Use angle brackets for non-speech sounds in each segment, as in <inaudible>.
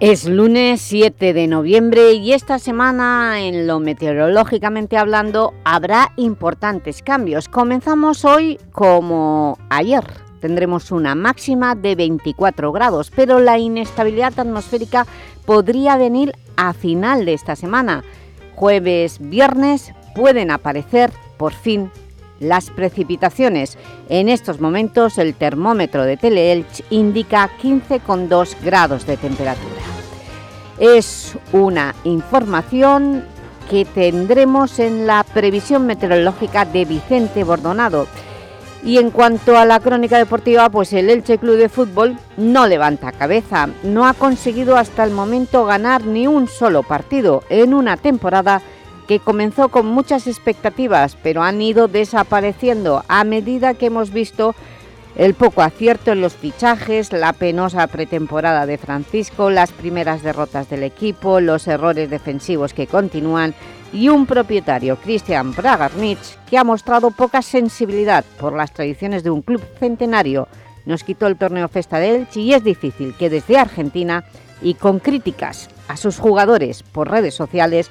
Es lunes 7 de noviembre y esta semana, en lo meteorológicamente hablando, habrá importantes cambios. Comenzamos hoy como ayer. Tendremos una máxima de 24 grados, pero la inestabilidad atmosférica podría venir a final de esta semana. Jueves, viernes pueden aparecer, por fin, las precipitaciones. En estos momentos el termómetro de Teleelch indica 15,2 grados de temperatura. Es una información que tendremos en la previsión meteorológica de Vicente Bordonado. Y en cuanto a la crónica deportiva, pues el Elche Club de Fútbol no levanta cabeza. No ha conseguido hasta el momento ganar ni un solo partido en una temporada que comenzó con muchas expectativas, pero han ido desapareciendo a medida que hemos visto el poco acierto en los fichajes, la penosa pretemporada de Francisco, las primeras derrotas del equipo, los errores defensivos que continúan y un propietario, Christian Bragarnich, que ha mostrado poca sensibilidad por las tradiciones de un club centenario. Nos quitó el torneo Festa de Elche y es difícil que desde Argentina y con críticas a sus jugadores por redes sociales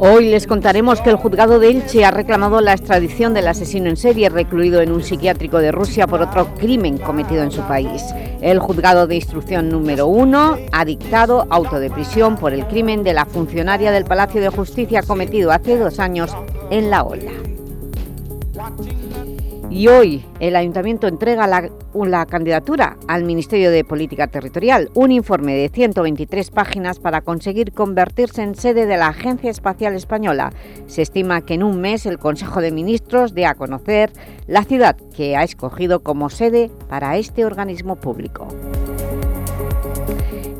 Hoy les contaremos que el juzgado de Elche ha reclamado la extradición del asesino en serie recluido en un psiquiátrico de Rusia por otro crimen cometido en su país. El juzgado de instrucción número 1 ha dictado auto de prisión por el crimen de la funcionaria del Palacio de Justicia cometido hace dos años en La Ola. Y hoy el Ayuntamiento entrega la, candidatura al Ministerio de Política Territorial, un informe de 123 páginas para conseguir convertirse en sede de la Agencia Espacial Española. Se estima que en un mes el Consejo de Ministros dé a conocer la ciudad que ha escogido como sede para este organismo público.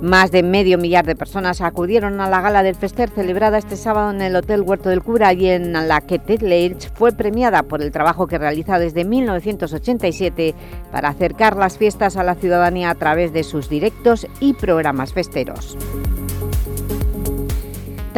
Más de medio millar de personas acudieron a la gala del Fester celebrada este sábado en el Hotel Huerto del Cura y en la que Ted Leitch fue premiada por el trabajo que realiza desde 1987 para acercar las fiestas a la ciudadanía a través de sus directos y programas festeros.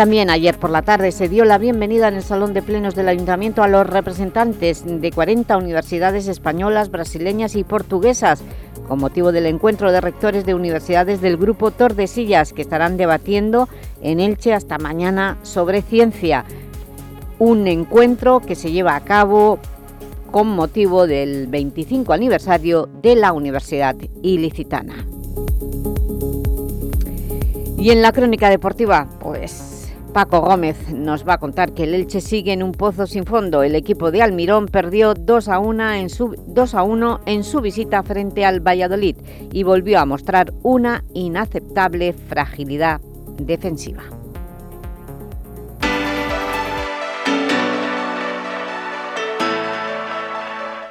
También ayer por la tarde se dio la bienvenida en el Salón de Plenos del Ayuntamiento a los representantes de 40 universidades españolas, brasileñas y portuguesas con motivo del encuentro de rectores de universidades del Grupo Tordesillas que estarán debatiendo en Elche hasta mañana sobre ciencia. Un encuentro que se lleva a cabo con motivo del 25 aniversario de la Universidad Ilicitana. Y en la crónica deportiva, pues Paco Gómez nos va a contar que el Elche sigue en un pozo sin fondo. El equipo de Almirón perdió 2 a 1 en su, 2 a 1 en su visita frente al Valladolid y volvió a mostrar una inaceptable fragilidad defensiva.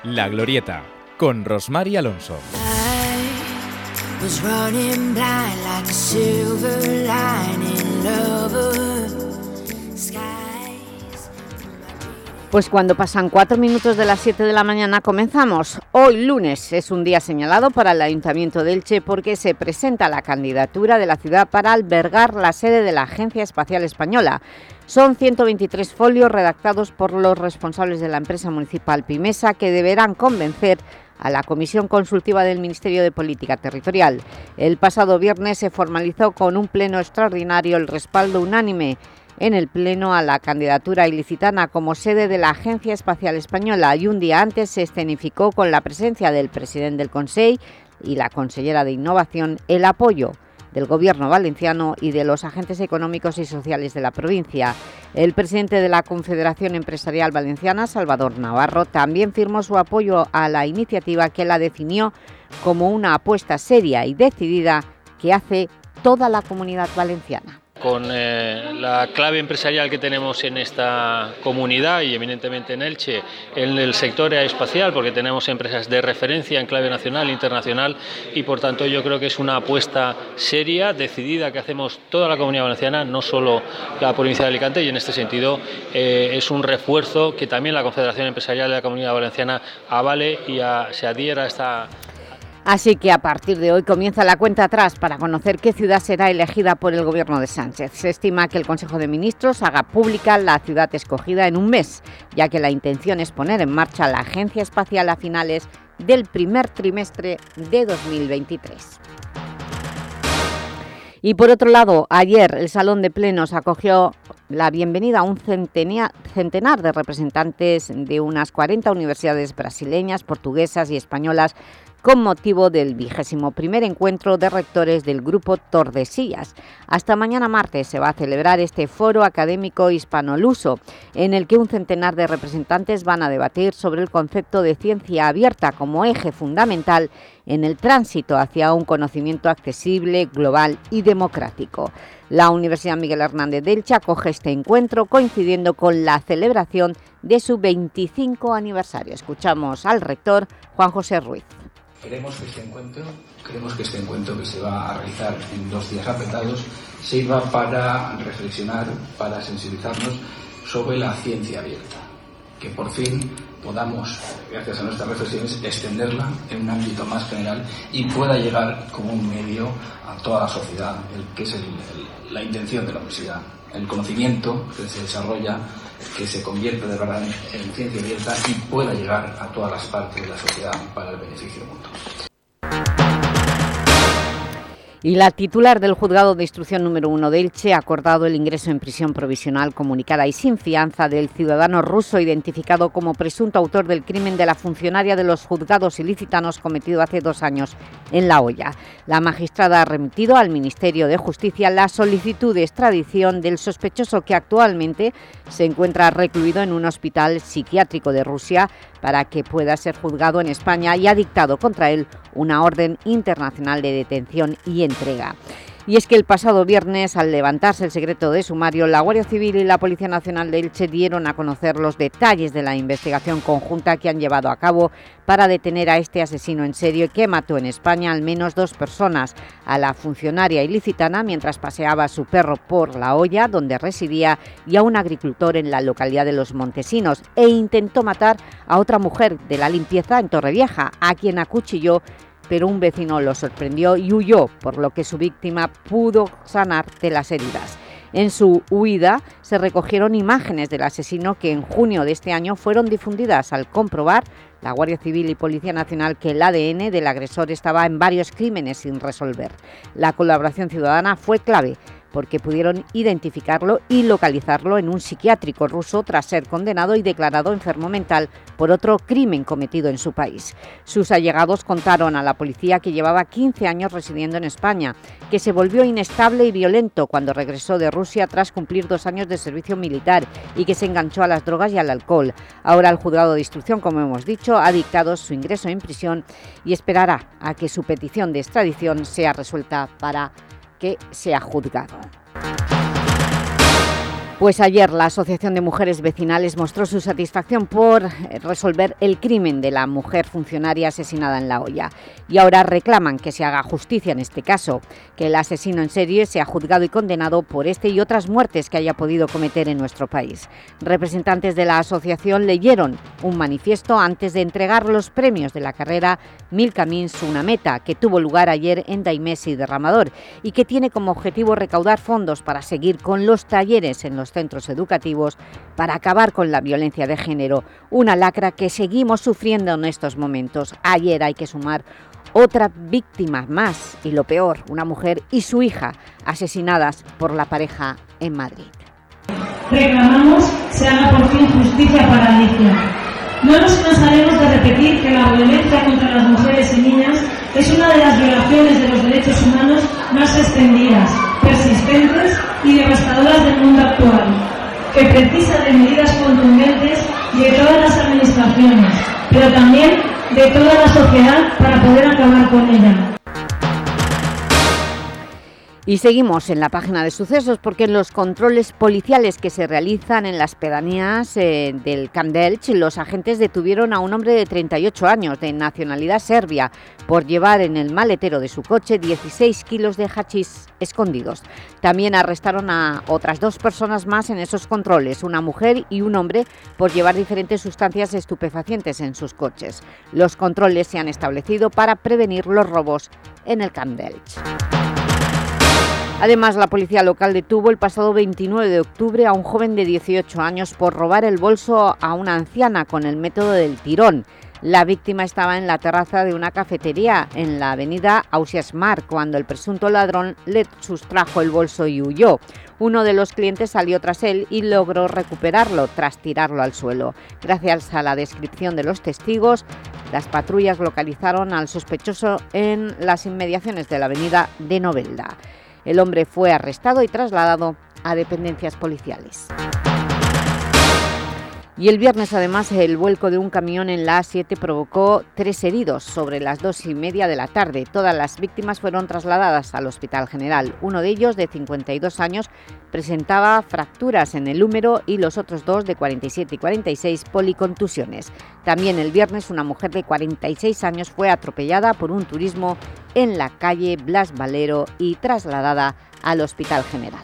La Glorieta, con Rosmar Alonso. Pues cuando pasan cuatro minutos de las 7 de la mañana comenzamos. Hoy lunes es un día señalado para el Ayuntamiento de Elche porque se presenta la candidatura de la ciudad para albergar la sede de la Agencia Espacial Española. Son 123 folios redactados por los responsables de la empresa municipal Pimesa que deberán convencer a la Comisión Consultiva del Ministerio de Política Territorial. El pasado viernes se formalizó con un pleno extraordinario el respaldo unánime en el Pleno a la candidatura ilicitana como sede de la Agencia Espacial Española y un día antes se escenificó con la presencia del presidente del Consejo y la consellera de Innovación el apoyo del Gobierno valenciano y de los agentes económicos y sociales de la provincia. El presidente de la Confederación Empresarial Valenciana, Salvador Navarro, también firmó su apoyo a la iniciativa que la definió como una apuesta seria y decidida que hace toda la comunidad valenciana con eh, la clave empresarial que tenemos en esta comunidad y eminentemente en Elche, en el sector aeroespacial, porque tenemos empresas de referencia en clave nacional e internacional y por tanto yo creo que es una apuesta seria, decidida que hacemos toda la comunidad valenciana, no solo la provincia de Alicante y en este sentido eh, es un refuerzo que también la Confederación Empresarial de la Comunidad Valenciana avale y se adhiera a esta Así que a partir de hoy comienza la cuenta atrás para conocer qué ciudad será elegida por el Gobierno de Sánchez. Se estima que el Consejo de Ministros haga pública la ciudad escogida en un mes, ya que la intención es poner en marcha la Agencia Espacial a finales del primer trimestre de 2023. Y por otro lado, ayer el Salón de Plenos acogió la bienvenida a un centenar de representantes de unas 40 universidades brasileñas, portuguesas y españolas con motivo del vigésimo primer encuentro de rectores del Grupo Tordesillas. Hasta mañana martes se va a celebrar este foro académico hispanoluso, en el que un centenar de representantes van a debatir sobre el concepto de ciencia abierta como eje fundamental en el tránsito hacia un conocimiento accesible, global y democrático. La Universidad Miguel Hernández de Elche acoge este encuentro coincidiendo con la celebración de su 25 aniversario. Escuchamos al rector Juan José Ruiz. Queremos que este encuentro, queremos que este encuentro que se va a realizar en dos días apretados sirva para reflexionar, para sensibilizarnos sobre la ciencia abierta, que por fin podamos, gracias a nuestras reflexiones, extenderla en un ámbito más general y pueda llegar como un medio a toda la sociedad, que es la intención de la universidad. El conocimiento que se desarrolla que se convierta de verdad en, ciencia abierta y pueda llegar a todas las partes de la sociedad para el beneficio mutuo. Y la titular del Juzgado de Instrucción número 1 de Elche ha acordado el ingreso en prisión provisional comunicada y sin fianza del ciudadano ruso identificado como presunto autor del crimen de la funcionaria de los juzgados ilícitanos cometido hace dos años en La Hoya. La magistrada ha remitido al Ministerio de Justicia la solicitud de extradición del sospechoso que actualmente se encuentra recluido en un hospital psiquiátrico de Rusia para que pueda ser juzgado en España y ha dictado contra él una orden internacional de detención y entrega. Y es que el pasado viernes, al levantarse el secreto de sumario, la Guardia Civil y la Policía Nacional de Elche dieron a conocer los detalles de la investigación conjunta que han llevado a cabo para detener a este asesino en serio que mató en España al menos dos personas, a la funcionaria ilicitana mientras paseaba su perro por La olla donde residía, y a un agricultor en la localidad de Los Montesinos, e intentó matar a otra mujer de la limpieza en Torrevieja, a quien acuchilló pero un vecino lo sorprendió y huyó, por lo que su víctima pudo sanar de las heridas. En su huida se recogieron imágenes del asesino que en junio de este año fueron difundidas al comprobar la Guardia Civil y Policía Nacional que el ADN del agresor estaba en varios crímenes sin resolver. La colaboración ciudadana fue clave porque pudieron identificarlo y localizarlo en un psiquiátrico ruso tras ser condenado y declarado enfermo mental por otro crimen cometido en su país. Sus allegados contaron a la policía que llevaba 15 años residiendo en España, que se volvió inestable y violento cuando regresó de Rusia tras cumplir dos años de servicio militar y que se enganchó a las drogas y al alcohol. Ahora el juzgado de instrucción, como hemos dicho, ha dictado su ingreso en prisión y esperará a que su petición de extradición sea resuelta para que sea juzgado. Pues ayer la Asociación de Mujeres Vecinales mostró su satisfacción por eh, resolver el crimen de la mujer funcionaria asesinada en La Hoya y ahora reclaman que se haga justicia en este caso, que el asesino en serie sea juzgado y condenado por este y otras muertes que haya podido cometer en nuestro país. Representantes de la asociación leyeron un manifiesto antes de entregar los premios de la carrera Mil Camins Una Meta, que tuvo lugar ayer en Daimés y Derramador y que tiene como objetivo recaudar fondos para seguir con los talleres en los centros educativos para acabar con la violencia de género, una lacra que seguimos sufriendo en estos momentos. Ayer hay que sumar otra víctima más y lo peor, una mujer y su hija asesinadas por la pareja en Madrid. Reclamamos se haga por fin justicia para Alicia. No nos cansaremos de repetir que la violencia contra las mujeres y niñas es una de las violaciones de los derechos humanos más extendidas, persistentes y devastadoras del mundo actual, que precisa de medidas contundentes de todas las administraciones, pero también de toda la sociedad para poder acabar con ella. Y seguimos en la página de sucesos porque los controles policiales que se realizan en las pedanías eh, del Camp los agentes detuvieron a un hombre de 38 años de nacionalidad serbia por llevar en el maletero de su coche 16 kilos de hachís escondidos. También arrestaron a otras dos personas más en esos controles, una mujer y un hombre, por llevar diferentes sustancias estupefacientes en sus coches. Los controles se han establecido para prevenir los robos en el Camp Además, la policía local detuvo el pasado 29 de octubre a un joven de 18 años por robar el bolso a una anciana con el método del tirón. La víctima estaba en la terraza de una cafetería en la avenida Ausias Mar cuando el presunto ladrón le sustrajo el bolso y huyó. Uno de los clientes salió tras él y logró recuperarlo tras tirarlo al suelo. Gracias a la descripción de los testigos, las patrullas localizaron al sospechoso en las inmediaciones de la avenida de Novelda. El hombre fue arrestado y trasladado a dependencias policiales. Y el viernes, además, el vuelco de un camión en la A7 provocó tres heridos sobre las dos y media de la tarde. Todas las víctimas fueron trasladadas al Hospital General. Uno de ellos, de 52 años, presentaba fracturas en el húmero y los otros dos, de 47 y 46, policontusiones. También el viernes, una mujer de 46 años fue atropellada por un turismo en la calle Blas Valero y trasladada al Hospital General.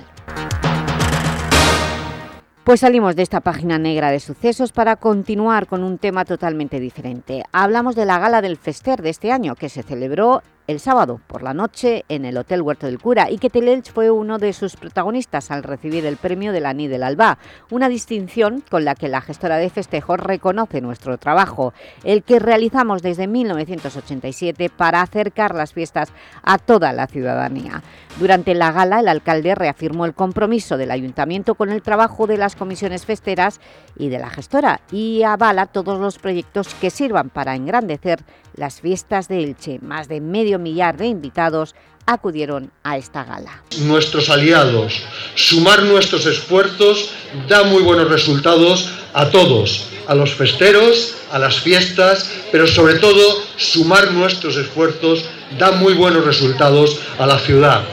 Pues salimos de esta página negra de sucesos para continuar con un tema totalmente diferente. Hablamos de la gala del Fester de este año, que se celebró el sábado por la noche en el Hotel Huerto del Cura y que Telelch fue uno de sus protagonistas al recibir el premio de la NI del Alba, una distinción con la que la gestora de festejos reconoce nuestro trabajo, el que realizamos desde 1987 para acercar las fiestas a toda la ciudadanía. Durante la gala, el alcalde reafirmó el compromiso del Ayuntamiento con el trabajo de las comisiones festeras y de la gestora y avala todos los proyectos que sirvan para engrandecer las fiestas de Elche. Más de medio millar de invitados acudieron a esta gala. Nuestros aliados, sumar nuestros esfuerzos da muy buenos resultados a todos, a los festeros, a las fiestas, pero sobre todo sumar nuestros esfuerzos da muy buenos resultados a la ciudad.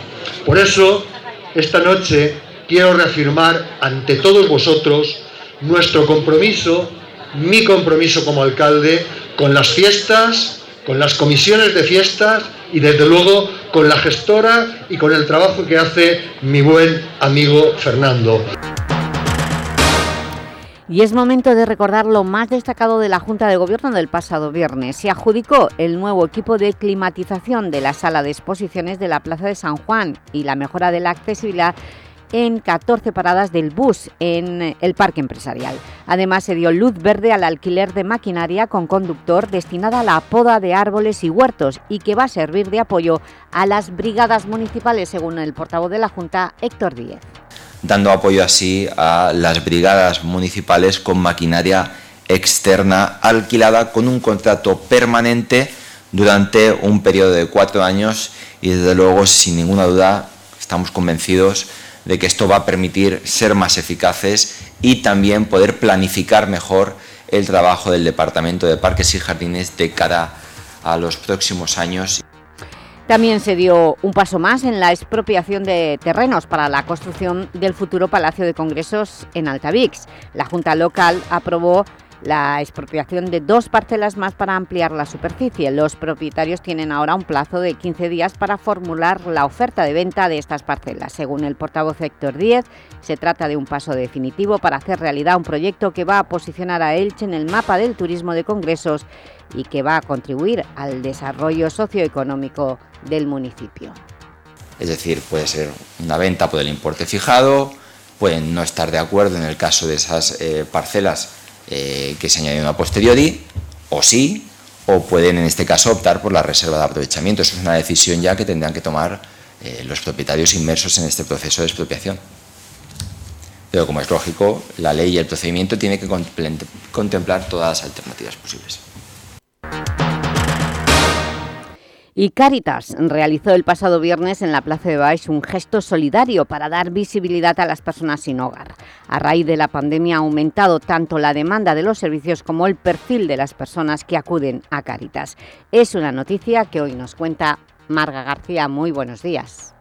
Por eso, esta noche quiero reafirmar ante todos vosotros nuestro compromiso, mi compromiso como alcalde, con las fiestas, con las comisiones de fiestas y desde luego con la gestora y con el trabajo que hace mi buen amigo Fernando. Y es momento de recordar lo más destacado de la Junta de Gobierno del pasado viernes. Se adjudicó el nuevo equipo de climatización de la sala de exposiciones de la Plaza de San Juan y la mejora de la accesibilidad en 14 paradas del bus en el parque empresarial. Además, se dio luz verde al alquiler de maquinaria con conductor destinada a la poda de árboles y huertos y que va a servir de apoyo a las brigadas municipales, según el portavoz de la Junta, Héctor Díez. Dando apoyo así a las brigadas municipales con maquinaria externa alquilada con un contrato permanente durante un periodo de cuatro años y desde luego sin ninguna duda estamos convencidos de que esto va a permitir ser más eficaces y también poder planificar mejor el trabajo del Departamento de Parques y Jardines de cara a los próximos años. También se dio un paso más en la expropiación de terrenos para la construcción del futuro Palacio de Congresos en Altavix. La Junta Local aprobó la expropiación de dos parcelas más para ampliar la superficie. Los propietarios tienen ahora un plazo de 15 días para formular la oferta de venta de estas parcelas. Según el portavoz Héctor Díez, se trata de un paso definitivo para hacer realidad un proyecto que va a posicionar a Elche en el mapa del turismo de congresos y que va a contribuir al desarrollo socioeconómico del municipio. Es decir, puede ser una venta por el importe fijado, pueden no estar de acuerdo en el caso de esas eh, parcelas eh, que se añaden a posteriori, o sí, o pueden en este caso optar por la reserva de aprovechamiento. Eso es una decisión ya que tendrán que tomar eh, los propietarios inmersos en este proceso de expropiación. pero como es lógico, la ley y el procedimiento tienen que contemplar todas las alternativas posibles. Y Caritas realizó el pasado viernes en la Plaza de Baix un gesto solidario para dar visibilidad a las personas sin hogar. A raíz de la pandemia ha aumentado tanto la demanda de los servicios como el perfil de las personas que acuden a Caritas. Es una noticia que hoy nos cuenta Marga García. Muy buenos días.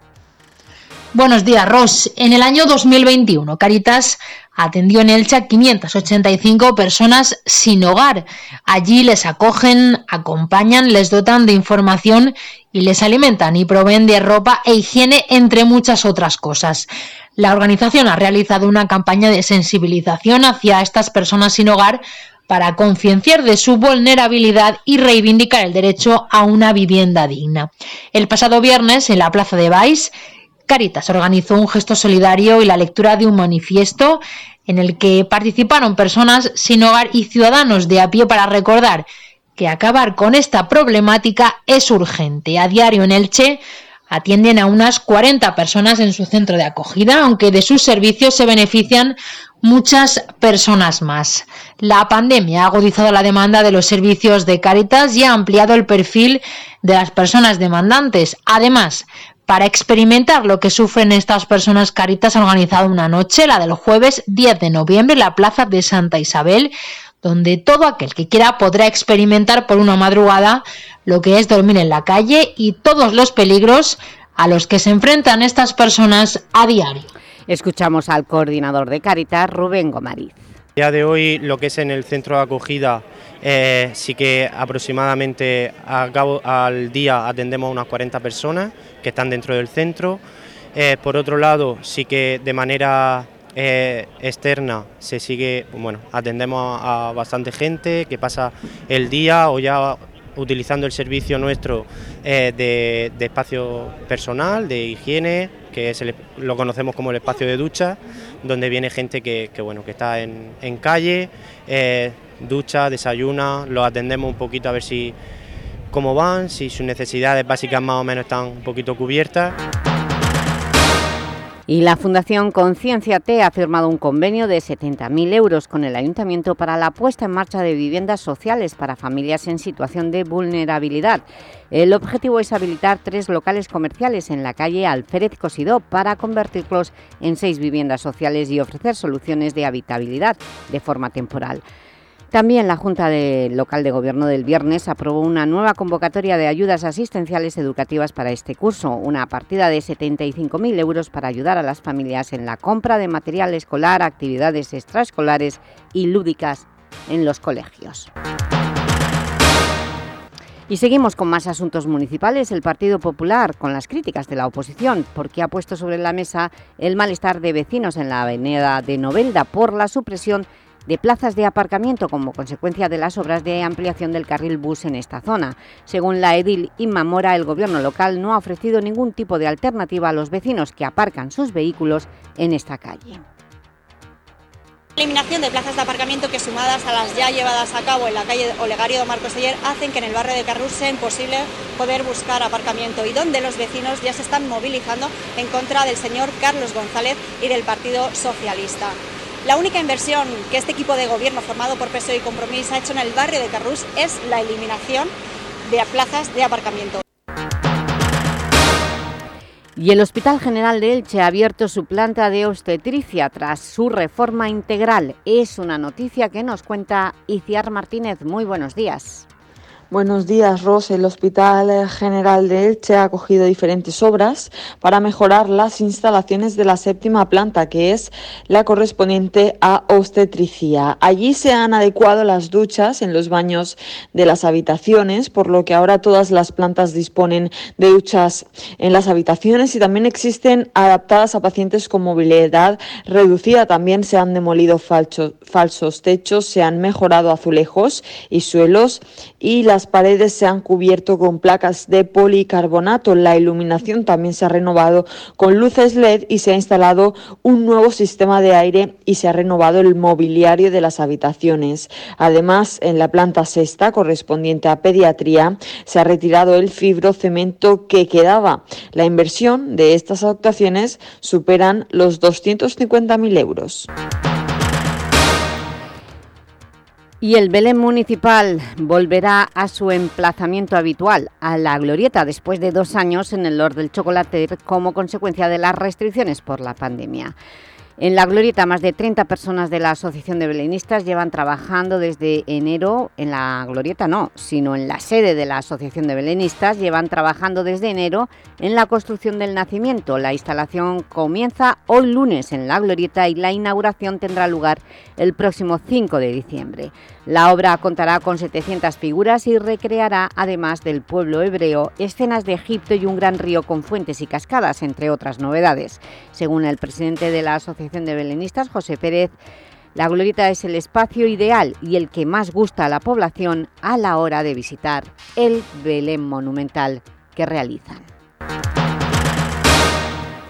Buenos días, Ross. En el año 2021, Caritas atendió en Elche a 585 personas sin hogar. Allí les acogen, acompañan, les dotan de información y les alimentan y proveen de ropa e higiene, entre muchas otras cosas. La organización ha realizado una campaña de sensibilización hacia estas personas sin hogar para concienciar de su vulnerabilidad y reivindicar el derecho a una vivienda digna. El pasado viernes, en la Plaza de Baix, Caritas organizó un gesto solidario y la lectura de un manifiesto en el que participaron personas sin hogar y ciudadanos de a pie para recordar que acabar con esta problemática es urgente. A diario en Elche atienden a unas 40 personas en su centro de acogida, aunque de sus servicios se benefician muchas personas más. La pandemia ha agudizado la demanda de los servicios de Caritas y ha ampliado el perfil de las personas demandantes. Además, para experimentar lo que sufren estas personas, Caritas ha organizado una noche, la del jueves 10 de noviembre, en la Plaza de Santa Isabel, donde todo aquel que quiera podrá experimentar por una madrugada lo que es dormir en la calle y todos los peligros a los que se enfrentan estas personas a diario. Escuchamos al coordinador de Caritas, Rubén Gomariz. Ya de hoy lo que es en el centro de acogida eh, sí que aproximadamente al día atendemos a unas 40 personas que están dentro del centro. Eh, por otro lado, sí que de manera eh, externa se sigue, bueno, atendemos a bastante gente que pasa el día o ya utilizando el servicio nuestro de, espacio personal, de higiene, que lo conocemos como el espacio de ducha, donde viene gente que, bueno, que está en, calle ducha, desayuna, los atendemos un poquito a ver si cómo van, si sus necesidades básicas más o menos están un poquito cubiertas. Y la Fundación Conciencia T ha firmado un convenio de 70.000 euros con el Ayuntamiento para la puesta en marcha de viviendas sociales para familias en situación de vulnerabilidad. El objetivo es habilitar tres locales comerciales en la calle Alférez Cosidó para convertirlos en seis viviendas sociales y ofrecer soluciones de habitabilidad de forma temporal. También la Junta Local de Gobierno del viernes aprobó una nueva convocatoria de ayudas asistenciales educativas para este curso, una partida de 75.000 euros para ayudar a las familias en la compra de material escolar, actividades extraescolares y lúdicas en los colegios. Y seguimos con más asuntos municipales. El Partido Popular, con las críticas de la oposición, porque ha puesto sobre la mesa el malestar de vecinos en la avenida de Novelda por la supresión de plazas de aparcamiento como consecuencia de las obras de ampliación del carril bus en esta zona. Según la edil Inma Mora, el gobierno local no ha ofrecido ningún tipo de alternativa a los vecinos que aparcan sus vehículos en esta calle. La eliminación de plazas de aparcamiento que sumadas a las ya llevadas a cabo en la calle Olegario de Marcos Ayer hacen que en el barrio de Carrus sea imposible poder buscar aparcamiento y donde los vecinos ya se están movilizando en contra del señor Carlos González y del Partido Socialista. La única inversión que este equipo de gobierno formado por PSOE y Compromís ha hecho en el barrio de Carrús es la eliminación de plazas de aparcamiento. Y el Hospital General de Elche ha abierto su planta de obstetricia tras su reforma integral. Es una noticia que nos cuenta Iciar Martínez. Muy buenos días. Buenos días, Ros. El Hospital General de Elche ha acogido diferentes obras para mejorar las instalaciones de la séptima planta, que es la correspondiente a obstetricia. Allí se han adecuado las duchas en los baños de las habitaciones, por lo que ahora todas las plantas disponen de duchas en las habitaciones y también existen adaptadas a pacientes con movilidad reducida. También se han demolido falsos techos, se han mejorado azulejos y suelos y las las paredes se han cubierto con placas de policarbonato. La iluminación también se ha renovado con luces LED y se ha instalado un nuevo sistema de aire y se ha renovado el mobiliario de las habitaciones. Además, en la planta sexta, correspondiente a pediatría, se ha retirado el fibrocemento que quedaba. La inversión de estas actuaciones superan los 250.000 euros. Y el Belén Municipal volverá a su emplazamiento habitual, a la Glorieta, después de dos años en el Lord del Chocolate como consecuencia de las restricciones por la pandemia. En La Glorieta, más de 30 personas de la Asociación de Belenistas llevan trabajando desde enero, en La Glorieta no, sino en la sede de la Asociación de Belenistas, llevan trabajando desde enero en la construcción del nacimiento. La instalación comienza hoy lunes en La Glorieta y la inauguración tendrá lugar el próximo 5 de diciembre. La obra contará con 700 figuras y recreará, además del pueblo hebreo, escenas de Egipto y un gran río con fuentes y cascadas, entre otras novedades. Según el presidente de la Asociación de Belenistas, José Pérez, la glorieta es el espacio ideal y el que más gusta a la población a la hora de visitar el Belén monumental que realizan.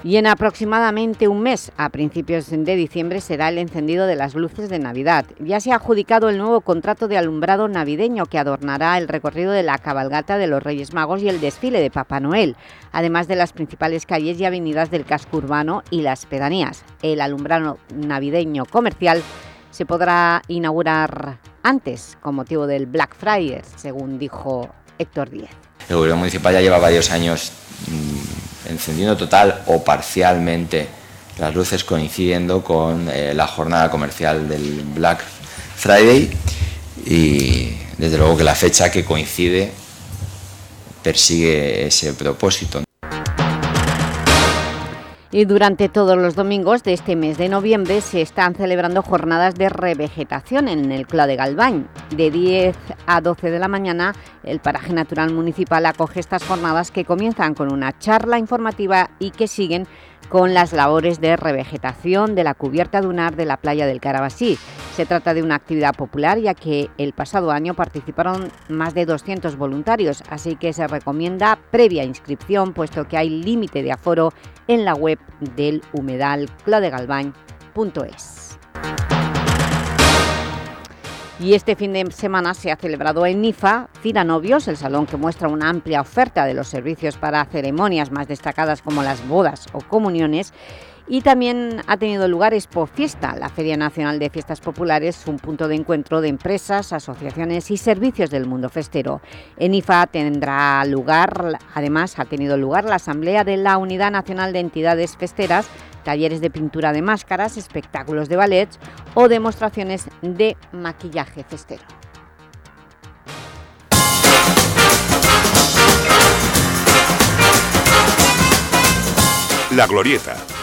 Y en aproximadamente un mes, a principios de diciembre, será el encendido de las luces de Navidad. Ya se ha adjudicado el nuevo contrato de alumbrado navideño que adornará el recorrido de la cabalgata de los Reyes Magos y el desfile de Papá Noel, además de las principales calles y avenidas del casco urbano y las pedanías. El alumbrado navideño comercial se podrá inaugurar antes, con motivo del Black Friday, según dijo Héctor Díez. El gobierno municipal ya lleva varios años mm, encendiendo total o parcialmente las luces coincidiendo con eh, la jornada comercial del Black Friday y desde luego que la fecha que coincide persigue ese propósito. Y durante todos los domingos de este mes de noviembre se están celebrando jornadas de revegetación en el Cló de Galván. De 10 a 12 de la mañana, el Paraje Natural Municipal acoge estas jornadas que comienzan con una charla informativa y que siguen con las labores de revegetación de la cubierta dunar de la playa del Carabasí. Se trata de una actividad popular ya que el pasado año participaron más de 200 voluntarios, así que se recomienda previa inscripción puesto que hay límite de aforo en la web del humedal claudegalbañ.es. Y este fin de semana se ha celebrado en NIFA Cira Novios, el salón que muestra una amplia oferta de los servicios para ceremonias más destacadas como las bodas o comuniones y también ha tenido lugar Expo Fiesta, la Feria Nacional de Fiestas Populares, un punto de encuentro de empresas, asociaciones y servicios del mundo festero. En IFA tendrá lugar, además ha tenido lugar la Asamblea de la Unidad Nacional de Entidades Festeras talleres de pintura de máscaras, espectáculos de ballet o demostraciones de maquillaje festero. La Glorieta,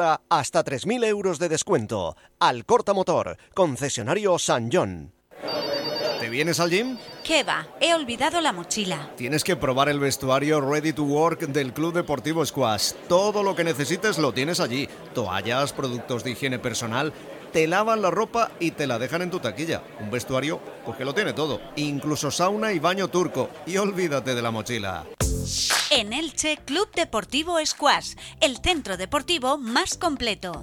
hasta 3.000 euros de descuento. Al Corta Motor, concesionario San John. ¿Te vienes al gym? ¿Qué va? He olvidado la mochila. Tienes que probar el vestuario Ready to Work del Club Deportivo Squash. Todo lo que necesites lo tienes allí. Toallas, productos de higiene personal. Te lavan la ropa y te la dejan en tu taquilla. Un vestuario pues que lo tiene todo. Incluso sauna y baño turco. Y olvídate de la mochila. En Elche, Club Deportivo Squash, el centro deportivo más completo.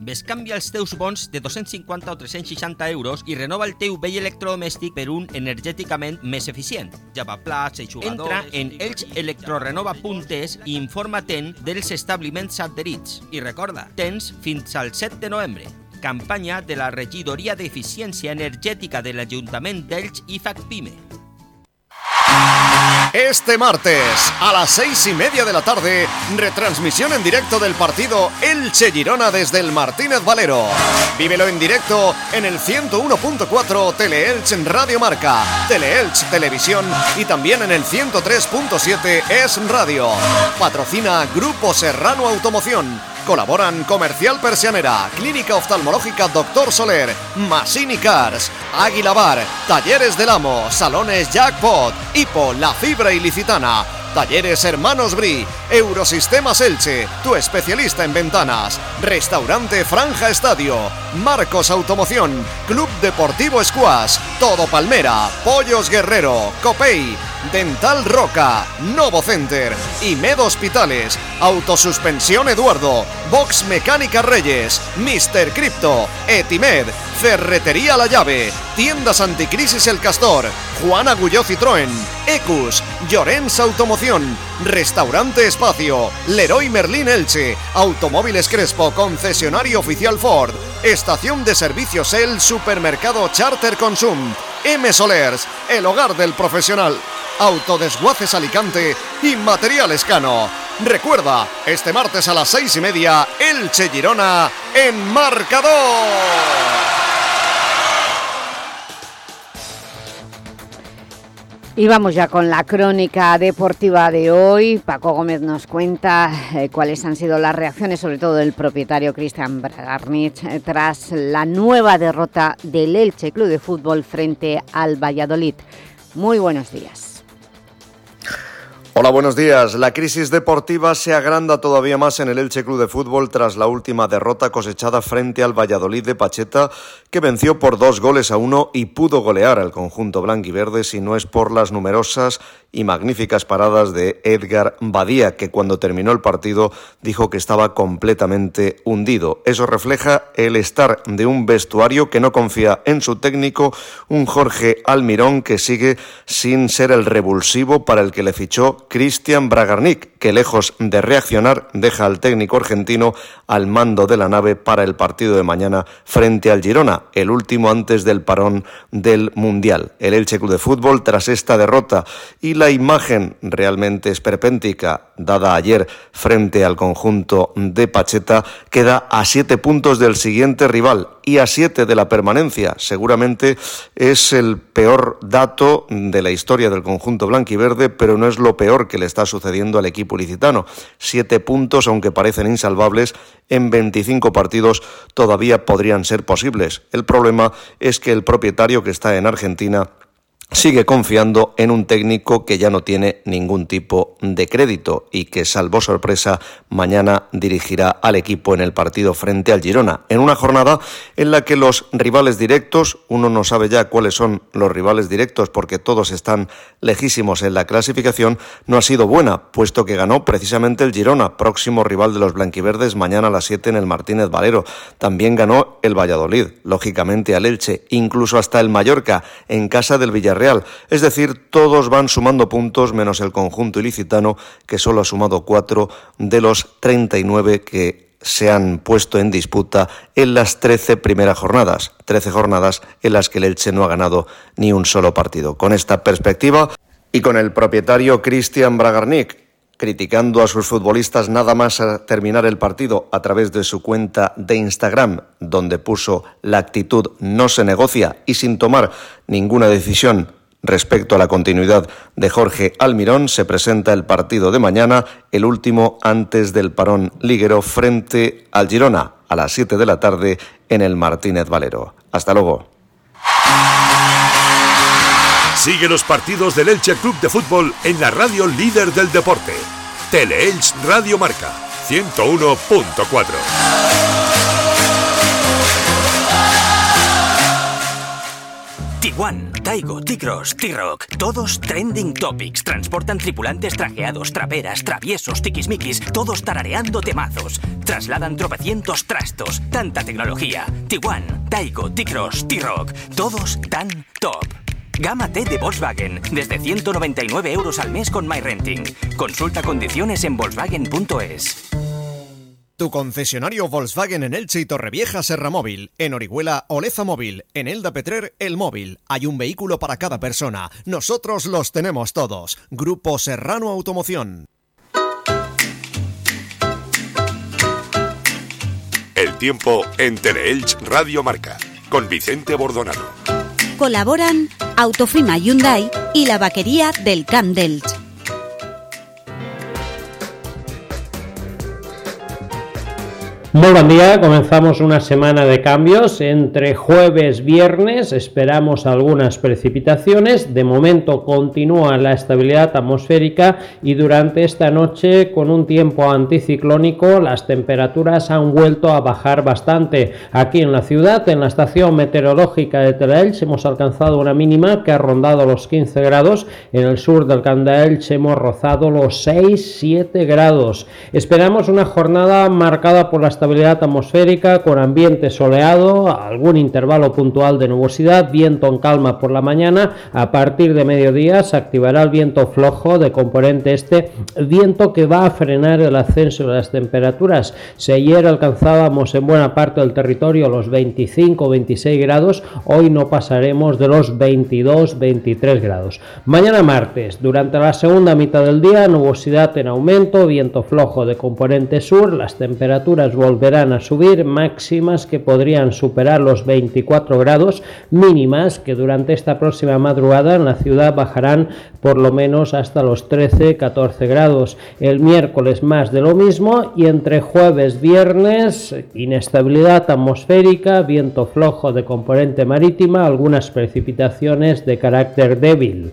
Bescanvia els teus bons de 250 o 360 euros i renova el teu vell electrodomèstic per un energèticament més eficient. Lavaplats, eixugadors... Entra en elxelectrorenova.es i informa-te'n dels establiments adherits. I recorda, tens fins al 7 de novembre. Campanya de la Regidoria d'Eficiència Energètica de l'Ajuntament d'Elx i FACPIME. Este martes, a las seis y media de la tarde, retransmisión en directo del partido Elche Girona desde el Martínez Valero. Vívelo en directo en el 101.4 Teleelch en Radio Marca, Teleelch Televisión y también en el 103.7 Es Radio. Patrocina Grupo Serrano Automoción. Colaboran Comercial Persianera, Clínica Oftalmológica Doctor Soler, Masini Cars, Águila Bar, Talleres del Amo, Salones Jackpot, Hipo, La Fibra Ilicitana, Talleres Hermanos Bri, Eurosistemas Elche, tu especialista en ventanas, Restaurante Franja Estadio, Marcos Automoción, Club Deportivo Squash, Todo Palmera, Pollos Guerrero, Copey, Dental Roca, Novo Center, Med Hospitales, Autosuspensión Eduardo, Box Mecánica Reyes, Mr. Crypto, Etimed, Ferretería La Llave, Tiendas Anticrisis El Castor, Juan Agulló Citroën, Ecus, Llorens Automoción, Restaurante Espacio, Leroy Merlin Elche, Automóviles Crespo, Concesionario Oficial Ford, Estación de Servicios El Supermercado Charter Consum, M Solers, el hogar del profesional, Autodesguaces Alicante y Material Escano. Recuerda, este martes a las seis y media, Elche Girona en marcador. Y vamos ya con la crónica deportiva de hoy. Paco Gómez nos cuenta eh, cuáles han sido las reacciones, sobre todo del propietario Cristian Bragarnich, eh, tras la nueva derrota del Elche Club de Fútbol frente al Valladolid. Muy buenos días. Hola, buenos días. La crisis deportiva se agranda todavía más en el Elche Club de Fútbol tras la última derrota cosechada frente al Valladolid de Pacheta, que venció por dos goles a uno y pudo golear al conjunto blanquiverde si no es por las numerosas y magníficas paradas de Edgar Badía, que cuando terminó el partido dijo que estaba completamente hundido. Eso refleja el estar de un vestuario que no confía en su técnico, un Jorge Almirón que sigue sin ser el revulsivo para el que le fichó Cristian Bragarnik, que lejos de reaccionar deja al técnico argentino al mando de la nave para el partido de mañana frente al Girona, el último antes del parón del Mundial. El Elche Club de Fútbol, tras esta derrota y la imagen realmente esperpéntica dada ayer frente al conjunto de Pacheta, queda a siete puntos del siguiente rival y a siete de la permanencia. Seguramente es el peor dato de la historia del conjunto blanquiverde, pero no es lo peor que le está sucediendo al equipo licitano. Siete puntos, aunque parecen insalvables, en 25 partidos todavía podrían ser posibles. El problema es que el propietario que está en Argentina sigue confiando en un técnico que ya no tiene ningún tipo de crédito y que, salvo sorpresa, mañana dirigirá al equipo en el partido frente al Girona, en una jornada en la que los rivales directos, uno no sabe ya cuáles son los rivales directos porque todos están lejísimos en la clasificación, no ha sido buena, puesto que ganó precisamente el Girona, próximo rival de los blanquiverdes, mañana a las 7 en el Martínez Valero. También ganó el Valladolid, lógicamente al Elche, incluso hasta el Mallorca, en casa del Villarreal Es decir, todos van sumando puntos menos el conjunto ilicitano que solo ha sumado cuatro de los 39 que se han puesto en disputa en las 13 primeras jornadas. 13 jornadas en las que el Elche no ha ganado ni un solo partido. Con esta perspectiva y con el propietario Cristian Bragarnik criticando a sus futbolistas nada más a terminar el partido a través de su cuenta de Instagram, donde puso la actitud no se negocia y sin tomar ninguna decisión Respecto a la continuidad de Jorge Almirón, se presenta el partido de mañana, el último antes del parón liguero frente al Girona, a las 7 de la tarde en el Martínez Valero. Hasta luego. Sigue los partidos del Elche Club de Fútbol en la radio líder del deporte. Teleelch Radio Marca 101.4. Tiguan, Taigo, T-Cross, T-Rock, todos trending topics. Transportan tripulantes trajeados, traperas, traviesos, tiquismiquis, todos tarareando temazos. Trasladan tropecientos trastos, tanta tecnología. Tiguan, Taigo, T-Cross, T-Rock, todos tan top. Gama T de Volkswagen, desde 199 euros al mes con MyRenting. Consulta condiciones en volkswagen.es. Tu concesionario Volkswagen en Elche y Torrevieja Serra Móvil. En Orihuela Oleza Móvil. En Elda Petrer El Móvil. Hay un vehículo para cada persona. Nosotros los tenemos todos. Grupo Serrano Automoción. El tiempo en Teleelch Radio Marca. Con Vicente Bordonado. Colaboran Autofima Hyundai y la vaquería del Camp. Muy buen día, comenzamos una semana de cambios. Entre jueves viernes esperamos algunas precipitaciones. De momento continúa la estabilidad atmosférica y durante esta noche con un tiempo anticiclónico las temperaturas han vuelto a bajar bastante. Aquí en la ciudad, en la estación meteorológica de Telaelch hemos alcanzado una mínima que ha rondado los 15 grados. En el sur del Candaelch hemos rozado los 6-7 grados. Esperamos una jornada marcada por las estabilidad atmosférica con ambiente soleado, algún intervalo puntual de nubosidad, viento en calma por la mañana. A partir de mediodía se activará el viento flojo de componente este, viento que va a frenar el ascenso de las temperaturas. Si ayer alcanzábamos en buena parte del territorio los 25-26 grados, hoy no pasaremos de los 22-23 grados. Mañana martes, durante la segunda mitad del día, nubosidad en aumento, viento flojo de componente sur, las temperaturas volverán a subir, máximas que podrían superar los 24 grados, mínimas que durante esta próxima madrugada en la ciudad bajarán por lo menos hasta los 13-14 grados. El miércoles más de lo mismo y entre jueves viernes inestabilidad atmosférica, viento flojo de componente marítima, algunas precipitaciones de carácter débil.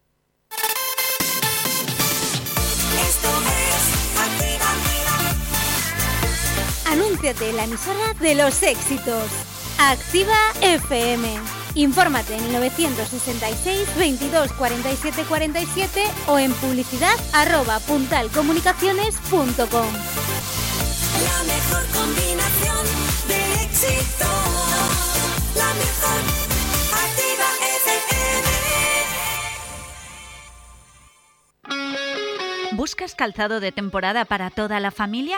Anúnciate la emisora de los éxitos. Activa FM. Infórmate en 966 22 47 47 o en publicidad arroba puntalcomunicaciones.com. La mejor combinación de éxito. La mejor. Activa FM. ¿Buscas calzado de temporada para toda la familia?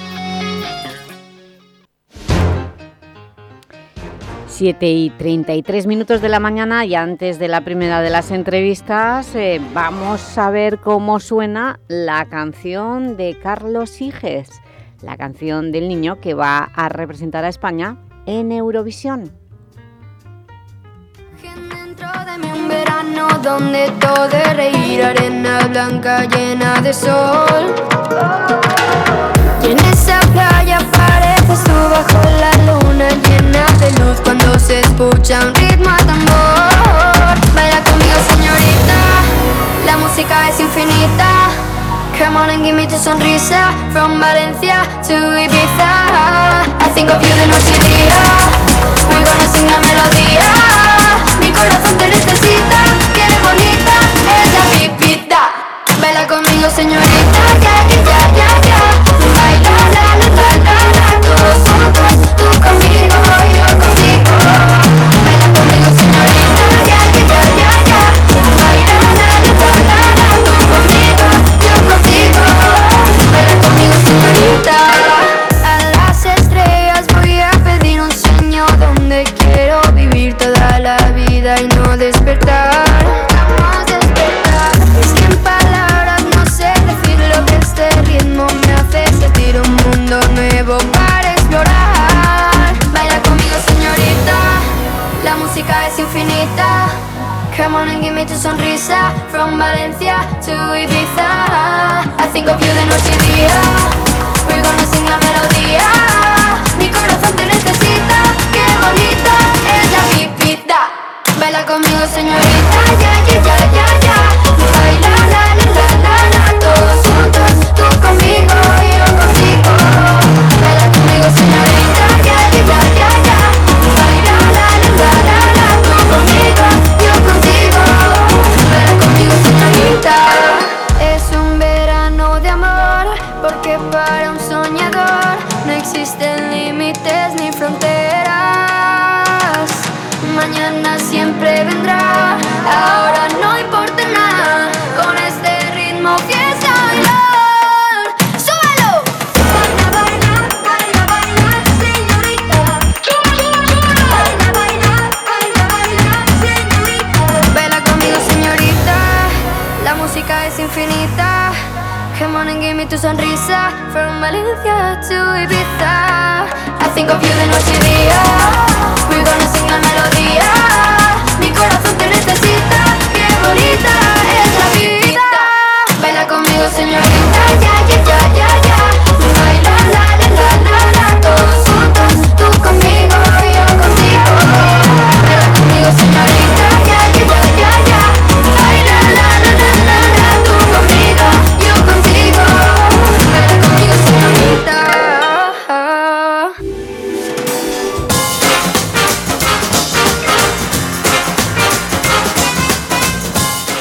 7 y 33 minutos de la mañana y antes de la primera de las entrevistas eh, vamos a ver cómo suena la canción de Carlos Higes, la canción del niño que va a representar a España en Eurovisión. Dentro verano donde todo es reír, arena blanca llena de sol. Y en esa playa bajo la luna llena de luz cuando se escucha un ritmo a tambor. Baila conmigo, señorita, la música es infinita. Come on and give me tu sonrisa From Valencia to Ibiza I think of you de noche y día Muy buena sin la melodía Mi corazón te necesita, qué bonita es la pipita. Baila conmigo, señorita, ya, ya, ya, ya, juntos, tú conmigo, es infinita. Come on and give me tu sonrisa. From Valencia to Ibiza. I think of you de noche y día. We're gonna sing la melodía. Mi corazón te necesita. Qué bonita es la pipita Baila conmigo señorita. Ya, ya, ya, ya, ya Valencia to Ibiza. I think of you de noche y día We're gonna sing la melodía. Mi corazón te necesita. Qué bonita es la vida. Baila conmigo señorita. Ya, ya, ya, ya,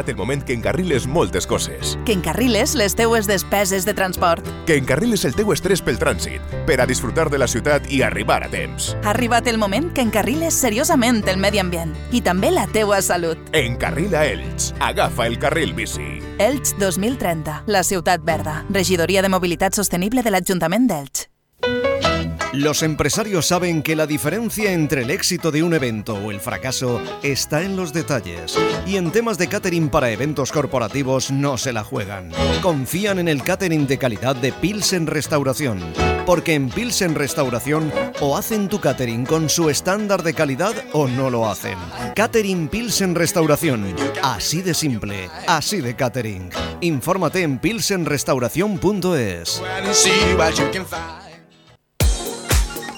Arribat el moment que encarriles moltes coses. Que encarriles les teues despeses de transport. Que encarriles el teu estrès pel trànsit, per a disfrutar de la ciutat i arribar a temps. Ha arribat el moment que encarriles seriosament el medi ambient i també la teua salut. Encarrila Elx. Agafa el carril bici. Elx 2030, la ciutat verda. Regidoria de Mobilitat Sostenible de l'Ajuntament d'Elx. Los empresarios saben que la diferencia entre el éxito de un evento o el fracaso está en los detalles. Y en temas de catering para eventos corporativos no se la juegan. Confían en el catering de calidad de Pilsen Restauración. Porque en Pilsen Restauración o hacen tu catering con su estándar de calidad o no lo hacen. Catering Pilsen Restauración. Así de simple, así de catering. Infórmate en pilsenrestauración.es.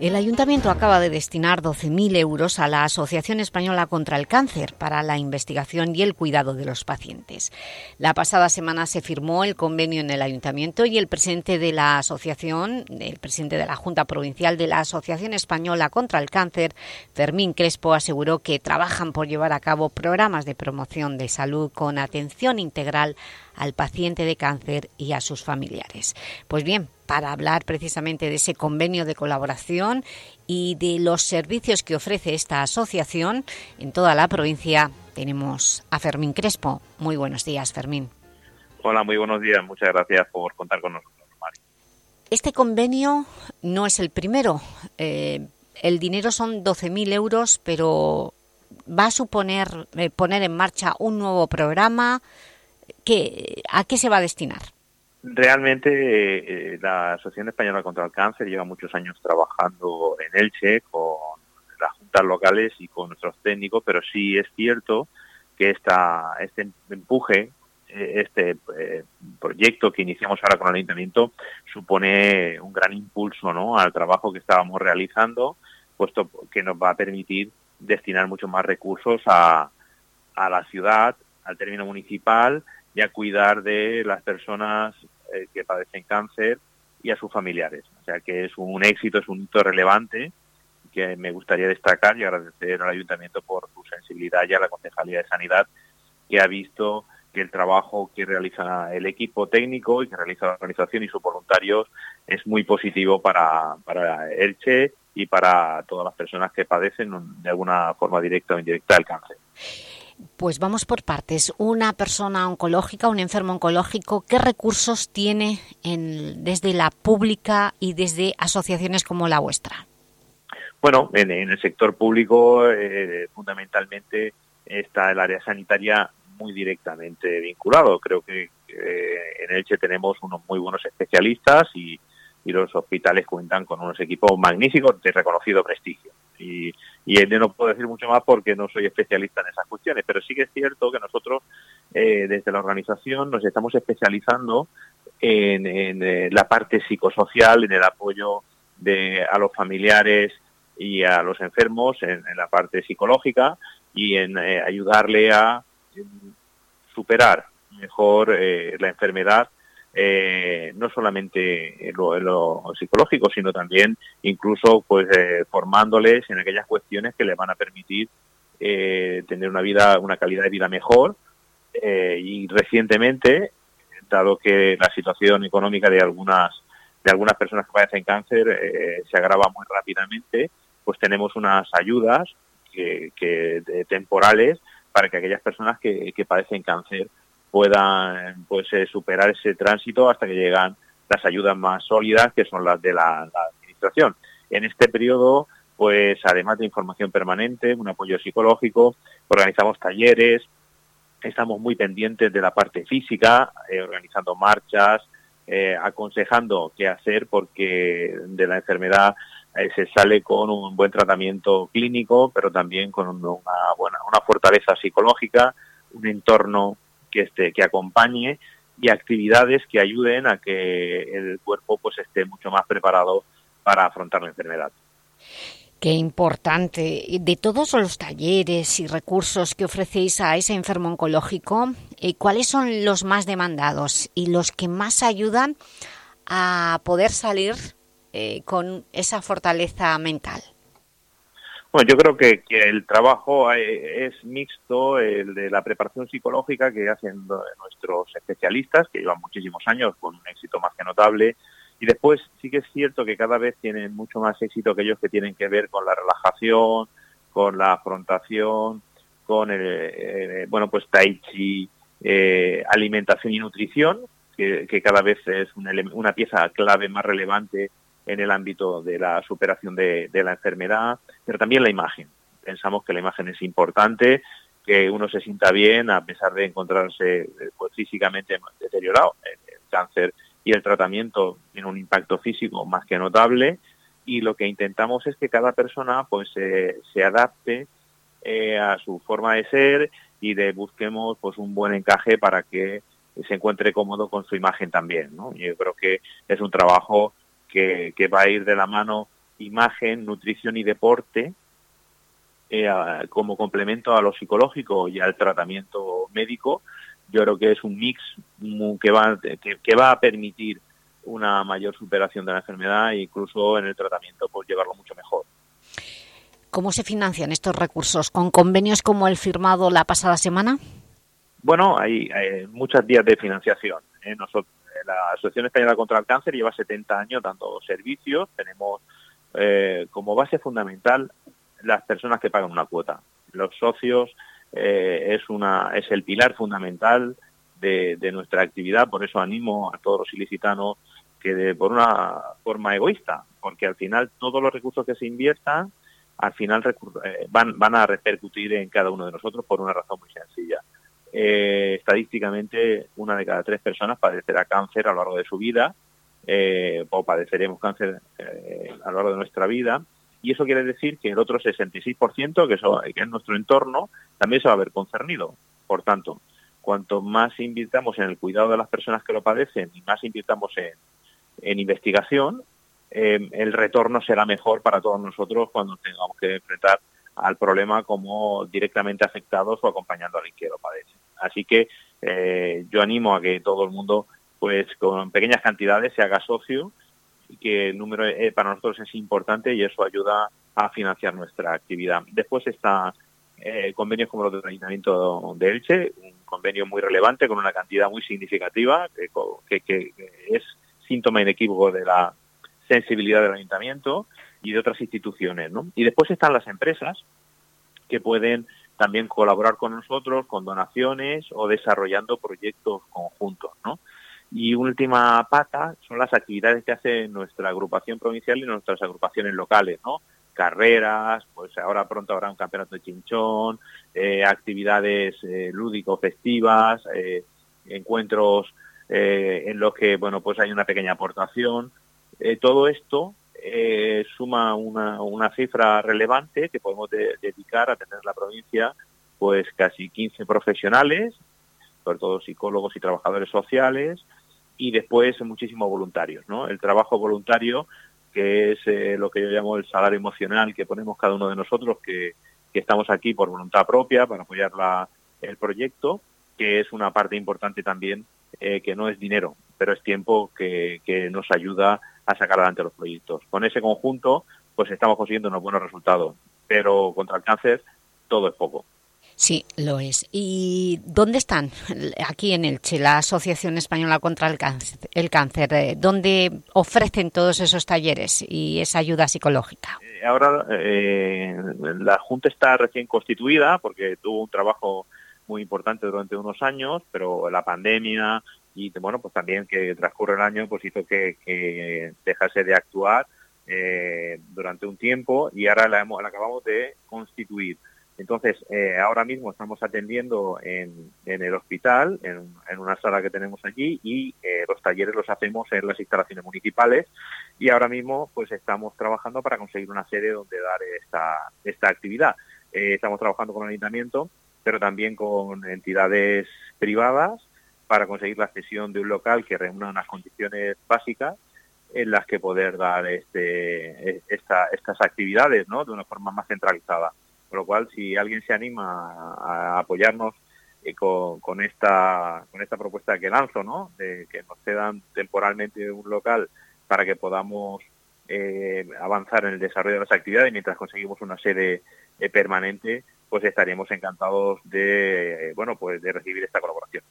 El Ayuntamiento acaba de destinar 12.000 euros a la Asociación Española contra el Cáncer para la investigación y el cuidado de los pacientes. La pasada semana se firmó el convenio en el Ayuntamiento y el presidente de la asociación, el presidente de la Junta Provincial de la Asociación Española contra el Cáncer, Fermín Crespo, aseguró que trabajan por llevar a cabo programas de promoción de salud con atención integral al paciente de cáncer y a sus familiares. Pues bien, para hablar precisamente de ese convenio de colaboración y de los servicios que ofrece esta asociación en toda la provincia, tenemos a Fermín Crespo. Muy buenos días, Fermín. Hola, muy buenos días. Muchas gracias por contar con nosotros, Mari. Este convenio no es el primero. Eh, el dinero son 12.000 euros, pero va a suponer eh, poner en marcha un nuevo programa. ¿Qué, ¿A qué se va a destinar? Realmente eh, la Asociación Española contra el Cáncer lleva muchos años trabajando en Elche con las juntas locales y con nuestros técnicos, pero sí es cierto que esta, este empuje, eh, este eh, proyecto que iniciamos ahora con el Ayuntamiento supone un gran impulso ¿no? al trabajo que estábamos realizando, puesto que nos va a permitir destinar muchos más recursos a, a la ciudad, al término municipal y a cuidar de las personas eh, que padecen cáncer y a sus familiares. O sea que es un éxito, es un hito relevante que me gustaría destacar y agradecer al Ayuntamiento por su sensibilidad y a la Concejalía de Sanidad que ha visto que el trabajo que realiza el equipo técnico y que realiza la organización y sus voluntarios es muy positivo para, para Elche y para todas las personas que padecen de alguna forma directa o indirecta el cáncer. Pues vamos por partes. Una persona oncológica, un enfermo oncológico, ¿qué recursos tiene en, desde la pública y desde asociaciones como la vuestra? Bueno, en, el sector público eh, fundamentalmente está el área sanitaria muy directamente vinculado. Creo que eh, en Elche tenemos unos muy buenos especialistas y los hospitales cuentan con unos equipos magníficos de reconocido prestigio. Y, y no puedo decir mucho más porque no soy especialista en esas cuestiones, pero sí que es cierto que nosotros eh, desde la organización nos estamos especializando en, eh, la parte psicosocial, en el apoyo de, a los familiares y a los enfermos, en, la parte psicológica y en eh, ayudarle a en superar mejor la enfermedad eh, no solamente en lo, lo, psicológico, sino también incluso pues eh, formándoles en aquellas cuestiones que les van a permitir eh, tener una vida, una calidad de vida mejor. Eh, y recientemente, dado que la situación económica de algunas de algunas personas que padecen cáncer eh, se agrava muy rápidamente, pues tenemos unas ayudas que, que temporales para que aquellas personas que, que padecen cáncer puedan pues eh, superar ese tránsito hasta que llegan las ayudas más sólidas que son las de la, administración. En este periodo, pues además de información permanente, un apoyo psicológico, organizamos talleres, estamos muy pendientes de la parte física, eh, organizando marchas, eh, aconsejando qué hacer porque de la enfermedad eh, se sale con un buen tratamiento clínico, pero también con una buena una fortaleza psicológica, un entorno que esté, que acompañe y actividades que ayuden a que el cuerpo pues esté mucho más preparado para afrontar la enfermedad. Qué importante. De todos los talleres y recursos que ofrecéis a ese enfermo oncológico, eh, ¿cuáles son los más demandados y los que más ayudan a poder salir eh, con esa fortaleza mental? Bueno, yo creo que, que, el trabajo eh, es mixto, el de la preparación psicológica que hacen nuestros especialistas, que llevan muchísimos años con un éxito más que notable, y después sí que es cierto que cada vez tienen mucho más éxito aquellos que tienen que ver con la relajación, con la afrontación, con el, eh, bueno, pues tai chi, eh, alimentación y nutrición, que, cada vez es una pieza clave más relevante en el ámbito de la superación de, la enfermedad, pero también la imagen. Pensamos que la imagen es importante, que uno se sienta bien a pesar de encontrarse eh, pues, físicamente deteriorado. El, cáncer y el tratamiento tiene un impacto físico más que notable y lo que intentamos es que cada persona pues eh, se adapte eh, a su forma de ser y de busquemos pues un buen encaje para que se encuentre cómodo con su imagen también. Yo creo que es un trabajo que, que va a ir de la mano imagen, nutrición y deporte eh, a- como complemento a lo psicológico y al tratamiento médico. Yo creo que es un mix que va, que, que va a permitir una mayor superación de la enfermedad e incluso en el tratamiento pues llevarlo mucho mejor. ¿Cómo se financian estos recursos? ¿Con convenios como el firmado la pasada semana? Bueno, hay, hay muchas vías de financiación. ¿eh? Nosotros, la Asociación Española contra el Cáncer lleva 70 años dando servicios. Tenemos eh, como base fundamental las personas que pagan una cuota. Los socios eh, es, una, es el pilar fundamental de, nuestra actividad. Por eso animo a todos los ilicitanos que de, por una forma egoísta, porque al final todos los recursos que se inviertan al final eh, van, van a repercutir en cada uno de nosotros por una razón muy sencilla. Eh, estadísticamente, una de cada tres personas padecerá cáncer a lo largo de su vida, eh, o padeceremos cáncer eh, a lo largo de nuestra vida, y eso quiere decir que el otro 66%, que, es nuestro entorno, también se va a ver concernido. Por tanto, cuanto más invirtamos en el cuidado de las personas que lo padecen y más invirtamos en, investigación, el retorno será mejor para todos nosotros cuando tengamos que enfrentar al problema como directamente afectados o acompañando a alguien que lo padece. Así que eh, yo animo a que todo el mundo, pues con pequeñas cantidades, se haga socio y que el número eh, para nosotros es importante y eso ayuda a financiar nuestra actividad. Después está eh, convenios como los del Ayuntamiento de Elche, un convenio muy relevante con una cantidad muy significativa que, que es síntoma inequívoco de la sensibilidad del Ayuntamiento y de otras instituciones. ¿no? Y después están las empresas que pueden también colaborar con nosotros con donaciones o desarrollando proyectos conjuntos. ¿no? Y última pata son las actividades que hace nuestra agrupación provincial y nuestras agrupaciones locales, ¿no? Carreras, pues ahora pronto habrá un campeonato de chinchón, eh, actividades eh, lúdico-festivas, eh, encuentros eh, en los que, bueno, pues hay una pequeña aportación. Todo esto eh, suma una, una cifra relevante que podemos de- dedicar a tener la provincia, pues casi 15 profesionales, sobre todo psicólogos y trabajadores sociales, y después muchísimos voluntarios, ¿no? El trabajo voluntario, que es eh, lo que yo llamo el salario emocional que ponemos cada uno de nosotros, que, que estamos aquí por voluntad propia para apoyar la- el proyecto, que es una parte importante también, eh, que no es dinero, pero es tiempo que, que nos ayuda sacar adelante los proyectos. Con ese conjunto, pues estamos consiguiendo unos buenos resultados, pero contra el cáncer todo es poco. Sí, lo es. ¿Y dónde están? Aquí en Elche, la Asociación Española contra el Cáncer. El cáncer eh, ¿Dónde ofrecen todos esos talleres y esa ayuda psicológica? Eh, Ahora eh, la Junta está recién constituida porque tuvo un trabajo muy importante durante unos años, pero la pandemia y bueno, pues también que transcurre el año pues hizo que, que dejase de actuar eh, durante un tiempo y ahora la, hemos- acabamos de constituir. Entonces, eh, ahora mismo estamos atendiendo en, en el hospital, en, en una sala que tenemos allí, y eh, los talleres los hacemos en las instalaciones municipales. Y ahora mismo, pues estamos trabajando para conseguir una sede donde dar esta, esta actividad. Estamos trabajando con el ayuntamiento, pero también con entidades privadas para conseguir la cesión de un local que reúna unas condiciones básicas en las que poder dar este, esta, estas actividades de una forma más centralizada. Con lo cual, si alguien se anima a apoyarnos eh, con, esta propuesta que lanzo. De que nos cedan temporalmente un local para que podamos eh, avanzar en el desarrollo de las actividades mientras conseguimos una sede eh, permanente, pues estaríamos encantados de pues de recibir esta colaboración.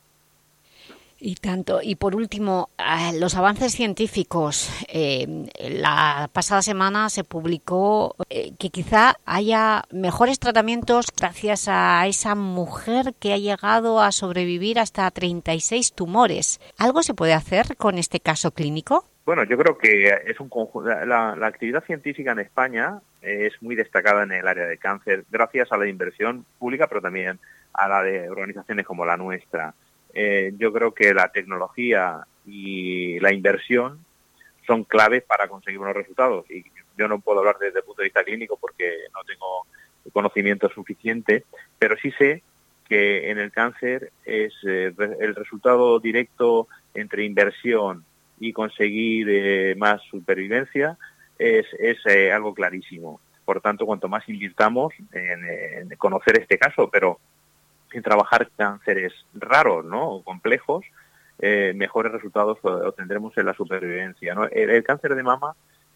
Y tanto. Y por último, los avances científicos. Eh, la pasada semana se publicó eh, que quizá haya mejores tratamientos gracias a esa mujer que ha llegado a sobrevivir hasta 36 tumores. ¿Algo se puede hacer con este caso clínico? Bueno, yo creo que es un. La, la actividad científica en España es muy destacada en el área de cáncer, gracias a la inversión pública, pero también a la de organizaciones como la nuestra. Eh, yo creo que la tecnología y la inversión son claves para conseguir buenos resultados. Y yo no puedo hablar desde el punto de vista clínico porque no tengo conocimiento suficiente, pero sí sé que en el cáncer es eh, el resultado directo entre inversión y conseguir eh, más supervivencia es, es eh, algo clarísimo. Por tanto, cuanto más invirtamos en, en conocer este caso, pero en trabajar cánceres raros ¿no? o complejos, eh, mejores resultados obtendremos en la supervivencia. El, cáncer de mama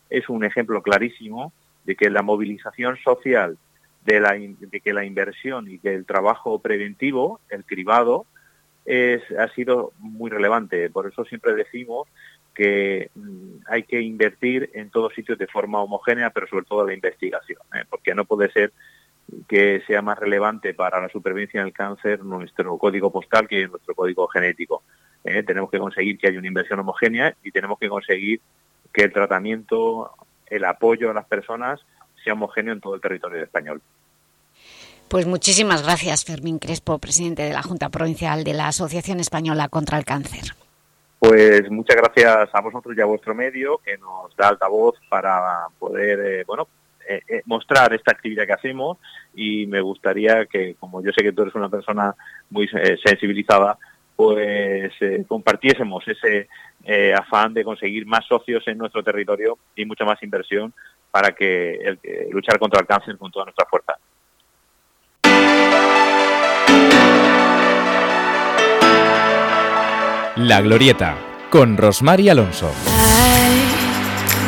es un ejemplo clarísimo de que la movilización social, de, la, de que la inversión y que el trabajo preventivo, el cribado, es, ha sido muy relevante. Por eso siempre decimos que mm, hay que invertir en todos sitios de forma homogénea, pero sobre todo la investigación, ¿eh? porque no puede ser que sea más relevante para la supervivencia en el cáncer nuestro código postal que nuestro código genético. ¿eh? Tenemos que conseguir que haya una inversión homogénea y tenemos que conseguir que el tratamiento, el apoyo a las personas sea homogéneo en todo el territorio español. Pues muchísimas gracias, Fermín Crespo, presidente de la Junta Provincial de la Asociación Española contra el Cáncer. Pues muchas gracias a vosotros y a vuestro medio que nos da altavoz para poder, eh, bueno, eh, eh, mostrar esta actividad que hacemos y me gustaría que, como yo sé que tú eres una persona muy eh, sensibilizada, pues compartiésemos ese afán de conseguir más socios en nuestro territorio y mucha más inversión para que luchar contra el cáncer con toda nuestra fuerza. La Glorieta, con Rosmar y Alonso.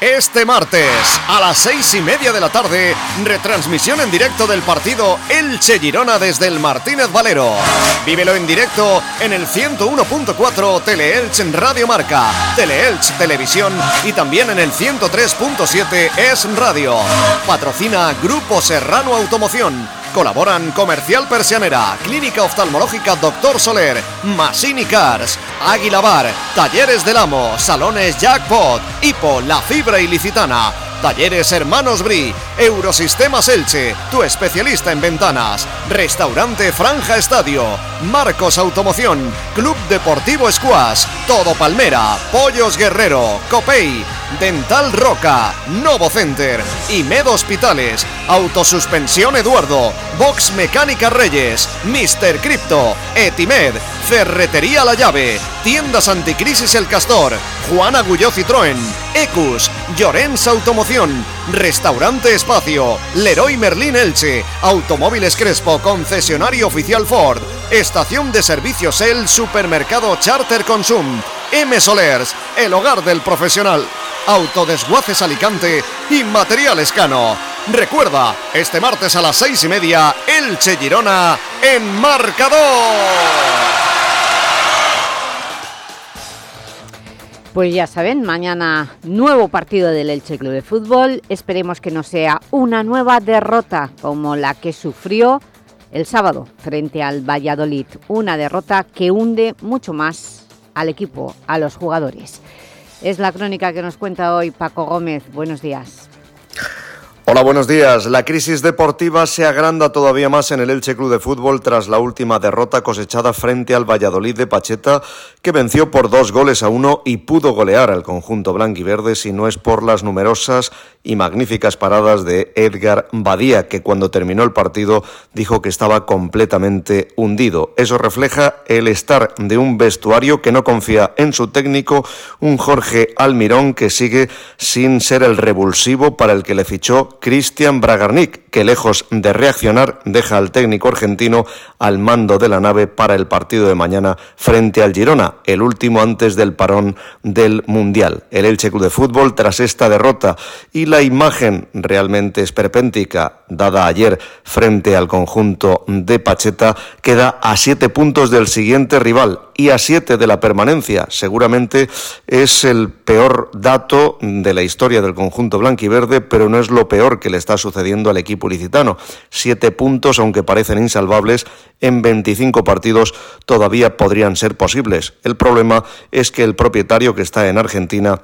Este martes, a las seis y media de la tarde, retransmisión en directo del partido Elche Girona desde el Martínez Valero. Vívelo en directo en el 101.4 Teleelch en Radio Marca, Teleelch Televisión y también en el 103.7 Es Radio. Patrocina Grupo Serrano Automoción. Colaboran Comercial Persianera, Clínica Oftalmológica Doctor Soler, Masini Cars, Águila Bar, Talleres del Amo, Salones Jackpot, Hipo, La Fibra Ilicitana, Talleres Hermanos Bri, Eurosistemas Elche, tu especialista en ventanas, Restaurante Franja Estadio, Marcos Automoción, Club Deportivo Squash, Todo Palmera, Pollos Guerrero, Copey, Dental Roca, Novo Center, Imed Hospitales, Autosuspensión Eduardo, Box Mecánica Reyes, Mr. Crypto, Etimed, Ferretería La Llave, Tiendas Anticrisis El Castor, Juan Agulló Citroën, Ecus, Llorens Automoción, Restaurante Espacio, Leroy Merlin Elche, Automóviles Crespo, concesionario oficial Ford, Estación de Servicios El, Supermercado Charter Consum, M Solers, el hogar del profesional, Autodesguaces Alicante y Material Cano. Recuerda, este martes a las seis y media, Elche Girona en marcador. Pues ya saben, mañana nuevo partido del Elche Club de Fútbol. Esperemos que no sea una nueva derrota como la que sufrió el sábado frente al Valladolid. Una derrota que hunde mucho más al equipo, a los jugadores. Es la crónica que nos cuenta hoy Paco Gómez. Buenos días. Hola, buenos días. La crisis deportiva se agranda todavía más en el Elche Club de Fútbol tras la última derrota cosechada frente al Valladolid de Pacheta, que venció por dos goles a uno y pudo golear al conjunto blanquiverde si no es por las numerosas y magníficas paradas de Edgar Badía, que cuando terminó el partido dijo que estaba completamente hundido. Eso refleja el estar de un vestuario que no confía en su técnico, un Jorge Almirón que sigue sin ser el revulsivo para el que le fichó Cristian Bragarnik, que lejos de reaccionar deja al técnico argentino al mando de la nave para el partido de mañana frente al Girona, el último antes del parón del Mundial. El Elche Club de Fútbol tras esta derrota y la imagen realmente esperpéntica dada ayer frente al conjunto de Pacheta queda a siete puntos del siguiente rival y a siete de la permanencia. Seguramente es el peor dato de la historia del conjunto blanquiverde, pero no es lo peor que le está sucediendo al equipo licitano. Siete puntos, aunque parecen insalvables, en 25 partidos todavía podrían ser posibles. El problema es que el propietario que está en Argentina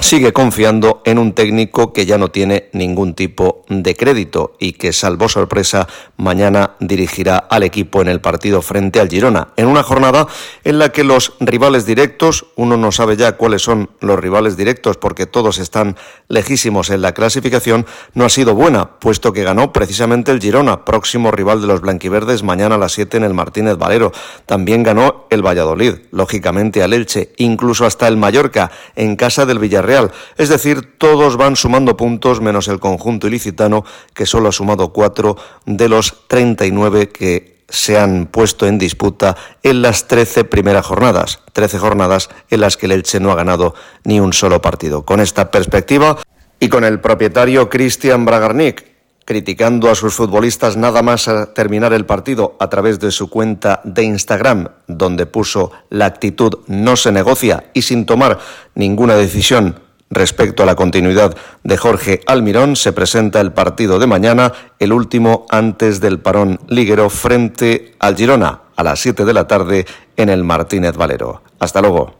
sigue confiando en un técnico que ya no tiene ningún tipo de crédito y que, salvo sorpresa, mañana dirigirá al equipo en el partido frente al Girona, en una jornada en la que los rivales directos, uno no sabe ya cuáles son los rivales directos porque todos están lejísimos en la clasificación, no ha sido buena, puesto que ganó precisamente el Girona, próximo rival de los blanquiverdes, mañana a las 7 en el Martínez Valero. También ganó el Valladolid, lógicamente al Elche, incluso hasta el Mallorca, en casa del Villarreal es decir, todos van sumando puntos menos el conjunto ilicitano que solo ha sumado cuatro de los 39 que se han puesto en disputa en las 13 primeras jornadas, 13 jornadas en las que el Elche no ha ganado ni un solo partido. Con esta perspectiva y con el propietario Cristian Bragarnik criticando a sus futbolistas nada más a terminar el partido a través de su cuenta de Instagram, donde puso la actitud no se negocia y sin tomar ninguna decisión respecto a la continuidad de Jorge Almirón, se presenta el partido de mañana, el último antes del parón liguero frente al Girona, a las 7 de la tarde en el Martínez Valero. Hasta luego.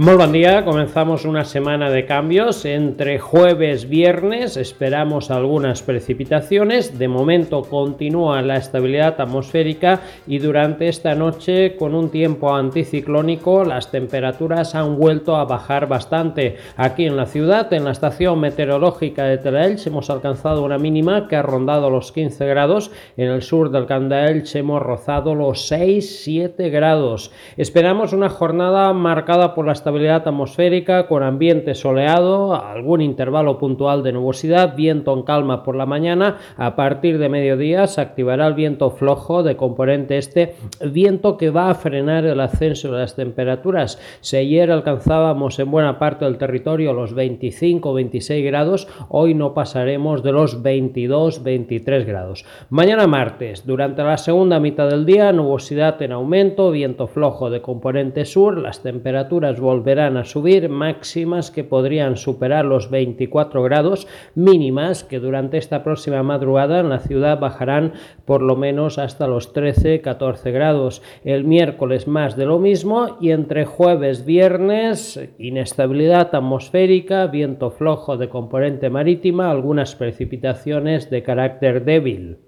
Muy buen día, comenzamos una semana de cambios. Entre jueves viernes esperamos algunas precipitaciones. De momento continúa la estabilidad atmosférica y durante esta noche con un tiempo anticiclónico las temperaturas han vuelto a bajar bastante. Aquí en la ciudad, en la estación meteorológica de Telaelch hemos alcanzado una mínima que ha rondado los 15 grados. En el sur del Candaelch hemos rozado los 6-7 grados. Esperamos una jornada marcada por la estabilidad atmosférica con ambiente soleado, algún intervalo puntual de nubosidad, viento en calma por la mañana. A partir de mediodía se activará el viento flojo de componente este, viento que va a frenar el ascenso de las temperaturas. Si ayer alcanzábamos en buena parte del territorio los 25-26 grados, hoy no pasaremos de los 22-23 grados. Mañana martes, durante la segunda mitad del día, nubosidad en aumento, viento flojo de componente sur, las temperaturas volverán volverán a subir, máximas que podrían superar los 24 grados, mínimas que durante esta próxima madrugada en la ciudad bajarán por lo menos hasta los 13-14 grados. El miércoles más de lo mismo y entre jueves viernes inestabilidad atmosférica, viento flojo de componente marítima, algunas precipitaciones de carácter débil.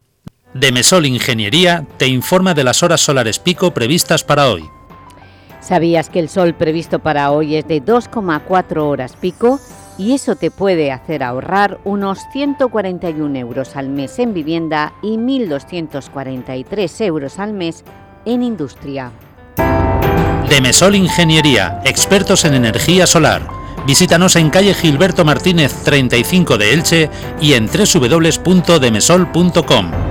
Demesol Ingeniería te informa de las horas solares pico previstas para hoy. ¿Sabías que el sol previsto para hoy es de 2,4 horas pico? Y eso te puede hacer ahorrar unos 141 euros al mes en vivienda y 1.243 euros al mes en industria. Demesol Ingeniería, expertos en energía solar. Visítanos en calle Gilberto Martínez 35 de Elche y en www.demesol.com.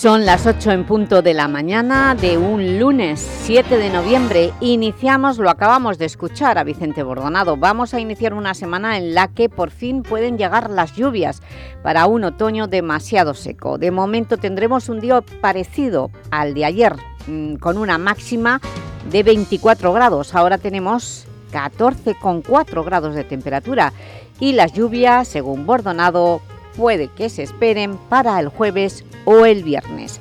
Son las 8 en punto de la mañana de un lunes 7 de noviembre. Iniciamos, lo acabamos de escuchar a Vicente Bordonado. Vamos a iniciar una semana en la que por fin pueden llegar las lluvias para un otoño demasiado seco. De momento tendremos un día parecido al de ayer, mm, con una máxima de 24 grados. Ahora tenemos 14,4 grados de temperatura y las lluvias, según Bordonado, puede que se esperen para el jueves o el viernes.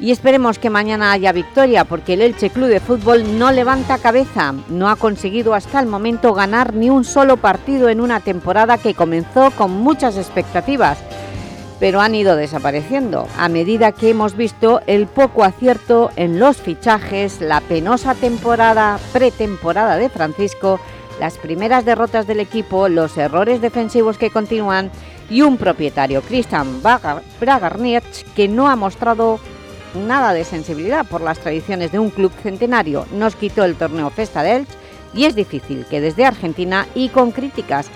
Y esperemos que mañana haya victoria porque el Elche Club de Fútbol no levanta cabeza. No ha conseguido hasta el momento ganar ni un solo partido en una temporada que comenzó con muchas expectativas, pero han ido desapareciendo a medida que hemos visto el poco acierto en los fichajes, la penosa temporada pretemporada de Francisco, las primeras derrotas del equipo, los errores defensivos que continúan y un propietario, Christian Bragarnierch, que no ha mostrado nada de sensibilidad por las tradiciones de un club centenario. Nos quitó el torneo Festa del y es difícil que desde Argentina y con críticas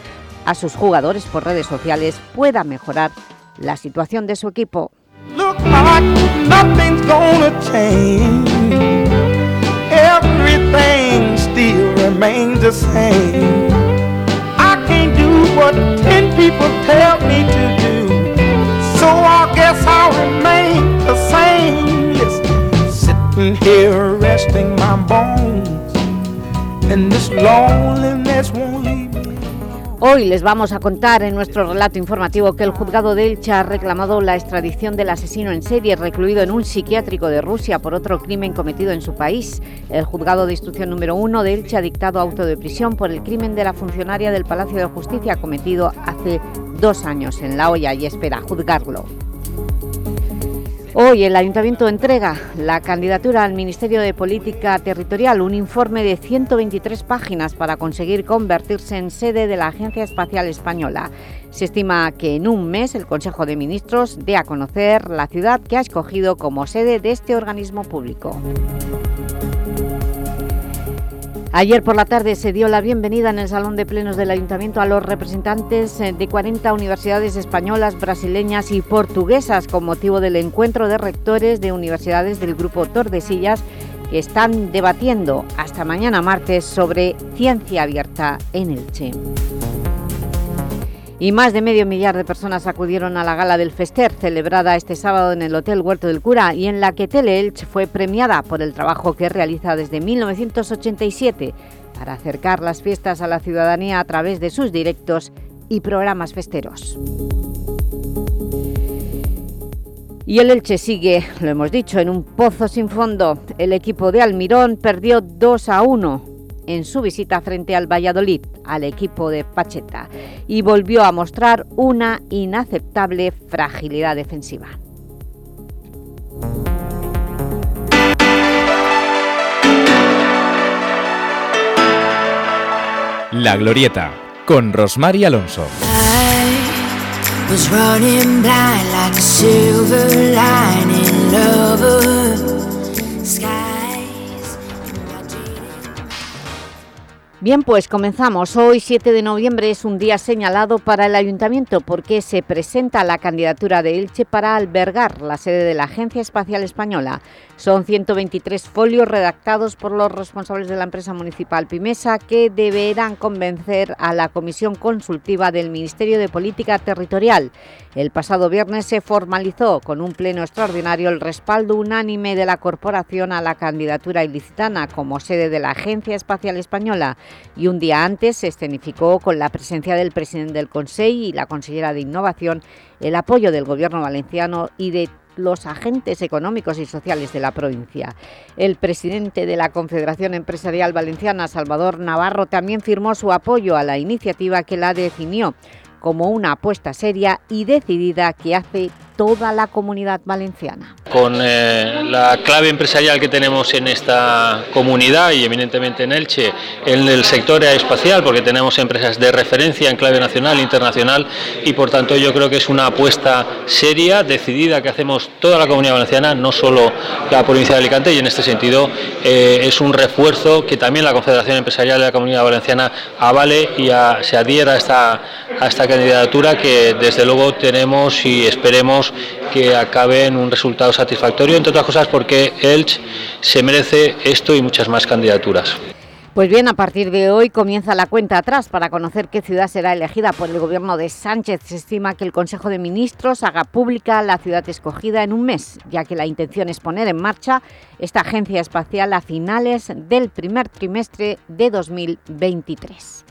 a sus jugadores por redes sociales pueda mejorar la situación de su equipo. Everything still remains the same. I can't do what ten people tell me to do. So I guess I'll remain the same. Listen, sitting here resting my bones. And this loneliness won't. Hoy les vamos a contar en nuestro relato informativo que el juzgado de Elche ha reclamado la extradición del asesino en serie recluido en un psiquiátrico de Rusia por otro crimen cometido en su país. El juzgado de instrucción número 1 de Elche ha dictado auto de prisión por el crimen de la funcionaria del Palacio de Justicia cometido hace dos años en La Hoya y espera juzgarlo. Hoy el Ayuntamiento entrega la candidatura al Ministerio de Política Territorial, un informe de 123 páginas para conseguir convertirse en sede de la Agencia Espacial Española. Se estima que en un mes el Consejo de Ministros dé a conocer la ciudad que ha escogido como sede de este organismo público. Ayer por la tarde se dio la bienvenida en el Salón de Plenos del Ayuntamiento a los representantes eh, de 40 universidades españolas, brasileñas y portuguesas con motivo del encuentro de rectores de universidades del Grupo Tordesillas que están debatiendo hasta mañana martes sobre ciencia abierta en Elche. Y más de medio millar de personas acudieron a la gala del Fester, celebrada este sábado en el Hotel Huerto del Cura, y en la que Teleelch fue premiada por el trabajo que realiza desde 1987 para acercar las fiestas a la ciudadanía a través de sus directos y programas festeros. Y el Elche sigue, lo hemos dicho, en un pozo sin fondo. El equipo de Almirón perdió 2 a 1 en su visita frente al Valladolid, al equipo de Pacheta, y volvió a mostrar una inaceptable fragilidad defensiva. La Glorieta, con Rosmar y Alonso. was running blind like a silver lining. Love Bien, pues comenzamos. Hoy, 7 de noviembre, es un día señalado para el Ayuntamiento porque se presenta la candidatura de Elche para albergar la sede de la Agencia Espacial Española. Son 123 folios redactados por los responsables de la empresa municipal Pimesa que deberán convencer a la Comisión Consultiva del Ministerio de Política Territorial. El pasado viernes se formalizó con un pleno extraordinario el respaldo unánime de la corporación a la candidatura ilicitana como sede de la Agencia Espacial Española y un día antes se escenificó con la presencia del presidente del Consejo y la consellera de Innovación el apoyo del Gobierno valenciano y de los agentes económicos y sociales de la provincia. El presidente de la Confederación Empresarial Valenciana, Salvador Navarro, también firmó su apoyo a la iniciativa que la definió como una apuesta seria y decidida que hace toda la comunidad valenciana. Con eh, la clave empresarial que tenemos en esta comunidad y eminentemente en Elche, en el sector aeroespacial, porque tenemos empresas de referencia en clave nacional e internacional y por tanto yo creo que es una apuesta seria, decidida que hacemos toda la comunidad valenciana, no solo la provincia de Alicante y en este sentido eh, es un refuerzo que también la Confederación Empresarial de la Comunidad Valenciana avale y se adhiera a esta, a esta candidatura que desde luego tenemos y esperemos que acabe en un resultado satisfactorio, entre otras cosas porque Elche se merece esto y muchas más candidaturas. Pues bien, a partir de hoy comienza la cuenta atrás para conocer qué ciudad será elegida por el gobierno de Sánchez. Se estima que el Consejo de Ministros haga pública la ciudad escogida en un mes, ya que la intención es poner en marcha esta agencia espacial a finales del primer trimestre de 2023.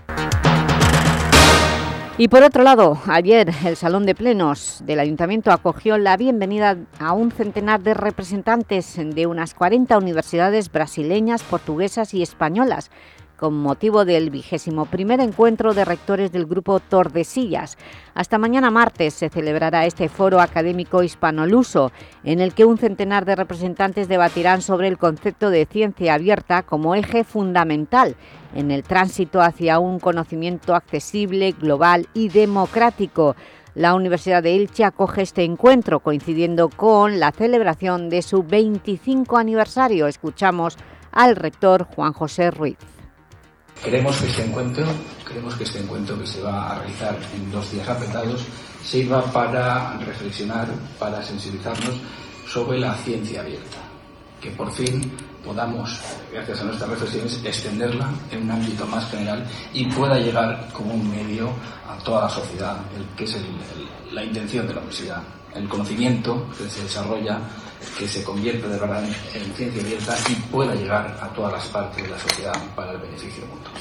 Y por otro lado, ayer el Salón de Plenos del Ayuntamiento acogió la bienvenida a un centenar de representantes de unas 40 universidades brasileñas, portuguesas y españolas con motivo del vigésimo primer encuentro de rectores del Grupo Tordesillas. Hasta mañana martes se celebrará este foro académico hispanoluso, en el que un centenar de representantes debatirán sobre el concepto de ciencia abierta como eje fundamental en el tránsito hacia un conocimiento accesible, global y democrático. La Universidad de Elche acoge este encuentro coincidiendo con la celebración de su 25 aniversario. Escuchamos al rector Juan José Ruiz. Queremos que este encuentro, queremos que este encuentro que se va a realizar en dos días apretados sirva para reflexionar, para sensibilizarnos sobre la ciencia abierta, que por fin podamos, gracias a nuestras reflexiones, extenderla en un ámbito más general y pueda llegar como un medio a toda la sociedad, el, que es la intención de la universidad, el conocimiento que se desarrolla que se convierta de verdad en, ciencia abierta y pueda llegar a todas las partes de la sociedad para el beneficio mutuo.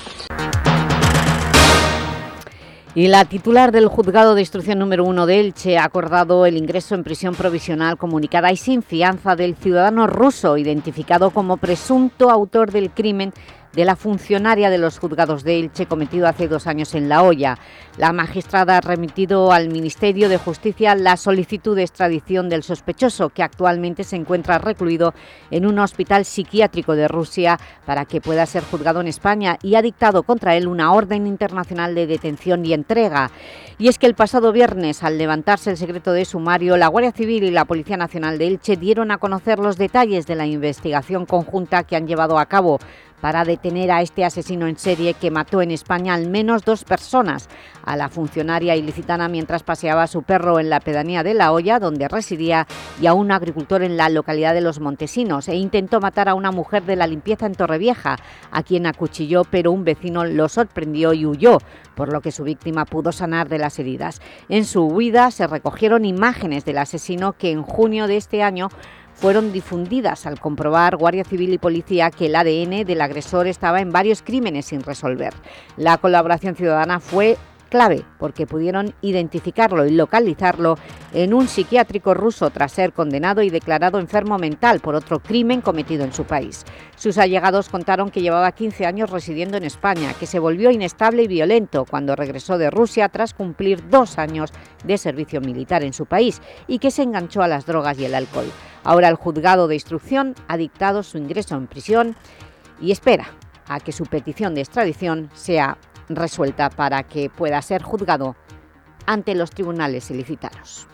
Y la titular del Juzgado de Instrucción número 1 de Elche ha acordado el ingreso en prisión provisional comunicada y sin fianza del ciudadano ruso, identificado como presunto autor del crimen de la funcionaria de los juzgados de Elche cometido hace dos años en La Hoya. La magistrada ha remitido al Ministerio de Justicia la solicitud de extradición del sospechoso, que actualmente se encuentra recluido en un hospital psiquiátrico de Rusia para que pueda ser juzgado en España y ha dictado contra él una orden internacional de detención y entrega. Y es que el pasado viernes, al levantarse el secreto de sumario, la Guardia Civil y la Policía Nacional de Elche dieron a conocer los detalles de la investigación conjunta que han llevado a cabo para detener a este asesino en serie que mató en España al menos dos personas, a la funcionaria ilicitana mientras paseaba a su perro en la pedanía de La Hoya, donde residía, y a un agricultor en la localidad de Los Montesinos, e intentó matar a una mujer de la limpieza en Torrevieja, a quien acuchilló, pero un vecino lo sorprendió y huyó, por lo que su víctima pudo sanar de heridas. En su huida se recogieron imágenes del asesino que en junio de este año fueron difundidas al comprobar Guardia Civil y Policía que el ADN del agresor estaba en varios crímenes sin resolver. La colaboración ciudadana fue clave porque pudieron identificarlo y localizarlo en un psiquiátrico ruso tras ser condenado y declarado enfermo mental por otro crimen cometido en su país. Sus allegados contaron que llevaba 15 años residiendo en España, que se volvió inestable y violento cuando regresó de Rusia tras cumplir dos años de servicio militar en su país y que se enganchó a las drogas y el alcohol. Ahora el juzgado de instrucción ha dictado su ingreso en prisión y espera a que su petición de extradición sea resuelta para que pueda ser juzgado ante los tribunales ilicitanos.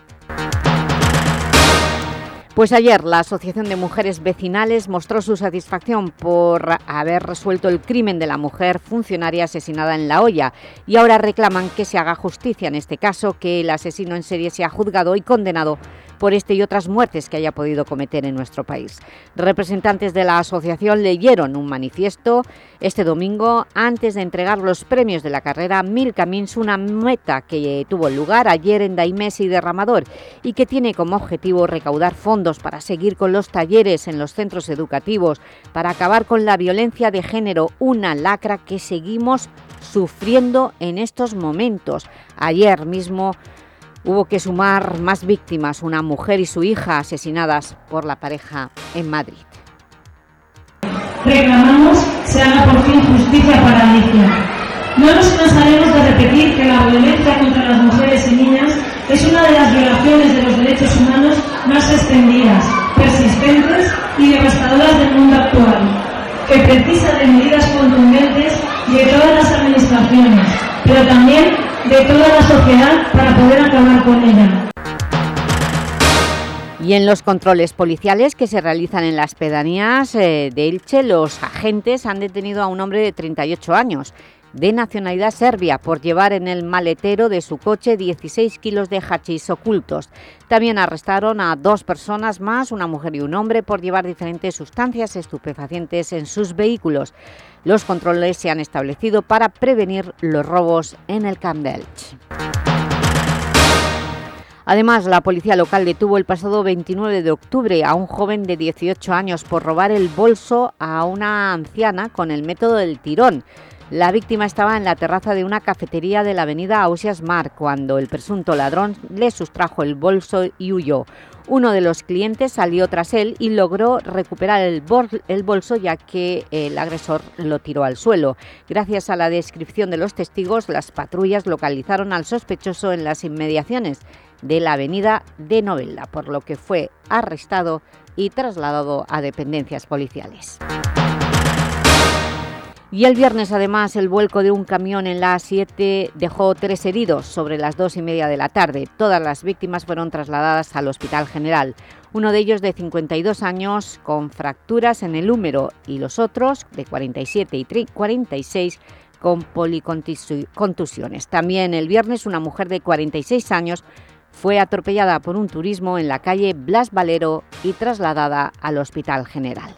Pues ayer la Asociación de Mujeres Vecinales mostró su satisfacción por haber resuelto el crimen de la mujer funcionaria asesinada en La Hoya y ahora reclaman que se haga justicia en este caso, que el asesino en serie sea juzgado y condenado por este y otras muertes que haya podido cometer en nuestro país. Representantes de la asociación leyeron un manifiesto este domingo antes de entregar los premios de la carrera Mil Camins, una meta que tuvo lugar ayer en Daimés y Derramador y que tiene como objetivo recaudar fondos para seguir con los talleres en los centros educativos, para acabar con la violencia de género, una lacra que seguimos sufriendo en estos momentos. Ayer mismo hubo que sumar más víctimas, una mujer y su hija asesinadas por la pareja en Madrid. Reclamamos se haga por fin justicia para Alicia. No nos cansaremos de repetir que la violencia contra las mujeres y niñas es una de las violaciones de los derechos humanos más extendidas, persistentes y devastadoras del mundo actual, que precisa de medidas contundentes de todas las administraciones, pero también de toda la sociedad para poder acabar con ella. Y en los controles policiales que se realizan en las pedanías eh, de Elche, los agentes han detenido a un hombre de 38 años, de nacionalidad serbia, por llevar en el maletero de su coche 16 kilos de hachís ocultos. También arrestaron a dos personas más, una mujer y un hombre, por llevar diferentes sustancias estupefacientes en sus vehículos. Los controles se han establecido para prevenir los robos en el Camp Además, la policía local detuvo el pasado 29 de octubre a un joven de 18 años por robar el bolso a una anciana con el método del tirón. La víctima estaba en la terraza de una cafetería de la avenida Ausias Mar cuando el presunto ladrón le sustrajo el bolso y huyó. Uno de los clientes salió tras él y logró recuperar el, bolso ya que el agresor lo tiró al suelo. Gracias a la descripción de los testigos, las patrullas localizaron al sospechoso en las inmediaciones de la avenida de Novella, por lo que fue arrestado y trasladado a dependencias policiales. Y el viernes, además, el vuelco de un camión en la A7 dejó tres heridos sobre las dos y media de la tarde. Todas las víctimas fueron trasladadas al Hospital General. Uno de ellos de 52 años con fracturas en el húmero y los otros de 47 y 46 con policontusiones. También el viernes una mujer de 46 años fue atropellada por un turismo en la calle Blas Valero y trasladada al Hospital General.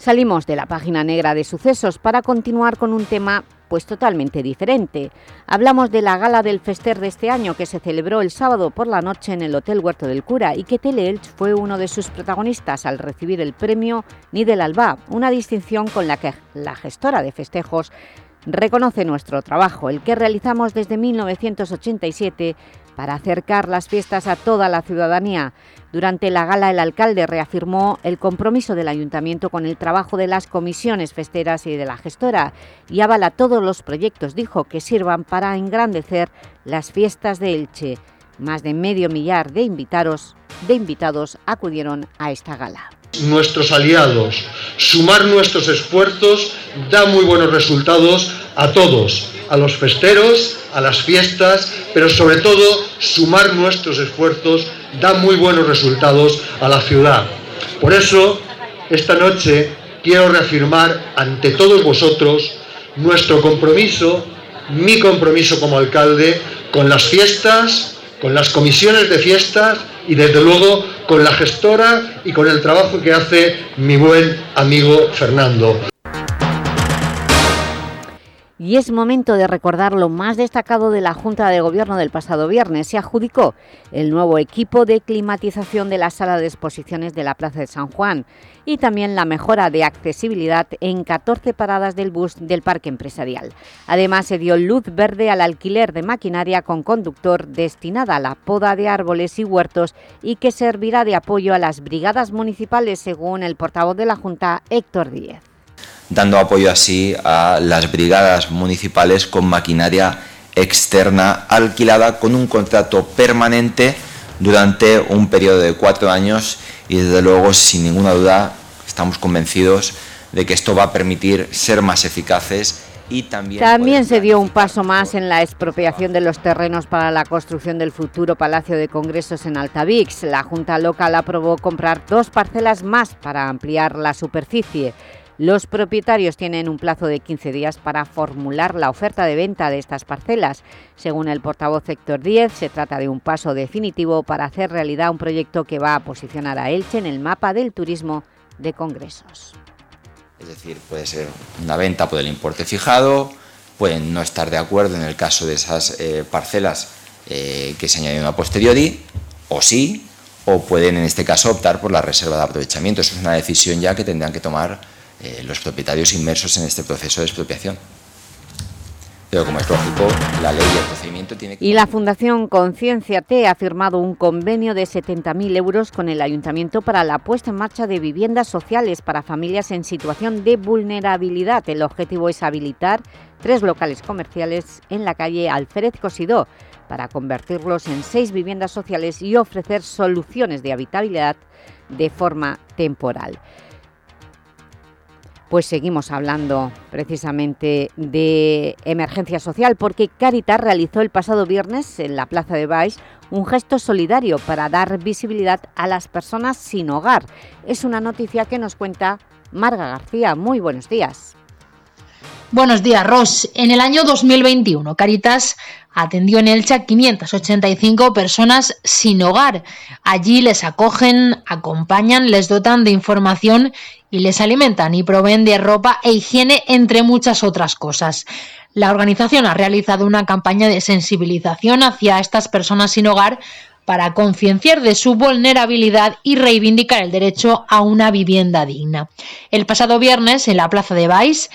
Salimos de la página negra de sucesos para continuar con un tema pues totalmente diferente. Hablamos de la gala del Fester de este año que se celebró el sábado por la noche en el Hotel Huerto del Cura y que Teleelch fue uno de sus protagonistas al recibir el premio Nidel Alba, una distinción con la que la gestora de festejos reconoce nuestro trabajo, el que realizamos desde 1987 para acercar las fiestas a toda la ciudadanía. Durante la gala el alcalde reafirmó el compromiso del Ayuntamiento con el trabajo de las comisiones festeras y de la gestora y avala todos los proyectos, dijo, que sirvan para engrandecer las fiestas de Elche. Más de medio millar de invitados, de invitados acudieron a esta gala nuestros aliados, sumar nuestros esfuerzos da muy buenos resultados a todos, a los festeros, a las fiestas, pero sobre todo sumar nuestros esfuerzos da muy buenos resultados a la ciudad. Por eso, esta noche quiero reafirmar ante todos vosotros nuestro compromiso, mi compromiso como alcalde, con las fiestas, con las comisiones de fiestas y desde luego con la gestora y con el trabajo que hace mi buen amigo Fernando. Y es momento de recordar lo más destacado de la Junta de Gobierno del pasado viernes. Se adjudicó el nuevo equipo de climatización de la sala de exposiciones de la Plaza de San Juan y también la mejora de accesibilidad en 14 paradas del bus del parque empresarial. Además, se dio luz verde al alquiler de maquinaria con conductor destinada a la poda de árboles y huertos y que servirá de apoyo a las brigadas municipales, según el portavoz de la Junta, Héctor Díez dando apoyo así a las brigadas municipales con maquinaria externa alquilada con un contrato permanente durante un periodo de cuatro años y desde luego sin ninguna duda estamos convencidos de que esto va a permitir ser más eficaces y también... También se dio un paso más en la expropiación de los terrenos para la construcción del futuro Palacio de Congresos en Altavix. La Junta Local aprobó comprar dos parcelas más para ampliar la superficie. Los propietarios tienen un plazo de 15 días para formular la oferta de venta de estas parcelas. Según el portavoz Héctor Díez, se trata de un paso definitivo para hacer realidad un proyecto que va a posicionar a Elche en el mapa del turismo de congresos. Es decir, puede ser una venta por el importe fijado, pueden no estar de acuerdo en el caso de esas eh, parcelas eh, que se añadieron a posteriori, o sí, o pueden en este caso optar por la reserva de aprovechamiento. Eso es una decisión ya que tendrán que tomar eh, los propietarios inmersos en este proceso de expropiación. Pero como es lógico, la ley y el procedimiento tiene que... Y la Fundación Conciencia T ha firmado un convenio de 70.000 euros con el Ayuntamiento para la puesta en marcha de viviendas sociales para familias en situación de vulnerabilidad. El objetivo es habilitar tres locales comerciales en la calle Alfred Cosidó para convertirlos en seis viviendas sociales y ofrecer soluciones de habitabilidad de forma temporal pues seguimos hablando precisamente de emergencia social porque Caritas realizó el pasado viernes en la Plaza de Baix un gesto solidario para dar visibilidad a las personas sin hogar. Es una noticia que nos cuenta Marga García. Muy buenos días. Buenos días, Ros. En el año 2021, Caritas atendió en Elche a 585 personas sin hogar. Allí les acogen, acompañan, les dotan de información y les alimentan y proveen de ropa e higiene, entre muchas otras cosas. La organización ha realizado una campaña de sensibilización hacia estas personas sin hogar para concienciar de su vulnerabilidad y reivindicar el derecho a una vivienda digna. El pasado viernes, en la Plaza de Baix,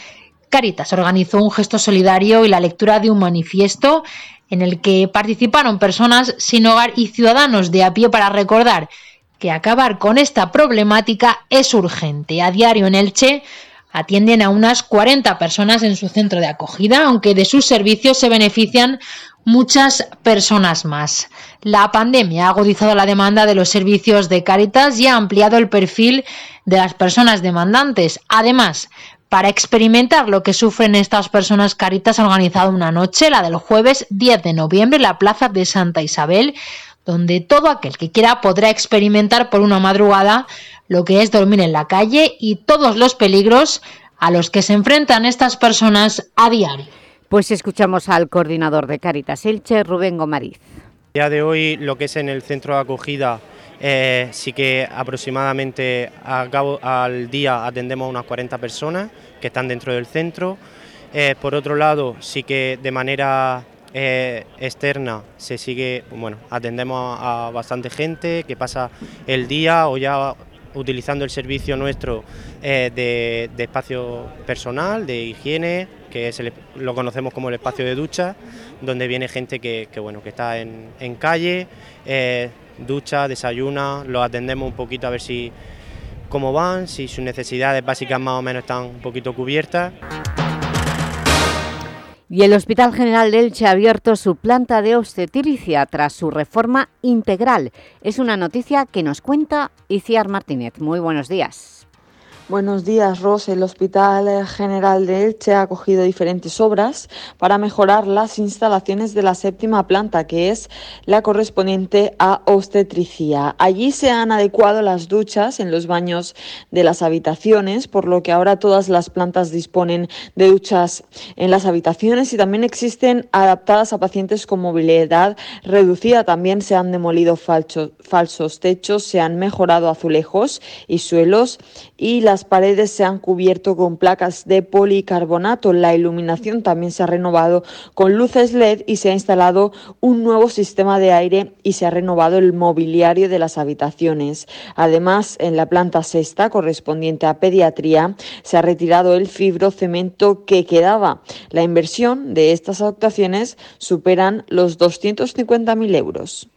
Caritas organizó un gesto solidario y la lectura de un manifiesto en el que participaron personas sin hogar y ciudadanos de a pie para recordar que acabar con esta problemática es urgente. A diario en Elche atienden a unas 40 personas en su centro de acogida, aunque de sus servicios se benefician muchas personas más. La pandemia ha agudizado la demanda de los servicios de Caritas y ha ampliado el perfil de las personas demandantes. Además, para experimentar lo que sufren estas personas, Caritas ha organizado una noche, la del jueves 10 de noviembre, en la Plaza de Santa Isabel, donde todo aquel que quiera podrá experimentar por una madrugada lo que es dormir en la calle y todos los peligros a los que se enfrentan estas personas a diario. Pues escuchamos al coordinador de Caritas Elche, Rubén Gomariz. día de hoy lo que es en el centro de acogida eh, sí que aproximadamente al día atendemos a unas 40 personas que están dentro del centro. Eh, por otro lado, sí que de manera eh, externa se sigue, bueno, atendemos a bastante gente que pasa el día o ya utilizando el servicio nuestro eh, de, espacio personal, de higiene, que lo conocemos como el espacio de ducha, donde viene gente que, bueno, que está en, calle, eh, ducha, desayuna, lo atendemos un poquito a ver si cómo van, si sus necesidades básicas más o menos están un poquito cubiertas. Y el Hospital General de Elche ha abierto su planta de obstetricia tras su reforma integral. Es una noticia que nos cuenta Iciar Martínez. Muy buenos días. Buenos días, Ros. El Hospital General de Elche ha acogido diferentes obras para mejorar las instalaciones de la séptima planta, que es la correspondiente a obstetricia. Allí se han adecuado las duchas en los baños de las habitaciones, por lo que ahora todas las plantas disponen de duchas en las habitaciones y también existen adaptadas a pacientes con movilidad reducida. También se han demolido falsos techos, se han mejorado azulejos y suelos y las paredes se han cubierto con placas de policarbonato. La iluminación también se ha renovado con luces LED y se ha instalado un nuevo sistema de aire y se ha renovado el mobiliario de las habitaciones. Además, en la planta sexta, correspondiente a pediatría, se ha retirado el fibrocemento que quedaba. La inversión de estas actuaciones superan los 250.000 euros.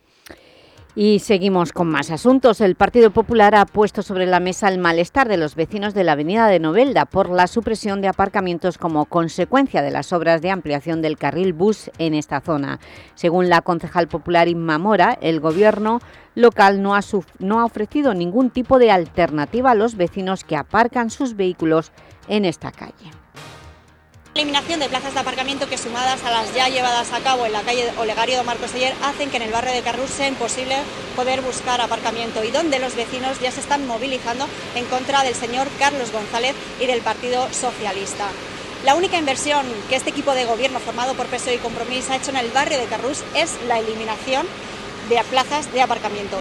Y seguimos con más asuntos. El Partido Popular ha puesto sobre la mesa el malestar de los vecinos de la avenida de Novelda por la supresión de aparcamientos como consecuencia de las obras de ampliación del carril bus en esta zona. Según la concejal popular Inma Mora, el Gobierno local no ha, no ha ofrecido ningún tipo de alternativa a los vecinos que aparcan sus vehículos en esta calle eliminación de plazas de aparcamiento que sumadas a las ya llevadas a cabo en la calle Olegario Marcos Ayer hacen que en el barrio de Carrús sea imposible poder buscar aparcamiento y donde los vecinos ya se están movilizando en contra del señor Carlos González y del Partido Socialista. La única inversión que este equipo de gobierno formado por PSOE y Compromís ha hecho en el barrio de Carrús es la eliminación de plazas de aparcamiento.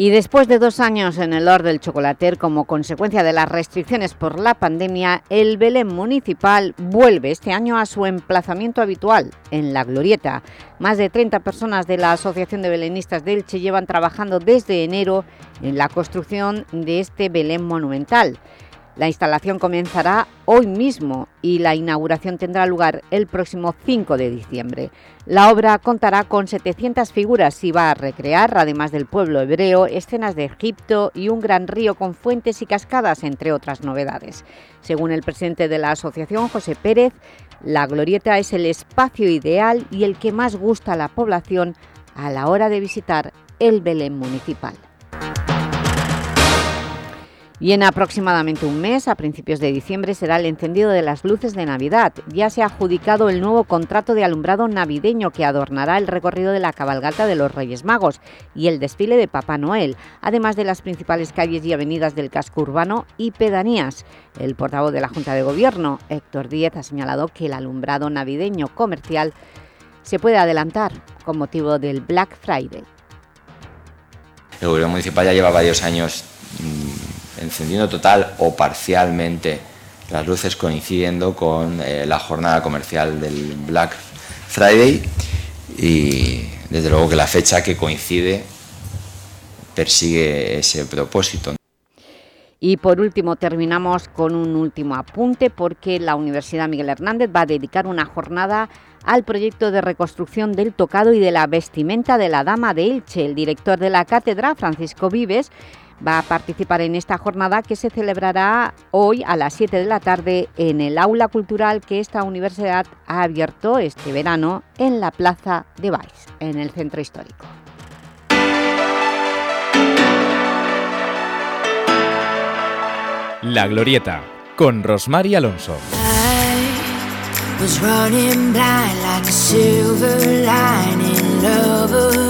Y después de dos años en el Lord del Chocolater como consecuencia de las restricciones por la pandemia, el Belén Municipal vuelve este año a su emplazamiento habitual, en La Glorieta. Más de 30 personas de la Asociación de Belenistas de Elche llevan trabajando desde enero en la construcción de este Belén monumental. La instalación comenzará hoy mismo y la inauguración tendrá lugar el próximo 5 de diciembre. La obra contará con 700 figuras y va a recrear, además del pueblo hebreo, escenas de Egipto y un gran río con fuentes y cascadas, entre otras novedades. Según el presidente de la asociación, José Pérez, la glorieta es el espacio ideal y el que más gusta a la población a la hora de visitar el Belén municipal. Y en aproximadamente un mes, a principios de diciembre, será el encendido de las luces de Navidad. Ya se ha adjudicado el nuevo contrato de alumbrado navideño que adornará el recorrido de la cabalgata de los Reyes Magos y el desfile de Papá Noel, además de las principales calles y avenidas del casco urbano y pedanías. El portavoz de la Junta de Gobierno, Héctor Díez, ha señalado que el alumbrado navideño comercial se puede adelantar con motivo del Black Friday. El Gobierno Municipal ya lleva varios años mm, encendiendo total o parcialmente las luces coincidiendo con eh, la jornada comercial del Black Friday y desde luego que la fecha que coincide persigue ese propósito. Y por último terminamos con un último apunte porque la Universidad Miguel Hernández va a dedicar una jornada al proyecto de reconstrucción del tocado y de la vestimenta de la Dama de Elche. El director de la cátedra, Francisco Vives, va a participar en esta jornada que se celebrará hoy a las 7 de la tarde en el aula cultural que esta universidad ha abierto este verano en la Plaza de Baix, en el centro histórico. La Glorieta, con Rosmar y Alonso. was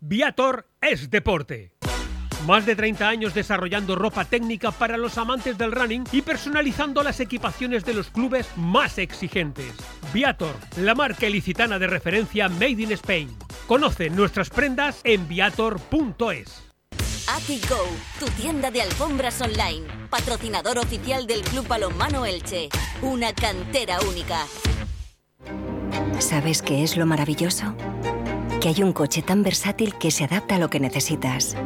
Viator es deporte. Más de 30 años desarrollando ropa técnica para los amantes del running y personalizando las equipaciones de los clubes más exigentes. Viator, la marca ilicitana de referencia Made in Spain. Conoce nuestras prendas en viator.es. AtiGo, tu tienda de alfombras online, patrocinador oficial del Club Balonmano Elche, una cantera única. ¿Sabes qué es lo maravilloso? Que hay un coche tan versátil que se adapta a lo que necesitas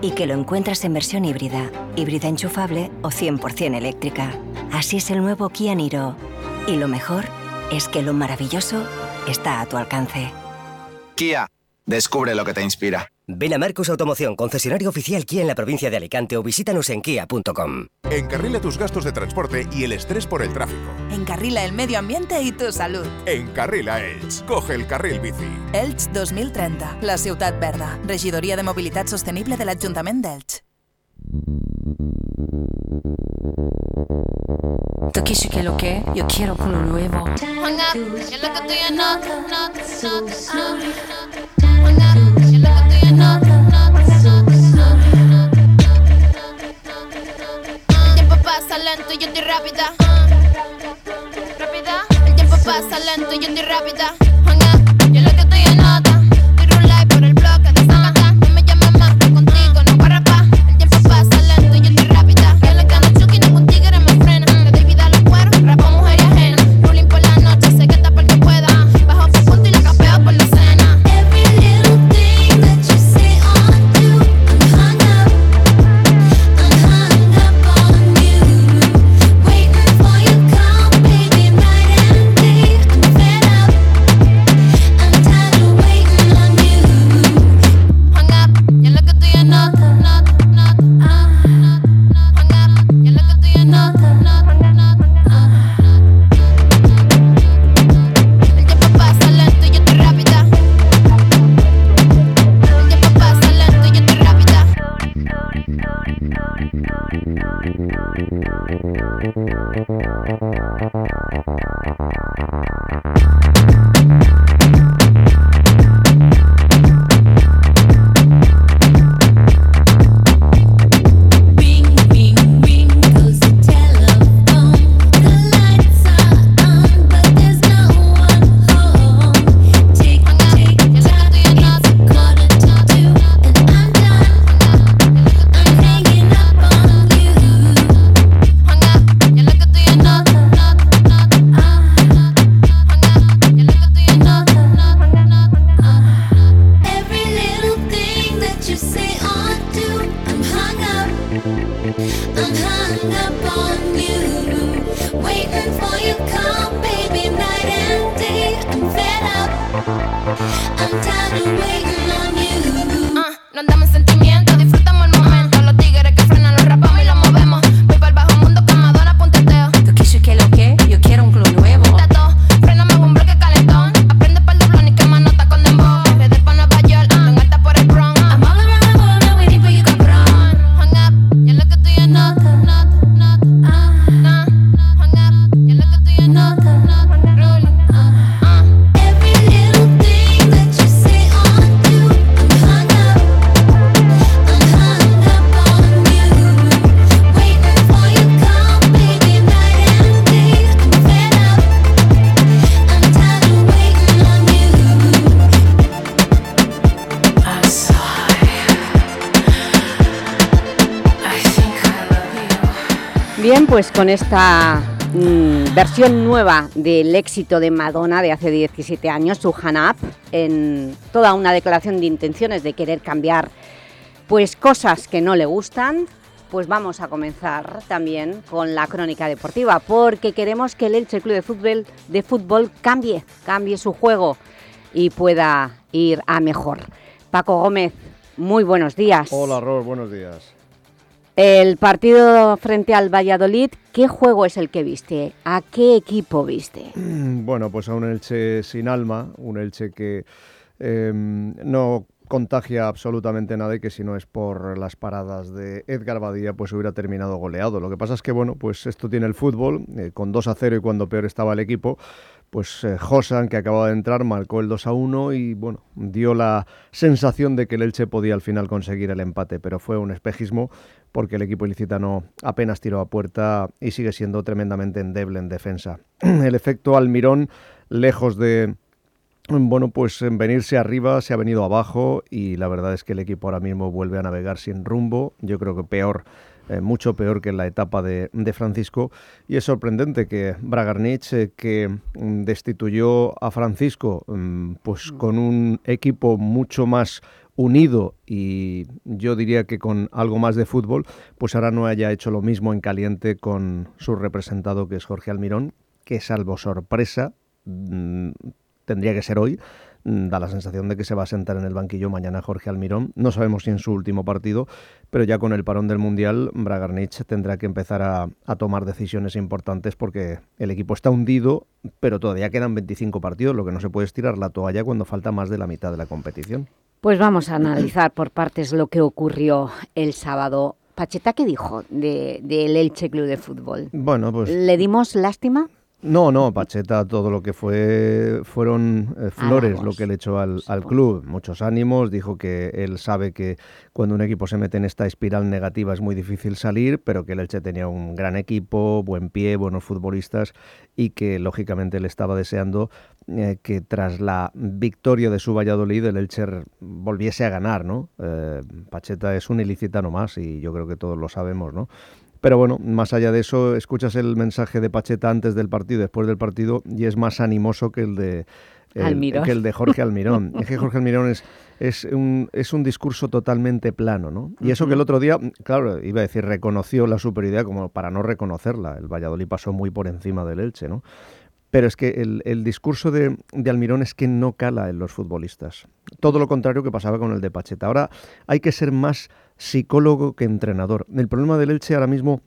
y que lo encuentras en versión híbrida, híbrida enchufable o 100% eléctrica. Así es el nuevo Kia Niro. Y lo mejor es que lo maravilloso está a tu alcance. Kia, descubre lo que te inspira. Ven a Marcos Automoción, concesionario oficial Kia en la provincia de Alicante o visítanos en kia.com. Encarrila tus gastos de transporte y el estrés por el tráfico. Encarrila el medio ambiente y tu salud. Encarrila Elch. Coge el carril bici. Elch 2030, la ciutat verda. Regidoria de Mobilitat Sostenible de l'Ajuntament d'Elx. Tokishi que lo que, yo quiero lo nuevo. El tiempo pasa lento y yo estoy rápida. Rápida. El tiempo pasa lento y yo estoy rápida. Yo lo que estoy en nota. Pues con esta mm, versión nueva del éxito de Madonna de hace 17 años, su Han Up, en toda una declaración de intenciones de querer cambiar pues cosas que no le gustan, pues vamos a comenzar también con la crónica deportiva, porque queremos que el Elche Club de Fútbol, de cambie, cambie su juego y pueda ir a mejor. Paco Gómez, muy buenos días. Hola, Ros, buenos días. El partido frente al Valladolid, ¿qué juego es el que viste? ¿A qué equipo viste? Bueno, pues a un Elche sin alma, un Elche que eh, no contagia absolutamente nada y que si no es por las paradas de Edgar Badía, pues hubiera terminado goleado. Lo que pasa es que, bueno, pues esto tiene el fútbol, eh, con 2 a 0 y cuando peor estaba el equipo, pues eh, Josan, que acababa de entrar, marcó el 2 a 1 y, bueno, dio la sensación de que el Elche podía al final conseguir el empate, pero fue un espejismo porque el equipo ilicitano apenas tiró a puerta y sigue siendo tremendamente endeble en defensa. <clears throat> El efecto Almirón, lejos de bueno, pues en venirse arriba se ha venido abajo y la verdad es que el equipo ahora mismo vuelve a navegar sin rumbo. Yo creo que peor, eh, mucho peor que en la etapa de, de Francisco. Y es sorprendente que Bragarnich, eh, que mm, destituyó a Francisco mm, pues con un equipo mucho más unido y yo diría que con algo más de fútbol, pues ahora no haya hecho lo mismo en caliente con su representado que es Jorge Almirón, que salvo sorpresa, mm, tendría que ser hoy, mm, da la sensación de que se va a sentar en el banquillo mañana Jorge Almirón. No sabemos si en su último partido, pero ya con el parón del Mundial, Bragarnich tendrá que empezar a, a tomar decisiones importantes porque el equipo está hundido, pero todavía quedan 25 partidos, lo que no se puede estirar la toalla cuando falta más de la mitad de la competición. Pues vamos a analizar por partes lo que ocurrió el sábado. Pacheta, ¿qué dijo del de, Elche Club de Fútbol? Bueno, pues... ¿Le dimos lástima? No, no, Pacheta todo lo que fue fueron eh, flores Halagos. lo que le echó al, al club, muchos ánimos, dijo que él sabe que cuando un equipo se mete en esta espiral negativa es muy difícil salir, pero que el Elche tenía un gran equipo, buen pie, buenos futbolistas y que lógicamente le estaba deseando eh, que tras la victoria de su Valladolid el Elche volviese a ganar, ¿no? Eh, Pacheta es un ilicitano más y yo creo que todos lo sabemos, ¿no? Pero bueno, más allá de eso, escuchas el mensaje de Pacheta antes del partido, después del partido, y es más animoso que el de, el- que el de Jorge Almirón. <laughs> es que Jorge Almirón es, es, un, es un discurso totalmente plano, ¿no? Y eso que el otro día, claro, iba a decir, reconoció la superioridad como para no reconocerla. El Valladolid pasó muy por encima del Elche, ¿no? Pero es que el, el discurso de, de Almirón es que no cala en los futbolistas. Todo lo contrario que pasaba con el de Pacheta. Ahora hay que ser más psicólogo que entrenador. El problema del Elche ahora mismo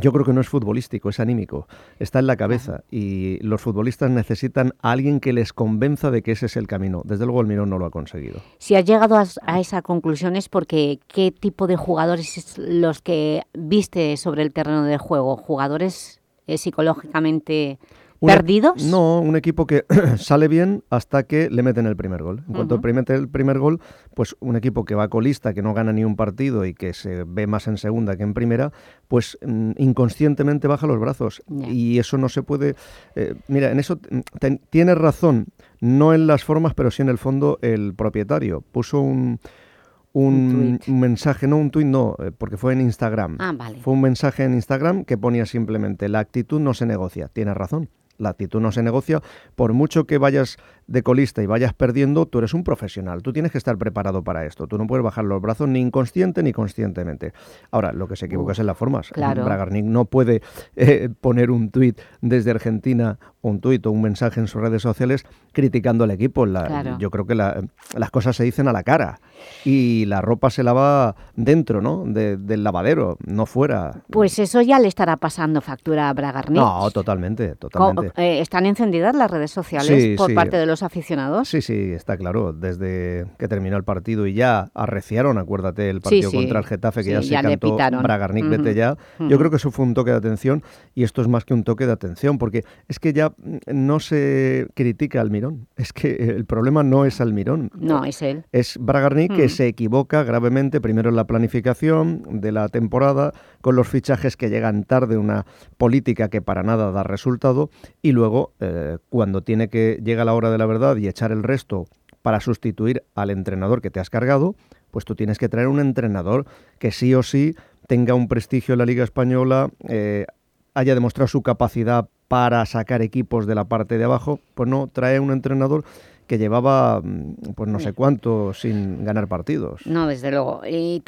yo creo que no es futbolístico, es anímico, está en la cabeza y los futbolistas necesitan a alguien que les convenza de que ese es el camino. Desde luego Almirón no lo ha conseguido. Si has llegado a, a esa conclusión es porque ¿qué tipo de jugadores es los que viste sobre el terreno de juego? ¿Jugadores eh, psicológicamente perdidos? No, un equipo que <clears throat> sale bien hasta que le meten el primer gol. En cuanto Ujú. mete el primer gol, pues un equipo que va colista, que no gana ni un partido y que se ve más en segunda que en primera, pues mm, inconscientemente baja los brazos. Y eso no se puede... eh, mira, en eso mm, tienes razón, no en las formas, pero sí en el fondo el propietario. Puso un... Un, un mensaje, no un tuit, no, eh, porque fue en Instagram. Ah, vale. Fue un mensaje en Instagram que ponía simplemente, la actitud no se negocia. Tienes razón, la actitud no se negocia. Por mucho que vayas de colista y vayas perdiendo, tú eres un profesional. Tú tienes que estar preparado para esto. Tú no puedes bajar los brazos ni inconsciente ni conscientemente. Ahora, lo que se equivoca es en las formas. claro. Bragarnik no puede eh, poner un tuit desde Argentina, un tuit o un mensaje en sus redes sociales criticando al equipo. La- Claro. Yo creo que la- las cosas se dicen a la cara y la ropa se lava dentro, ¿no? De- del lavadero, no fuera. Pues eso ya le estará pasando factura a Bragarnik. No, totalmente, Co- totalmente. eh, ¿Están encendidas las redes sociales Sí, por sí. parte de los aficionados? Sí, sí, está claro. Desde que terminó el partido y ya arreciaron, acuérdate, el partido sí. contra el Getafe, que Sí, ya se ya le cantó pitaron. Bragarnik, vete ya. ujú. Yo creo que eso fue un toque de atención y esto es más que un toque de atención, porque es que ya no se critica a Almirón. Es que el problema no es Almirón. No, es él. Es Bragarnik que se equivoca gravemente, primero en la planificación de la temporada, con los fichajes que llegan tarde, una política que para nada da resultado, y luego eh, cuando tiene que llega la hora de la verdad y echar el resto para sustituir al entrenador que te has cargado, pues tú tienes que traer un entrenador que sí o sí tenga un prestigio en la Liga Española, eh, haya demostrado su capacidad para sacar equipos de la parte de abajo, pues no, trae un entrenador que llevaba mm, pues no sé cuánto sin ganar partidos. No, desde luego. Y,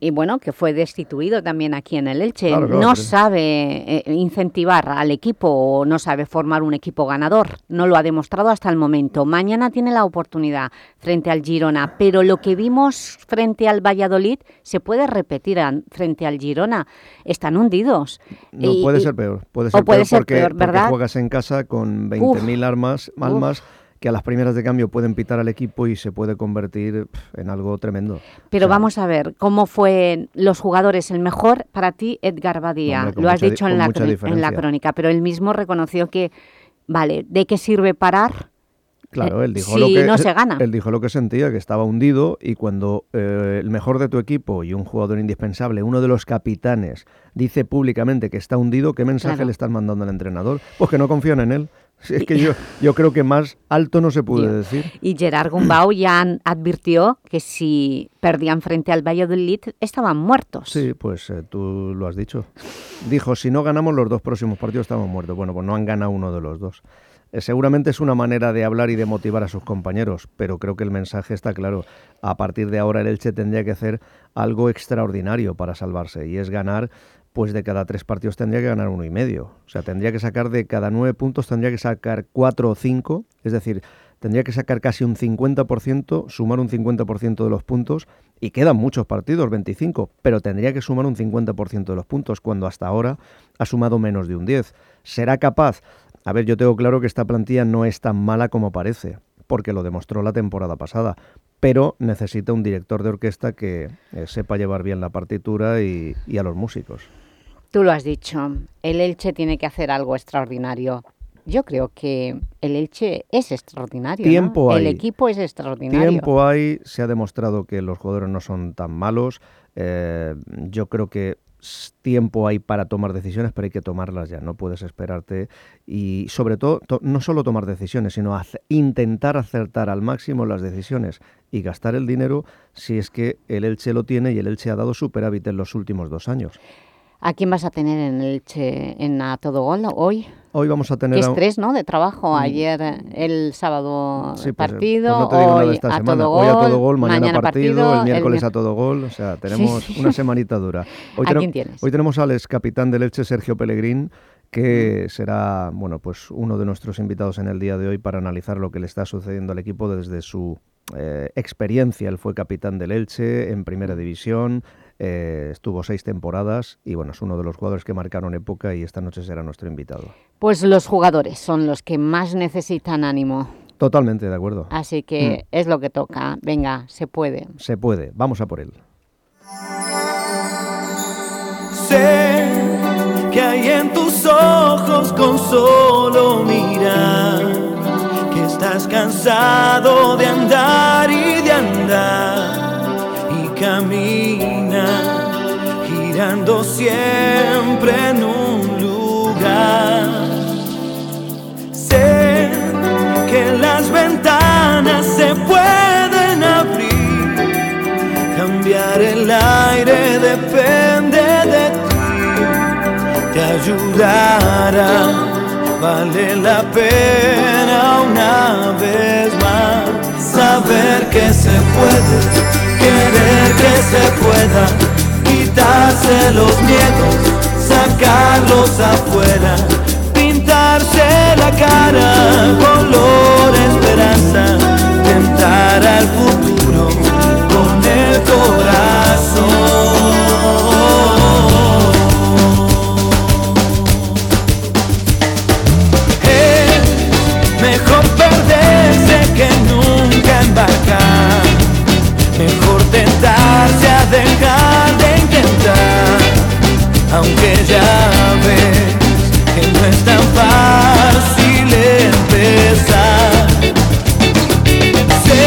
y bueno, que fue destituido también aquí en el Elche. Claro, claro, no pero- sabe eh, incentivar al equipo o no sabe formar un equipo ganador. No lo ha demostrado hasta el momento. Mañana tiene la oportunidad frente al Girona, pero lo que vimos frente al Valladolid se puede repetir frente al Girona. Están hundidos. No, Y- puede y- ser peor. Puede o ser puede peor ser porque, peor, porque ¿verdad? juegas en casa con 20.000 armas, almas que a las primeras de cambio pueden pitar al equipo y se puede convertir en algo tremendo. Pero vamos a ver, ¿cómo fue los jugadores? El mejor para ti, Edgar Badía. Hombre, Lo has dicho en la, en la crónica, pero él mismo reconoció que, vale, ¿de qué sirve parar? Claro, eh, él dijo si lo que no se <laughs> gana. Él dijo lo que sentía, que estaba hundido y cuando eh, el mejor de tu equipo y un jugador indispensable, uno de los capitanes, dice públicamente que está hundido, ¿qué mensaje Claro. le están mandando al entrenador? Pues que no confían en él. Es que yo, yo creo que más alto no se puede decir. Y Gerard Gumbau ya advirtió que si perdían frente al Valladolid estaban muertos. Sí, pues eh, tú lo has dicho. Dijo, si no ganamos los dos próximos partidos estamos muertos. Bueno, pues no han ganado uno de los dos. Eh, seguramente es una manera de hablar y de motivar a sus compañeros, pero creo que el mensaje está claro. A partir de ahora el Elche tendría que hacer algo extraordinario para salvarse y es ganar, pues de cada tres partidos tendría que ganar uno y medio. O sea, tendría que sacar de cada nueve puntos, tendría que sacar cuatro o cinco. Es decir, tendría que sacar casi un 50%, sumar un 50% de los puntos y quedan muchos partidos, 25, pero tendría que sumar un 50% de los puntos cuando hasta ahora ha sumado menos de un 10. ¿Será capaz? A ver, yo tengo claro que esta plantilla no es tan mala como parece, porque lo demostró la temporada pasada, pero necesita un director de orquesta que eh, sepa llevar bien la partitura y, y a los músicos. Tú lo has dicho, el Elche tiene que hacer algo extraordinario. Yo creo que el Elche es extraordinario. ¿no? Tiempo El hay. equipo es extraordinario. Tiempo hay, se ha demostrado que los jugadores no son tan malos. eh, yo creo que tiempo hay para tomar decisiones, pero hay que tomarlas ya, no puedes esperarte. Y sobre todo, to- no solo tomar decisiones, sino hace- intentar acertar al máximo las decisiones y gastar el dinero si es que el Elche lo tiene y el Elche ha dado superávit en los últimos dos años. ¿A quién vas a tener en el Elche en A Todo Gol hoy? Hoy vamos a tener Qué estrés, ¿no? De trabajo. Ayer eh, el sábado Sí, pues, partido, pues no te digo nada hoy esta a semana. todo Hoy a gol, todo gol, mañana, partido, el miércoles a todo gol. O sea, tenemos sí. una semanita dura. Hoy, ¿A quién tienes? hoy tenemos al ex capitán del Elche, Sergio Pellegrín, que será bueno, pues uno de nuestros invitados en el día de hoy para analizar lo que le está sucediendo al equipo desde su eh, experiencia. Él fue capitán del Elche en Primera División, eh, estuvo seis temporadas y bueno, es uno de los jugadores que marcaron época y esta noche será nuestro invitado. Pues los jugadores son los que más necesitan ánimo. Totalmente de acuerdo. Así que es lo que toca. Venga, se puede. Se puede, vamos a por él. Sé que hay en tus ojos con solo mirar que estás cansado de andar y de andar camina girando siempre en un lugar. Sé que las ventanas se pueden abrir, cambiar el aire depende de ti, te ayudará. Vale la pena una vez más saber que se puede, querer que se pueda, quitarse los miedos, sacarlos afuera, pintarse la cara, color esperanza, tentar al futuro con el corazón. Aunque ya ves que no es tan fácil empezar. Sé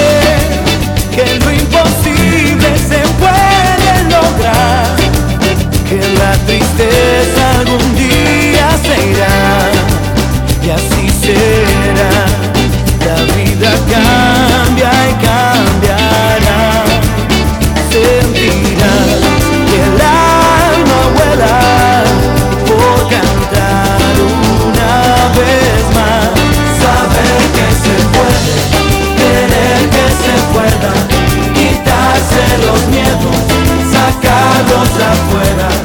que lo imposible se puede lograr. Que la tristeza algún día se irá. Y así sacarlos afuera,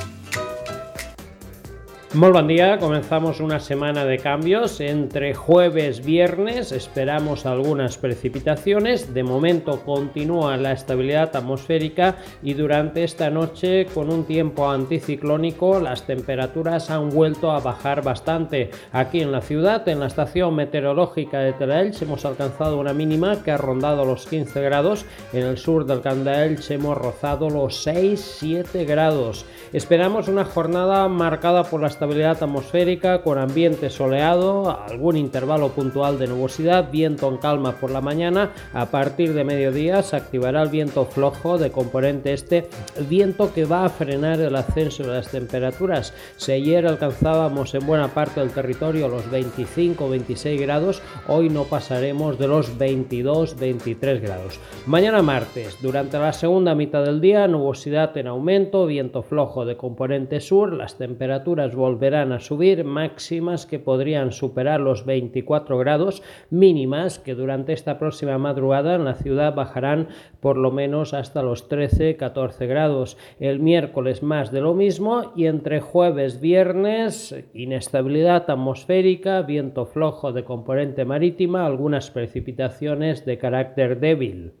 Muy buen día, comenzamos una semana de cambios. Entre jueves viernes esperamos algunas precipitaciones. De momento continúa la estabilidad atmosférica y durante esta noche con un tiempo anticiclónico las temperaturas han vuelto a bajar bastante. Aquí en la ciudad, en la estación meteorológica de Telaelch hemos alcanzado una mínima que ha rondado los 15 grados. En el sur del Candaelch hemos rozado los 6-7 grados. Esperamos una jornada marcada por la estabilidad atmosférica con ambiente soleado, algún intervalo puntual de nubosidad, viento en calma por la mañana. A partir de mediodía se activará el viento flojo de componente este, viento que va a frenar el ascenso de las temperaturas. Si ayer alcanzábamos en buena parte del territorio los 25-26 grados, hoy no pasaremos de los 22-23 grados. Mañana martes, durante la segunda mitad del día, nubosidad en aumento, viento flojo de componente sur, las temperaturas volverán a subir, máximas que podrían superar los 24 grados, mínimas que durante esta próxima madrugada en la ciudad bajarán por lo menos hasta los 13-14 grados. El miércoles más de lo mismo y entre jueves viernes inestabilidad atmosférica, viento flojo de componente marítima, algunas precipitaciones de carácter débil.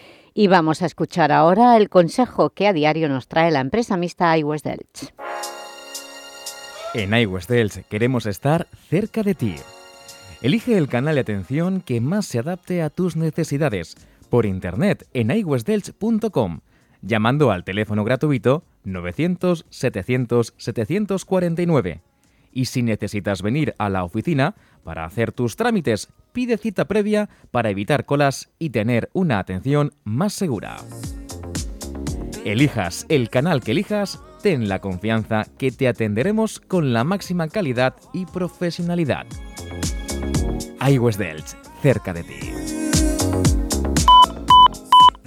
Y vamos a escuchar ahora el consejo que a diario nos trae la empresa mixta iWest Delch. En iWest Delch queremos estar cerca de ti. Elige el canal de atención que más se adapte a tus necesidades por internet en iwestdelch.com, llamando al teléfono gratuito 900 700 749. Y si necesitas venir a la oficina para hacer tus trámites, pide cita previa para evitar colas y tener una atención más segura. Elijas el canal que elijas, ten la confianza que te atenderemos con la máxima calidad y profesionalidad. iWest Delch, cerca de ti.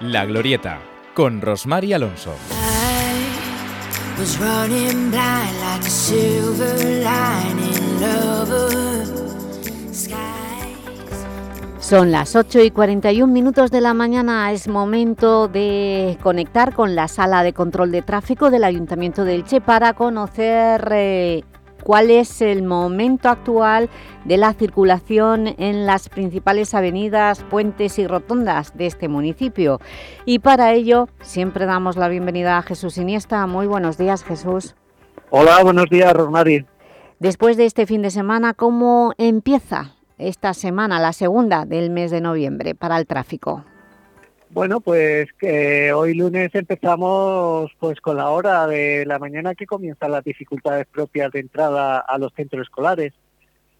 La Glorieta, con Rosmar Alonso. Son las 8 y 41 minutos de la mañana, es momento de conectar con la sala de control de tráfico del Ayuntamiento de Elche para conocer eh, cuál es el momento actual de la circulación en las principales avenidas, puentes y rotondas de este municipio. Y para ello siempre damos la bienvenida a Jesús Iniesta. Muy buenos días, Jesús. Hola, buenos días, Rosmari. Después de este fin de semana, ¿cómo empieza esta semana, la segunda del mes de noviembre, para el tráfico? Bueno, pues que hoy lunes empezamos pues con la hora de la mañana que comienzan las dificultades propias de entrada a los centros escolares.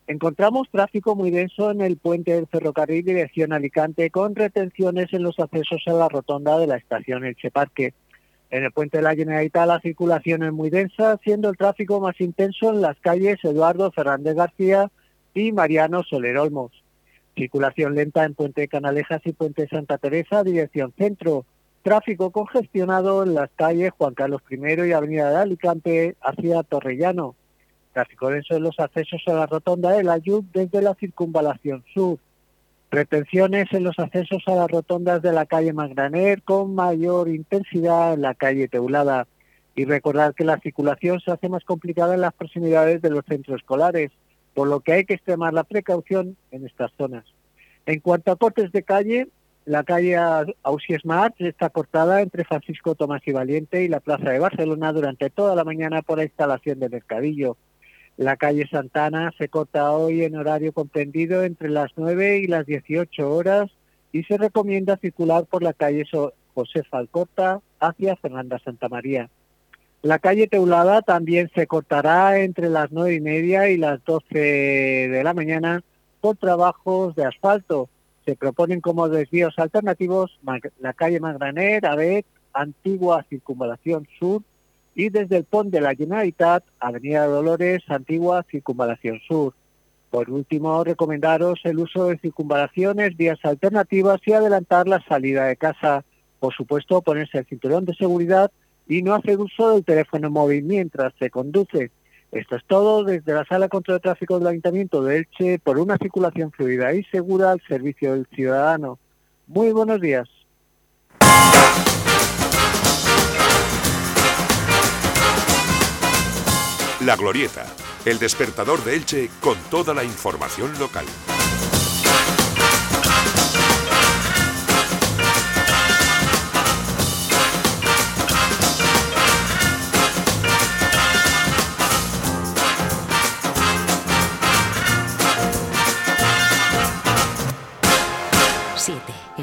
Encontramos tráfico muy denso en el puente del ferrocarril dirección Alicante con retenciones en los accesos a la rotonda de la estación Elche Parque. En el puente de la Generalitat la circulación es muy densa, siendo el tráfico más intenso en las calles Eduardo Fernández García y Mariano Soler Olmos. Circulación lenta en Puente Canalejas y Puente Santa Teresa, dirección centro. Tráfico congestionado en las calles Juan Carlos I y Avenida de Alicante hacia Torrellano. Tráfico denso en los accesos a la rotonda de la Yub desde la circunvalación sur. Retenciones en los accesos a las rotondas de la calle Magraner con mayor intensidad en la calle Teulada. Y recordar que la circulación se hace más complicada en las proximidades de los centros escolares por lo que hay que extremar la precaución en estas zonas. En cuanto a cortes de calle, La calle Ausi Smart está cortada entre Francisco Tomás y Valiente y la Plaza de Barcelona durante toda la mañana por la instalación del mercadillo. La calle Santana se corta hoy en horario comprendido entre las 9 y las 18 horas y se recomienda circular por la calle José Falcorta hacia Fernanda Santa María. La calle Teulada también se cortará entre las nueve y media y las 12 de la mañana por trabajos de asfalto. Se proponen como desvíos alternativos la calle Magraner, Abet, Antigua Circunvalación Sur y desde el Pont de la Generalitat, Avenida Dolores, Antigua Circunvalación Sur. Por último, recomendaros el uso de circunvalaciones, vías alternativas y adelantar la salida de casa. Por supuesto, ponerse el cinturón de seguridad y no hacer uso del teléfono móvil mientras se conduce. Esto es todo desde la Sala contra el Tráfico del Ayuntamiento de Elche por una circulación fluida y segura al servicio del ciudadano. Muy buenos días. La Glorieta, el despertador de Elche con toda la información local.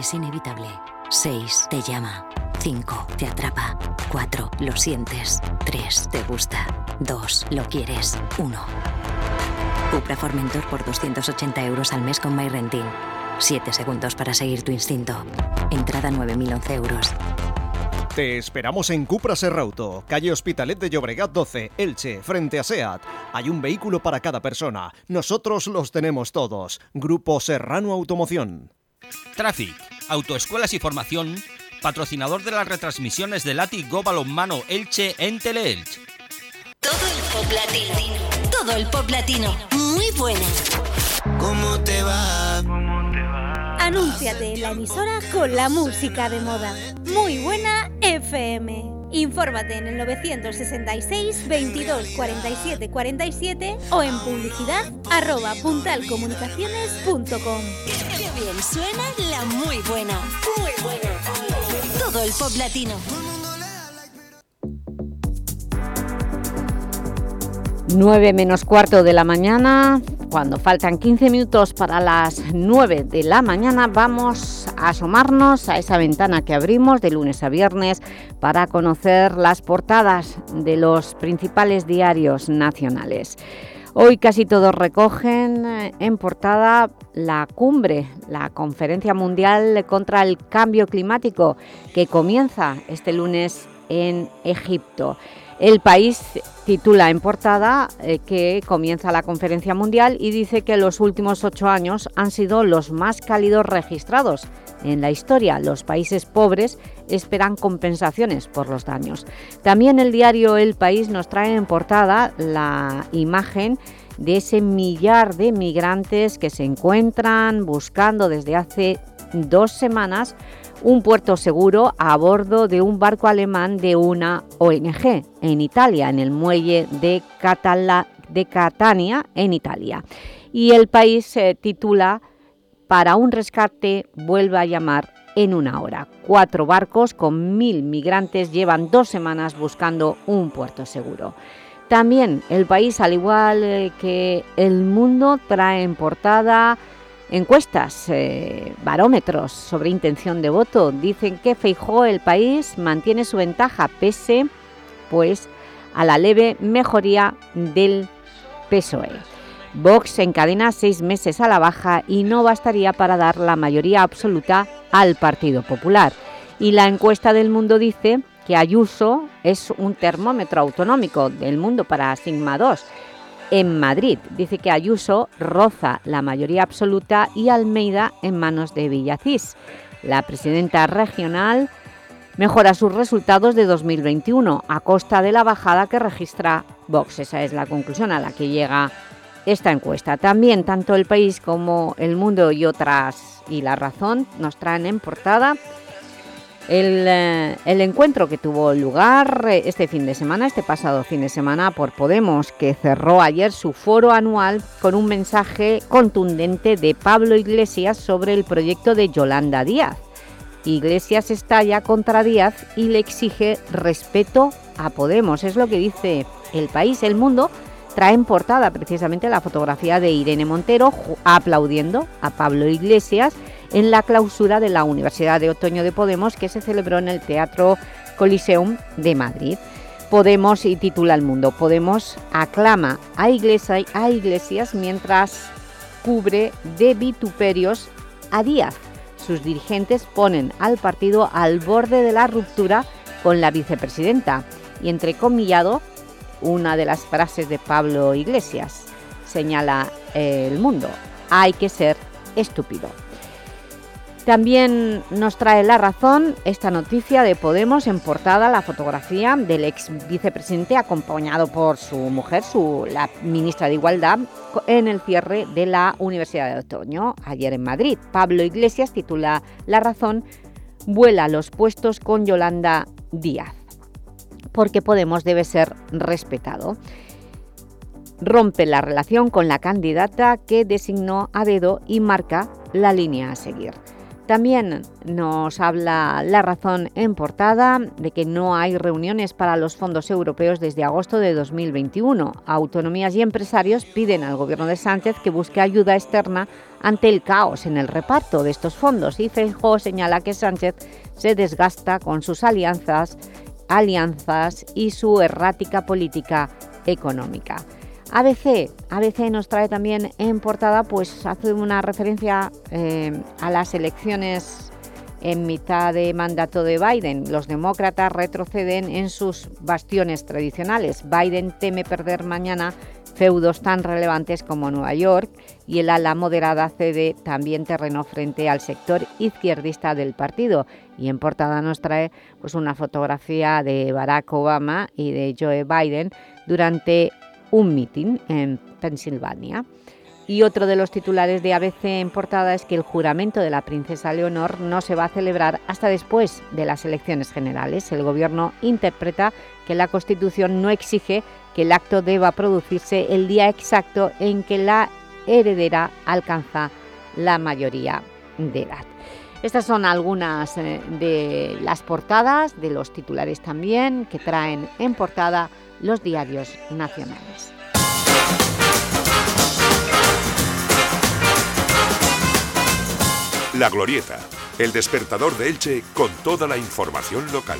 Es inevitable. Seis te llama. 5. Te atrapa. 4. Lo sientes. 3. Te gusta. 2. Lo quieres. 1. Cupra Formentor por 280 euros al mes con MyRenting. 7 segundos para seguir tu instinto. Entrada 9.011 euros. Te esperamos en Cupra Serrauto, calle Hospitalet de Llobregat 12, Elche, frente a SEAT. Hay un vehículo para cada persona. Nosotros los tenemos todos. Grupo Serrano Automoción. Traffic, autoescuelas y formación patrocinador de las retransmisiones del Lati Go Balonmano Elche en Teleelch. Todo el pop latino. Todo el pop latino. Muy buena. ¿Cómo te va? Anúnciate en la emisora con la música de moda. Muy buena FM. Infórmate en el 966 22 47 47 o en publicidad arroba puntalcomunicaciones.com. Qué bien suena la muy buena. Muy buena. Todo el pop latino. 9 menos cuarto de la mañana, cuando faltan 15 minutos para las 9 de la mañana, vamos a asomarnos a esa ventana que abrimos de lunes a viernes para conocer las portadas de los principales diarios nacionales. Hoy casi todos recogen eh, en portada la cumbre, la Conferencia Mundial contra el Cambio Climático, que comienza este lunes en Egipto. El país titula en portada eh, que comienza la conferencia mundial y dice que los últimos ocho años han sido los más cálidos registrados en la historia. Los países pobres esperan compensaciones por los daños. También el diario El País nos trae en portada la imagen de ese millar de migrantes que se encuentran buscando desde hace dos semanas un puerto seguro a bordo de un barco alemán de una ONG en Italia, en el muelle de, de Catania, en Italia. Y el país se titula «Para un rescate vuelve a llamar en una hora». Cuatro barcos con mil migrantes llevan dos semanas buscando un puerto seguro. También el país, al igual que El Mundo, trae en portada Encuestas, eh, barómetros sobre intención de voto dicen que Feijó, el país, mantiene su ventaja pese pues, a la leve mejoría del PSOE. Vox encadena seis meses a la baja y no bastaría para dar la mayoría absoluta al Partido Popular. Y la encuesta del Mundo dice que Ayuso es un termómetro autonómico del mundo para Sigma 2 en Madrid. Dice que Ayuso roza la mayoría absoluta y Almeida en manos de Villacís. La presidenta regional mejora sus resultados de 2021 a costa de la bajada que registra Vox. Esa es la conclusión a la que llega esta encuesta. También tanto El País como El Mundo y otras y La Razón nos traen en portada eh, el, encuentro que tuvo lugar eh, este fin de semana, este pasado fin de semana por Podemos, que cerró ayer su foro anual con un mensaje contundente de Pablo Iglesias sobre el proyecto de Yolanda Díaz. Iglesias estalla contra Díaz y le exige respeto a Podemos. Es lo que dice El País. El Mundo trae en portada precisamente la fotografía de Irene Montero aplaudiendo a Pablo Iglesias en la clausura de la Universidad de Otoño de Podemos que se celebró en el Teatro Coliseum de Madrid. Podemos, y titula El Mundo, Podemos aclama a Iglesias, a Iglesias mientras cubre de vituperios a Díaz. Sus dirigentes ponen al partido al borde de la ruptura con la vicepresidenta y entrecomillado una de las frases de Pablo Iglesias. Señala El Mundo, hay que ser estúpido. También nos trae la razón esta noticia de Podemos en portada la fotografía del ex vicepresidente acompañado por su mujer, su, la ministra de Igualdad, en el cierre de la Universidad de Otoño, ayer en Madrid. Pablo Iglesias titula La razón, vuela los puestos con Yolanda Díaz, porque Podemos debe ser respetado rompe la relación con la candidata que designó a dedo y marca la línea a seguir. También nos habla la razón en portada de que no hay reuniones para los fondos europeos desde agosto de 2021. Autonomías y empresarios piden al gobierno de Sánchez que busque ayuda externa ante el caos en el reparto de estos fondos y Feijóo señala que Sánchez se desgasta con sus alianzas, alianzas y su errática política económica. ABC, ABC nos trae también en portada, pues hace una referencia eh, a las elecciones en mitad de mandato de Biden. Los demócratas retroceden en sus bastiones tradicionales. Biden teme perder mañana feudos tan relevantes como Nueva York y el ala moderada cede también terreno frente al sector izquierdista del partido. Y en portada nos trae pues, una fotografía de Barack Obama y de Joe Biden durante un mitin en Pensilvania. Y otro de los titulares de ABC en portada es que el juramento de la princesa Leonor no se va a celebrar hasta después de las elecciones generales. El Gobierno interpreta que la Constitución no exige que el acto deba producirse el día exacto en que la heredera alcanza la mayoría de edad. Estas son algunas eh, de las portadas, de los titulares también, que traen en portada los diarios nacionales. La Glorieta, el despertador de Elche con toda la información local.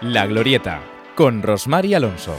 La Glorieta, con Rosmar y Alonso.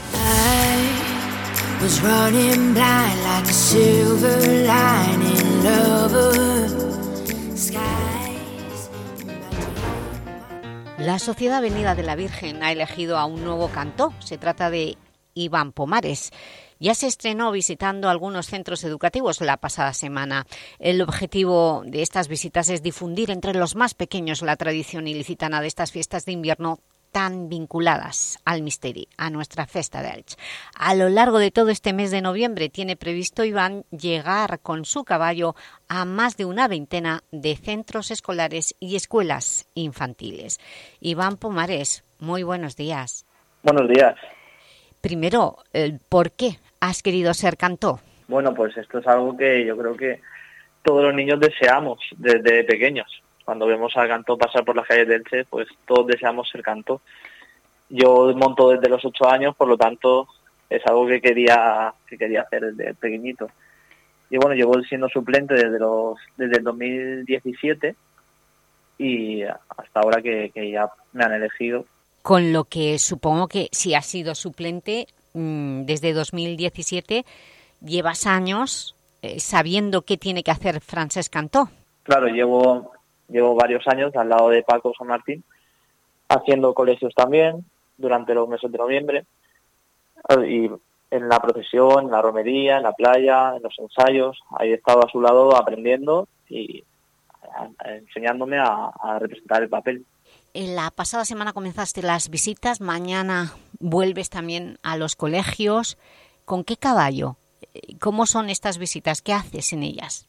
La Sociedad Avenida de la Virgen ha elegido a un nuevo canto. Se trata de Iván Pomares. Ya se estrenó visitando algunos centros educativos la pasada semana. El objetivo de estas visitas es difundir entre los más pequeños la tradición ilicitana de estas fiestas de invierno tan vinculadas al misteri, a nuestra festa de Elche. A lo largo de todo este mes de noviembre tiene previsto Iván llegar con su caballo a más de una veintena de centros escolares y escuelas infantiles. Iván Pomares, muy buenos días. Buenos días. Primero, ¿por qué has querido ser cantor? Bueno, pues esto es algo que yo creo que todos los niños deseamos desde pequeños cuando vemos al canto pasar por las calles de Elche, pues todos deseamos ser canto. Yo monto desde los ocho años, por lo tanto es algo que quería que quería hacer desde pequeñito. Y bueno, llevo siendo suplente desde los desde el 2017 y hasta ahora que ya me han elegido. Con lo que supongo que si has sido suplente mmm, desde 2017, llevas años eh, sabiendo qué tiene que hacer Francesc Cantó. Claro, llevo llevo varios años al lado de Paco San Martín, haciendo colegios también, durante los meses de noviembre y en la procesión, en la romería, en la playa, en los ensayos, ahí he estado a su lado aprendiendo y enseñándome a, representar el papel. En la pasada semana comenzaste las visitas, mañana vuelves también a los colegios. ¿Con qué caballo? ¿Cómo son estas visitas? ¿Qué haces en ellas?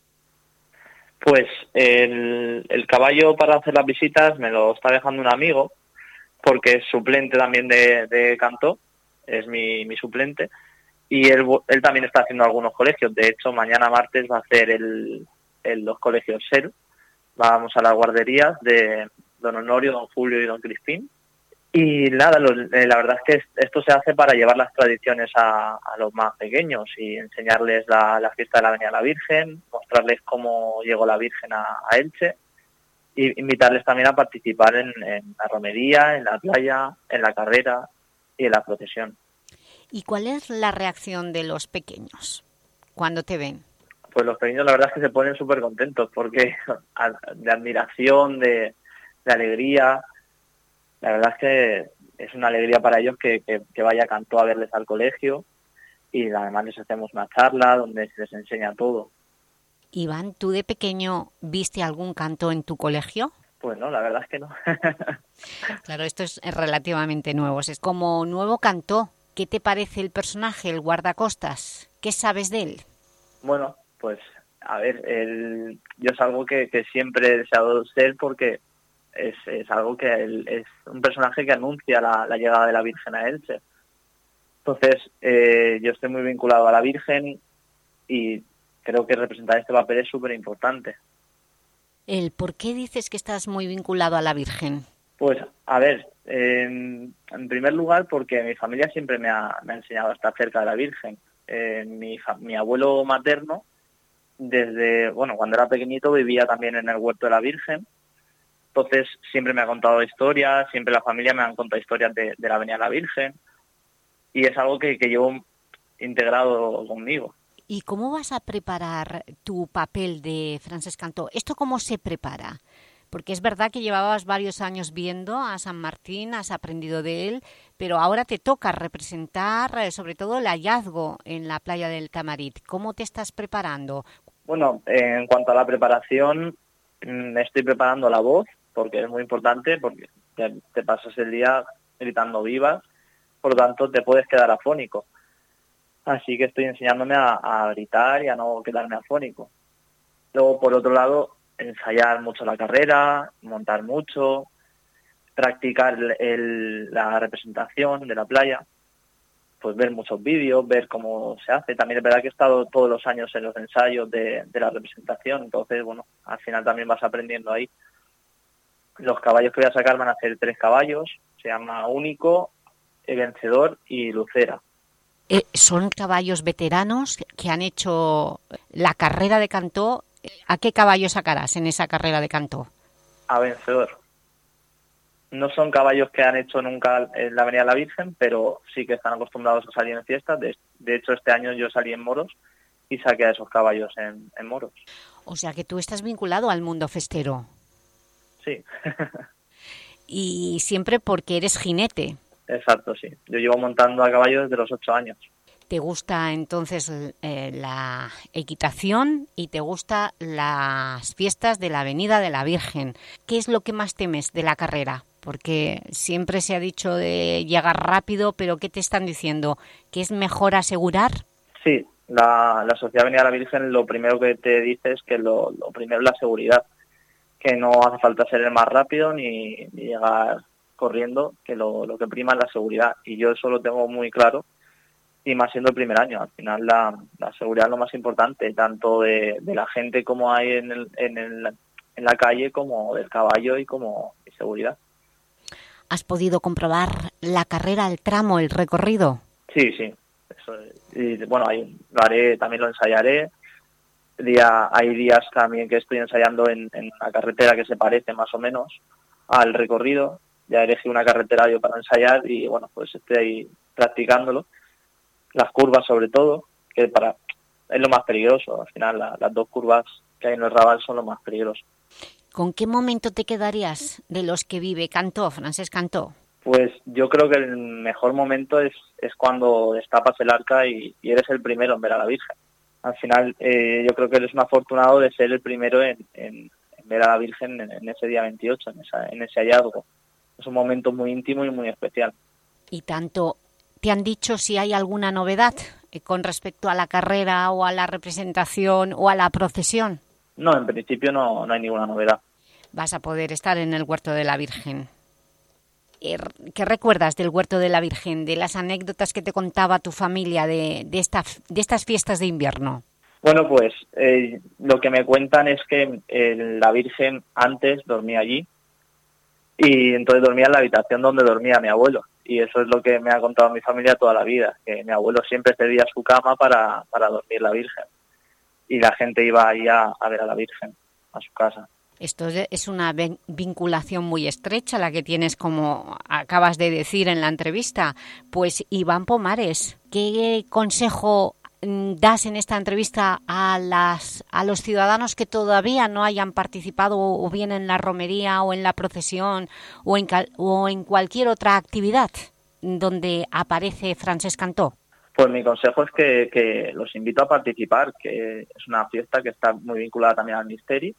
Pues el, caballo para hacer las visitas me lo está dejando un amigo, porque es suplente también de, de canto, es mi, mi suplente, y él, él también está haciendo algunos colegios. De hecho, mañana martes va a hacer el, los colegios SER. Vamos a las guarderías de Don Honorio, Don Julio y Don Crispín. Y nada, eh, la verdad es que esto se hace para llevar las tradiciones a, los más pequeños y enseñarles la, fiesta de la Avenida de la Virgen, mostrarles cómo llegó la Virgen a, Elche y invitarles también a participar en, en la romería, en la playa, en la carrera y en la procesión. ¿Y cuál es la reacción de los pequeños cuando te ven? Pues los pequeños la verdad es que se ponen súper contentos porque <laughs> de admiración, de, alegría, la verdad es que es una alegría para ellos que, que, vaya Cantó a verles al colegio y además les hacemos una charla donde se les enseña todo. Iván, ¿tú de pequeño viste algún canto en tu colegio? Pues no, la verdad es que no. <laughs> claro, esto es relativamente nuevo. Es como nuevo cantó. ¿Qué te parece el personaje, el guardacostas? ¿Qué sabes de él? Bueno, pues a ver, el, yo es algo que, siempre he deseado ser porque es, algo que es un personaje que anuncia la, llegada de la Virgen a Elche. Entonces, eh, yo estoy muy vinculado a la Virgen y creo que representar este papel es súper importante. ¿El por qué dices que estás muy vinculado a la Virgen? Pues, a ver, en primer lugar porque mi familia siempre me ha, enseñado a estar cerca de la Virgen. mi, mi abuelo materno, desde, bueno, cuando era pequeñito vivía también en el huerto de la Virgen. Entonces siempre me ha contado historias, siempre la familia me ha contado historias de, la Avenida de la Virgen. Y es algo que, que llevo integrado conmigo. ¿Y cómo vas a preparar tu papel de Frances Cantó? ¿Esto cómo se prepara? Porque es verdad que llevabas varios años viendo a San Martín, has aprendido de él, pero ahora te toca representar eh, sobre todo el hallazgo en la playa del Tamarit. ¿Cómo te estás preparando? Bueno, en cuanto a la preparación, mm, estoy preparando la voz, porque es muy importante, porque te, pasas el día gritando vivas, por lo tanto te puedes quedar afónico. Así que estoy enseñándome a, gritar y a no quedarme afónico. Luego, por otro lado, ensayar mucho la carrera, montar mucho, practicar la representación de la playa, pues ver muchos vídeos, ver cómo se hace. También es verdad que he estado todos los años en los ensayos de, la representación, entonces, bueno, al final también vas aprendiendo ahí. Los caballos que voy a sacar van a ser tres caballos, se llama Único, el Vencedor y Lucera. Eh, son caballos veteranos que han hecho la carrera de Cantó ¿A qué caballo sacarás en esa carrera de canto? A vencedor. No son caballos que han hecho nunca en la Avenida de la Virgen, pero sí que están acostumbrados a salir en fiestas. De, hecho, este año yo salí en moros y saqué a esos caballos en, moros. O sea que tú estás vinculado al mundo festero. Sí. y siempre porque eres jinete. Exacto, sí. Yo llevo montando a caballo desde los ocho años te gusta entonces eh, la equitación y te gusta las fiestas de la Avenida de la Virgen. ¿Qué es lo que más temes de la carrera? Porque siempre se ha dicho de llegar rápido, pero ¿qué te están diciendo? ¿Que es mejor asegurar? Sí, la, Sociedad Avenida de la Virgen lo primero que te dice es que lo, primero es la seguridad, que no hace falta ser el más rápido ni, llegar corriendo, que lo, lo que prima es la seguridad. Y yo eso lo tengo muy claro y más siendo el primer año. Al final la, seguridad es lo más importante, tanto de, la gente como hay en, el, en, el, en la calle, como del caballo y como seguridad. ¿Has podido comprobar la carrera, el tramo, el recorrido? Sí, sí. y, bueno, ahí lo haré, también lo ensayaré. Día, hay días también que estoy ensayando en, en la carretera que se parece más o menos al recorrido. Ya elegí una carretera yo para ensayar y bueno, pues estoy ahí practicándolo las curvas sobre todo, que para es lo más peligroso. Al final las dos curvas que hay en el Raval son lo más peligroso. ¿Con qué momento te quedarías de los que vive Cantó, Francés Cantó? Pues yo creo que el mejor momento es, es cuando destapas el arca y, y eres el primero en ver a la Virgen. Al final, eh, yo creo que eres un afortunado de ser el primero en, en- en ver a la Virgen en, en ese día 28, en, esa- en ese hallazgo. Es un momento muy íntimo y muy especial. Y tanto, ¿te han dicho si hay alguna novedad eh, con respecto a la carrera o a la representación o a la procesión? No, en principio no, no hay ninguna novedad. Vas a poder estar en el Huerto de la Virgen. Eh, ¿Qué recuerdas del Huerto de la Virgen, de las anécdotas que te contaba tu familia de, de, esta, estas fiestas de invierno? Bueno, pues eh, lo que me cuentan es que eh, la Virgen antes dormía allí y entonces dormía en la habitación donde dormía mi abuelo. Y eso es lo que me ha contado mi familia toda la vida, que mi abuelo siempre cedía su cama para, dormir la Virgen. Y la gente iba ahí a ver a la Virgen, a su casa. Esto es- una vinculación muy estrecha la que tienes, como acabas de decir en la entrevista. Pues Iván Pomares, ¿qué consejo mm, das en esta entrevista a, las, a los ciudadanos que todavía no hayan participado o bien en la romería o en la procesión o en, cal- o en cualquier otra actividad donde aparece Francesc Cantó? Pues mi consejo es que, que los invito a participar, que es una fiesta que está muy vinculada también al misterio,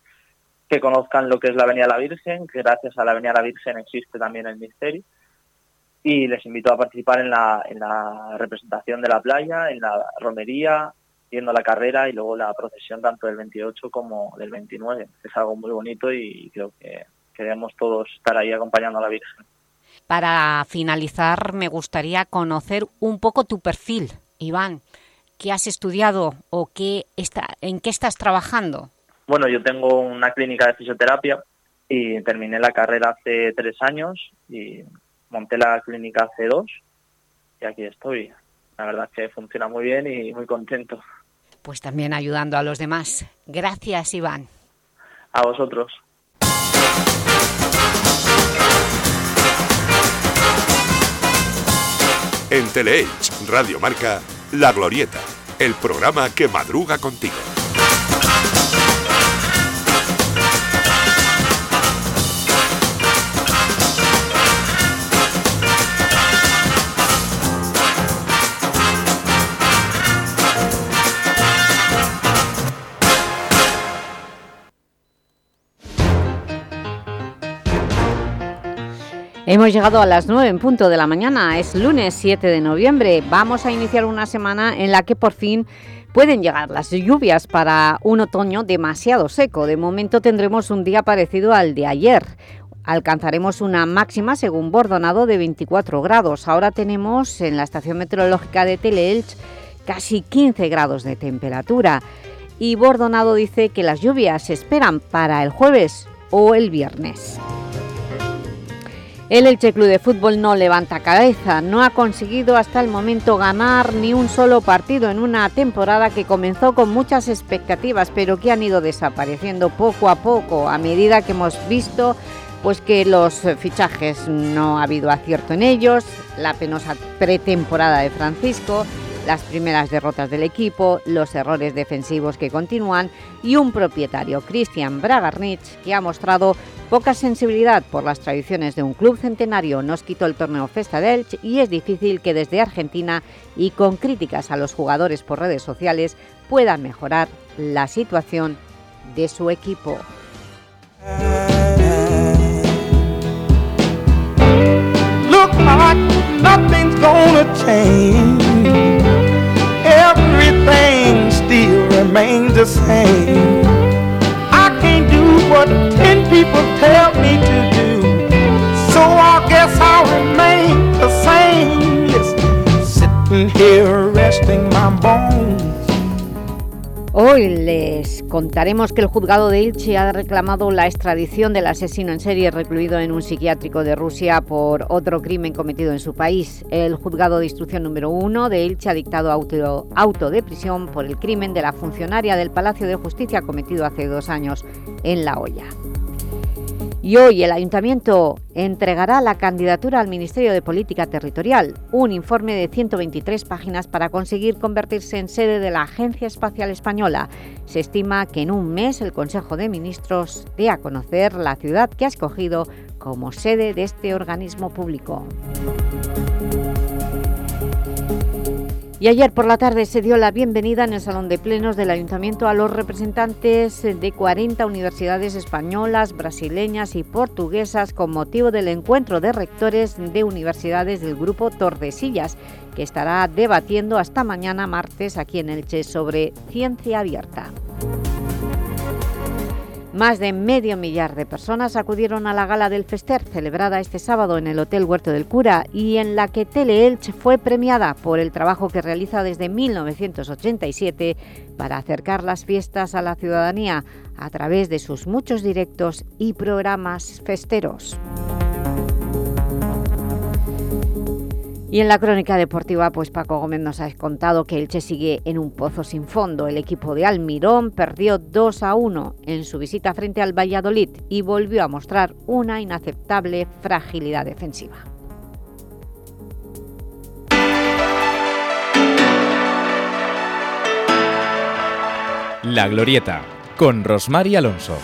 que conozcan lo que es la Avenida la Virgen, que gracias a la Avenida la Virgen existe también el misterio, y les invito a participar en la, en la representación de la playa, en la romería, viendo la carrera y luego la procesión tanto del 28 como del 29. Es algo muy bonito y creo que queremos todos estar ahí acompañando a la Virgen. Para finalizar, me gustaría conocer un poco tu perfil, Iván. ¿Qué has estudiado o qué está, en qué estás trabajando? Bueno, yo tengo una clínica de fisioterapia y terminé la carrera hace tres años y monté la clínica hace dos y aquí estoy. La verdad es que funciona muy bien y muy contento. Pues también ayudando a los demás. Gracias, Iván. A vosotros. En Teleelch Radio Marca, La Glorieta, el programa que madruga contigo. Hemos llegado a las 9 en punto de la mañana, es lunes 7 de noviembre. Vamos a iniciar una semana en la que por fin pueden llegar las lluvias para un otoño demasiado seco. De momento tendremos un día parecido al de ayer. Alcanzaremos una máxima, según Bordonado, de 24 grados. Ahora tenemos en la estación meteorológica de Teleelch casi 15 grados de temperatura. Y Bordonado dice que las lluvias se esperan para el jueves o el viernes. El Elche Club de Fútbol no levanta cabeza, no ha conseguido hasta el momento ganar ni un solo partido en una temporada que comenzó con muchas expectativas, pero que han ido desapareciendo poco a poco. A medida que hemos visto pues que los fichajes no ha habido acierto en ellos, la penosa pretemporada de Francisco, las primeras derrotas del equipo, los errores defensivos que continúan y un propietario, Cristian Bragarnich, que ha mostrado poca sensibilidad por las tradiciones de un club centenario. Nos quitó el torneo Festa d'Elche y es difícil que desde Argentina y con críticas a los jugadores por redes sociales puedan mejorar la situación de su equipo. What ten people tell me to do. So I guess I'll remain the same. Listen, sitting here resting my bones. Hoy les contaremos que el juzgado de Ilche ha reclamado la extradición del asesino en serie recluido en un psiquiátrico de Rusia por otro crimen cometido en su país. El juzgado de instrucción número 1 de Ilche ha dictado auto, auto de prisión por el crimen de la funcionaria del Palacio de Justicia cometido hace dos años en La Hoya. Y hoy el Ayuntamiento entregará la candidatura al Ministerio de Política Territorial, un informe de 123 páginas para conseguir convertirse en sede de la Agencia Espacial Española. Se estima que en un mes el Consejo de Ministros dé a conocer la ciudad que ha escogido como sede de este organismo público. Y ayer por la tarde se dio la bienvenida en el Salón de Plenos del Ayuntamiento a los representantes de 40 universidades españolas, brasileñas y portuguesas con motivo del encuentro de rectores de universidades del Grupo Tordesillas, que estará debatiendo hasta mañana martes aquí en Elche sobre ciencia abierta. Más de medio millar de personas acudieron a la gala del Fester, celebrada este sábado en el Hotel Huerto del Cura, y en la que Teleelch fue premiada por el trabajo que realiza desde 1987 para acercar las fiestas a la ciudadanía a través de sus muchos directos y programas festeros. Y en la crónica deportiva, pues Paco Gómez nos ha contado que Elche sigue en un pozo sin fondo. El equipo de Almirón perdió 2 a 1 en su visita frente al Valladolid y volvió a mostrar una inaceptable fragilidad defensiva. La Glorieta, con Rosmar Alonso.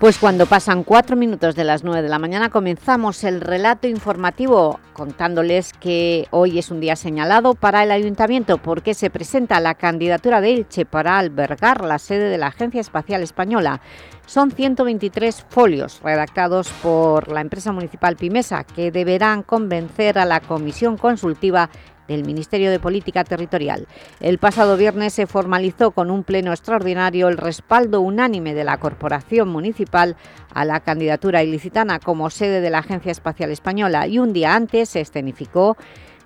Pues cuando pasan cuatro minutos de las nueve de la mañana comenzamos el relato informativo contándoles que hoy es un día señalado para el Ayuntamiento porque se presenta la candidatura de Elche para albergar la sede de la Agencia Espacial Española. Son 123 folios redactados por la empresa municipal Pimesa que deberán convencer a la Comisión Consultiva del Ministerio de Política Territorial. El pasado viernes se formalizó con un pleno extraordinario el respaldo unánime de la Corporación Municipal a la candidatura ilicitana como sede de la Agencia Espacial Española y un día antes se escenificó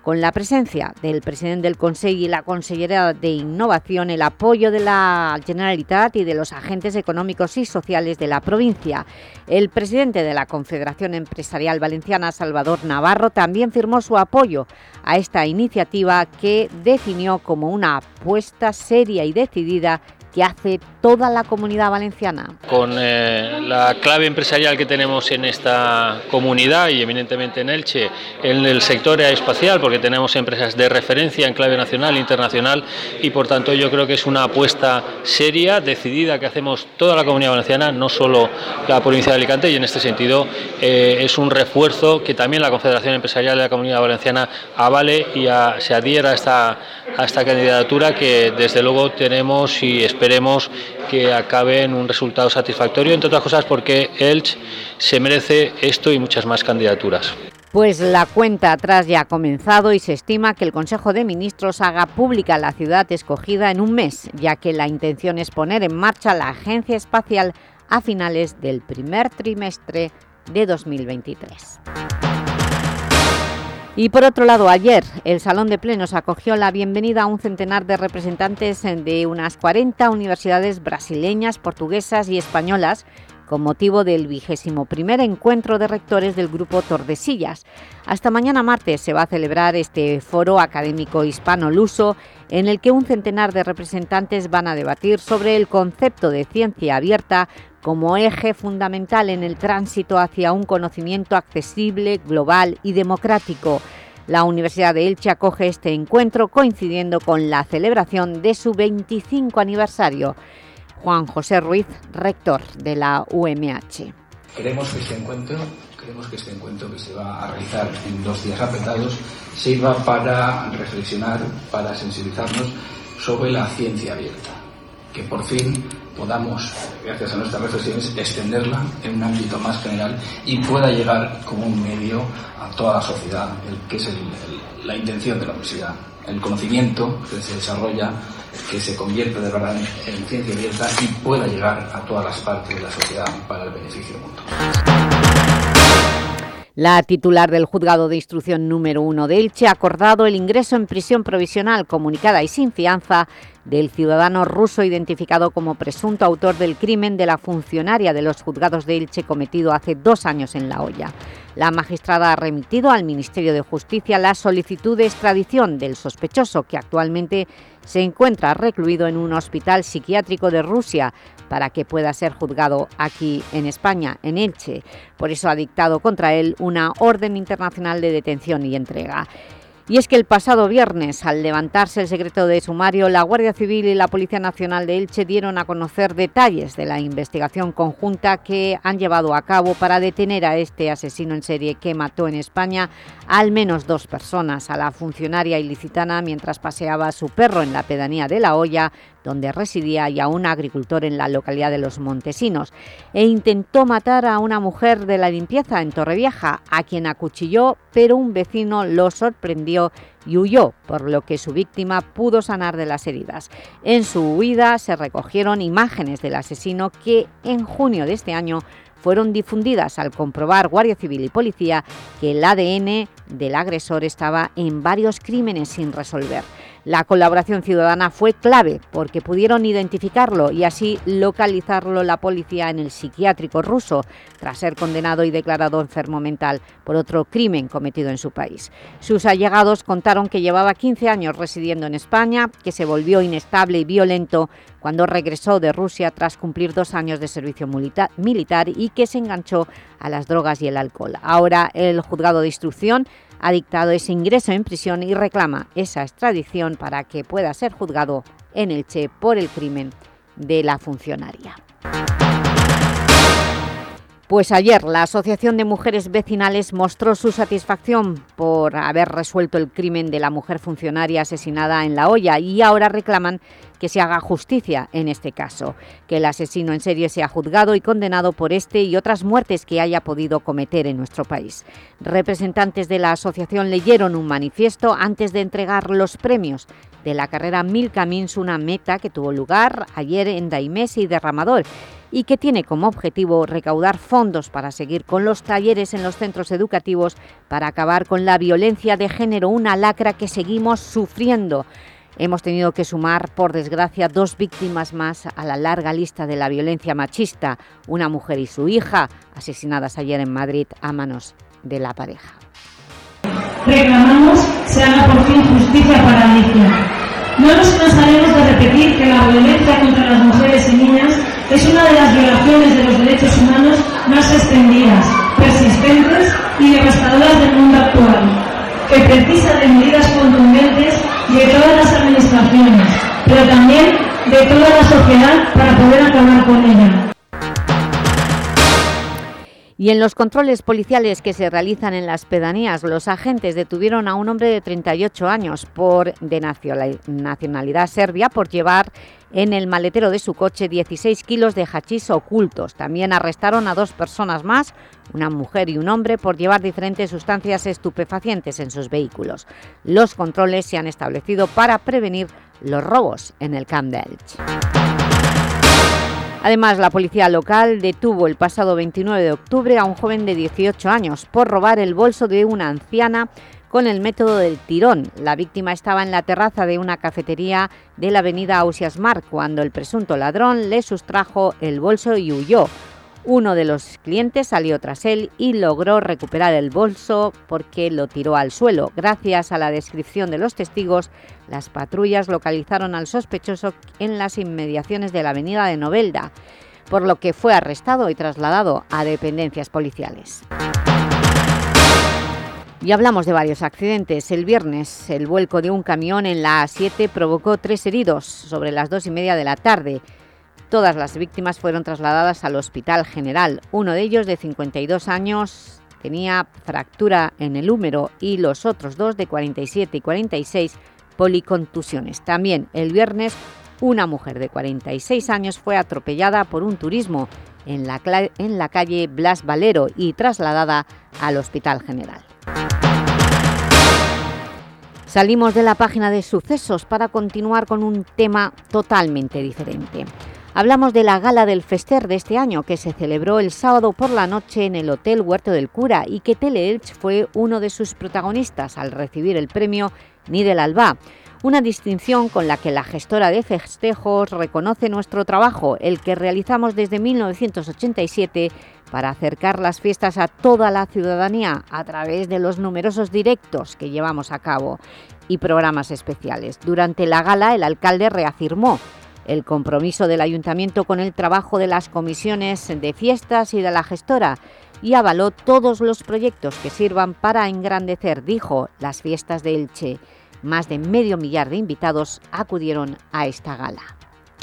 con la presencia del presidente del Consejo y la Consellera de Innovación, el apoyo de la Generalitat y de los agentes económicos y sociales de la provincia. El presidente de la Confederación Empresarial Valenciana, Salvador Navarro, también firmó su apoyo a esta iniciativa que definió como una apuesta seria y decidida que hace toda la comunidad valenciana. Con eh, la clave empresarial que tenemos en esta comunidad y evidentemente en Elche, en el sector aeroespacial, porque tenemos empresas de referencia en clave nacional e internacional y por tanto yo creo que es una apuesta seria, decidida que hacemos toda la comunidad valenciana, no solo la provincia de Alicante y en este sentido eh, es un refuerzo que también la Confederación Empresarial de la Comunidad Valenciana avale y se adhiera a esta, a esta candidatura que desde luego tenemos y esperemos que acabe en un resultado satisfactorio, entre otras cosas porque Elche se merece esto y muchas más candidaturas. Pues la cuenta atrás ya ha comenzado y se estima que el Consejo de Ministros haga pública la ciudad escogida en un mes, ya que la intención es poner en marcha la Agencia Espacial a finales del primer trimestre de 2023. Y por otro lado, ayer el Salón de Plenos acogió la bienvenida a un centenar de representantes de unas 40 universidades brasileñas, portuguesas y españolas con motivo del vigésimo primer encuentro de rectores del Grupo Tordesillas. Hasta mañana martes se va a celebrar este foro académico hispano-luso en el que un centenar de representantes van a debatir sobre el concepto de ciencia abierta como eje fundamental en el tránsito hacia un conocimiento accesible, global y democrático. La Universidad de Elche acoge este encuentro coincidiendo con la celebración de su 25 aniversario. Juan José Ruiz, rector de la UMH. Queremos que este encuentro, queremos que este encuentro que se va a realizar en dos días apretados sirva para reflexionar, para sensibilizarnos sobre la ciencia abierta, que por fin podamos, gracias a nuestras reflexiones, extenderla en un ámbito más general y pueda llegar como un medio a toda la sociedad, que es la intención de la universidad. El conocimiento que se desarrolla, que se convierte de verdad en, ciencia abierta y pueda llegar a todas las partes de la sociedad para el beneficio mutuo. La titular del Juzgado de Instrucción número 1 de Elche ha acordado el ingreso en prisión provisional comunicada y sin fianza del ciudadano ruso identificado como presunto autor del crimen de la funcionaria de los juzgados de Elche cometido hace dos años en La Hoya. La magistrada ha remitido al Ministerio de Justicia la solicitud de extradición del sospechoso, que actualmente se encuentra recluido en un hospital psiquiátrico de Rusia para que pueda ser juzgado aquí en España, en Elche. Por eso ha dictado contra él una orden internacional de detención y entrega. Y es que el pasado viernes, al levantarse el secreto de sumario, la Guardia Civil y la Policía Nacional de Elche dieron a conocer detalles de la investigación conjunta que han llevado a cabo para detener a este asesino en serie que mató en España al menos dos personas, a la funcionaria ilicitana mientras paseaba su perro en la pedanía de La Hoya, donde residía, y a un agricultor en la localidad de Los Montesinos, e intentó matar a una mujer de la limpieza en Torrevieja, a quien acuchilló, pero un vecino lo sorprendió y huyó, por lo que su víctima pudo sanar de las heridas. En su huida se recogieron imágenes del asesino que en junio de este año fueron difundidas al comprobar Guardia Civil y Policía que el ADN del agresor estaba en varios crímenes sin resolver. La colaboración ciudadana fue clave porque pudieron identificarlo y así localizarlo la policía en el psiquiátrico ruso tras ser condenado y declarado enfermo mental por otro crimen cometido en su país. Sus allegados contaron que llevaba 15 años residiendo en España, que se volvió inestable y violento cuando regresó de Rusia tras cumplir dos años de servicio militar y que se enganchó a las drogas y el alcohol. Ahora el juzgado de instrucción ha dictado ese ingreso en prisión y reclama esa extradición para que pueda ser juzgado en el Che por el crimen de la funcionaria. Pues ayer la Asociación de Mujeres Vecinales mostró su satisfacción por haber resuelto el crimen de la mujer funcionaria asesinada en La Hoya y ahora reclaman que se haga justicia en este caso, que el asesino en serie sea juzgado y condenado por este y otras muertes que haya podido cometer en nuestro país. Representantes de la asociación leyeron un manifiesto antes de entregar los premios de la carrera Mil Camins, una meta que tuvo lugar ayer en Daimés y Derramador y que tiene como objetivo recaudar fondos para seguir con los talleres en los centros educativos para acabar con la violencia de género, una lacra que seguimos sufriendo. Hemos tenido que sumar, por desgracia, dos víctimas más a la larga lista de la violencia machista, una mujer y su hija, asesinadas ayer en Madrid a manos de la pareja. Reclamamos se haga por fin justicia para Alicia. No nos cansaremos de repetir que la violencia contra las mujeres y niñas es una de las violaciones de los derechos humanos más extendidas, persistentes y devastadoras del mundo actual, que precisa de medidas contundentes de todas las administraciones, pero también de toda la sociedad para poder acabar con ella. Y en los controles policiales que se realizan en las pedanías, los agentes detuvieron a un hombre de 38 años por, de nacionalidad serbia por llevar en el maletero de su coche 16 kilos de hachís ocultos. También arrestaron a dos personas más, una mujer y un hombre, por llevar diferentes sustancias estupefacientes en sus vehículos. Los controles se han establecido para prevenir los robos en el Camp de Además, la policía local detuvo el pasado 29 de octubre a un joven de 18 años por robar el bolso de una anciana con el método del tirón. La víctima estaba en la terraza de una cafetería de la avenida Ausias Mar cuando el presunto ladrón le sustrajo el bolso y huyó. Uno de los clientes salió tras él y logró recuperar el bolso porque lo tiró al suelo. Gracias a la descripción de los testigos, las patrullas localizaron al sospechoso en las inmediaciones de la avenida de Novelda, por lo que fue arrestado y trasladado a dependencias policiales. Y hablamos de varios accidentes. El viernes, el vuelco de un camión en la A7 provocó tres heridos sobre las dos y media de la tarde. Todas las víctimas fueron trasladadas al Hospital General. Uno de ellos, de 52 años, tenía fractura en el húmero y los otros dos, de 47 y 46, policontusiones. También el viernes, una mujer de 46 años fue atropellada por un turismo en la, en la calle Blas Valero y trasladada al Hospital General. Salimos de la página de sucesos para continuar con un tema totalmente diferente. Hablamos de la gala del Fester de este año que se celebró el sábado por la noche en el Hotel Huerto del Cura y que Teleelch fue uno de sus protagonistas al recibir el premio Nidel Alba, una distinción con la que la gestora de festejos reconoce nuestro trabajo, el que realizamos desde 1987 para acercar las fiestas a toda la ciudadanía a través de los numerosos directos que llevamos a cabo y programas especiales. Durante la gala, el alcalde reafirmó el compromiso del Ayuntamiento con el trabajo de las comisiones de fiestas y de la gestora y avaló todos los proyectos que sirvan para engrandecer, dijo, las fiestas de Elche. Más de medio millar de invitados acudieron a esta gala.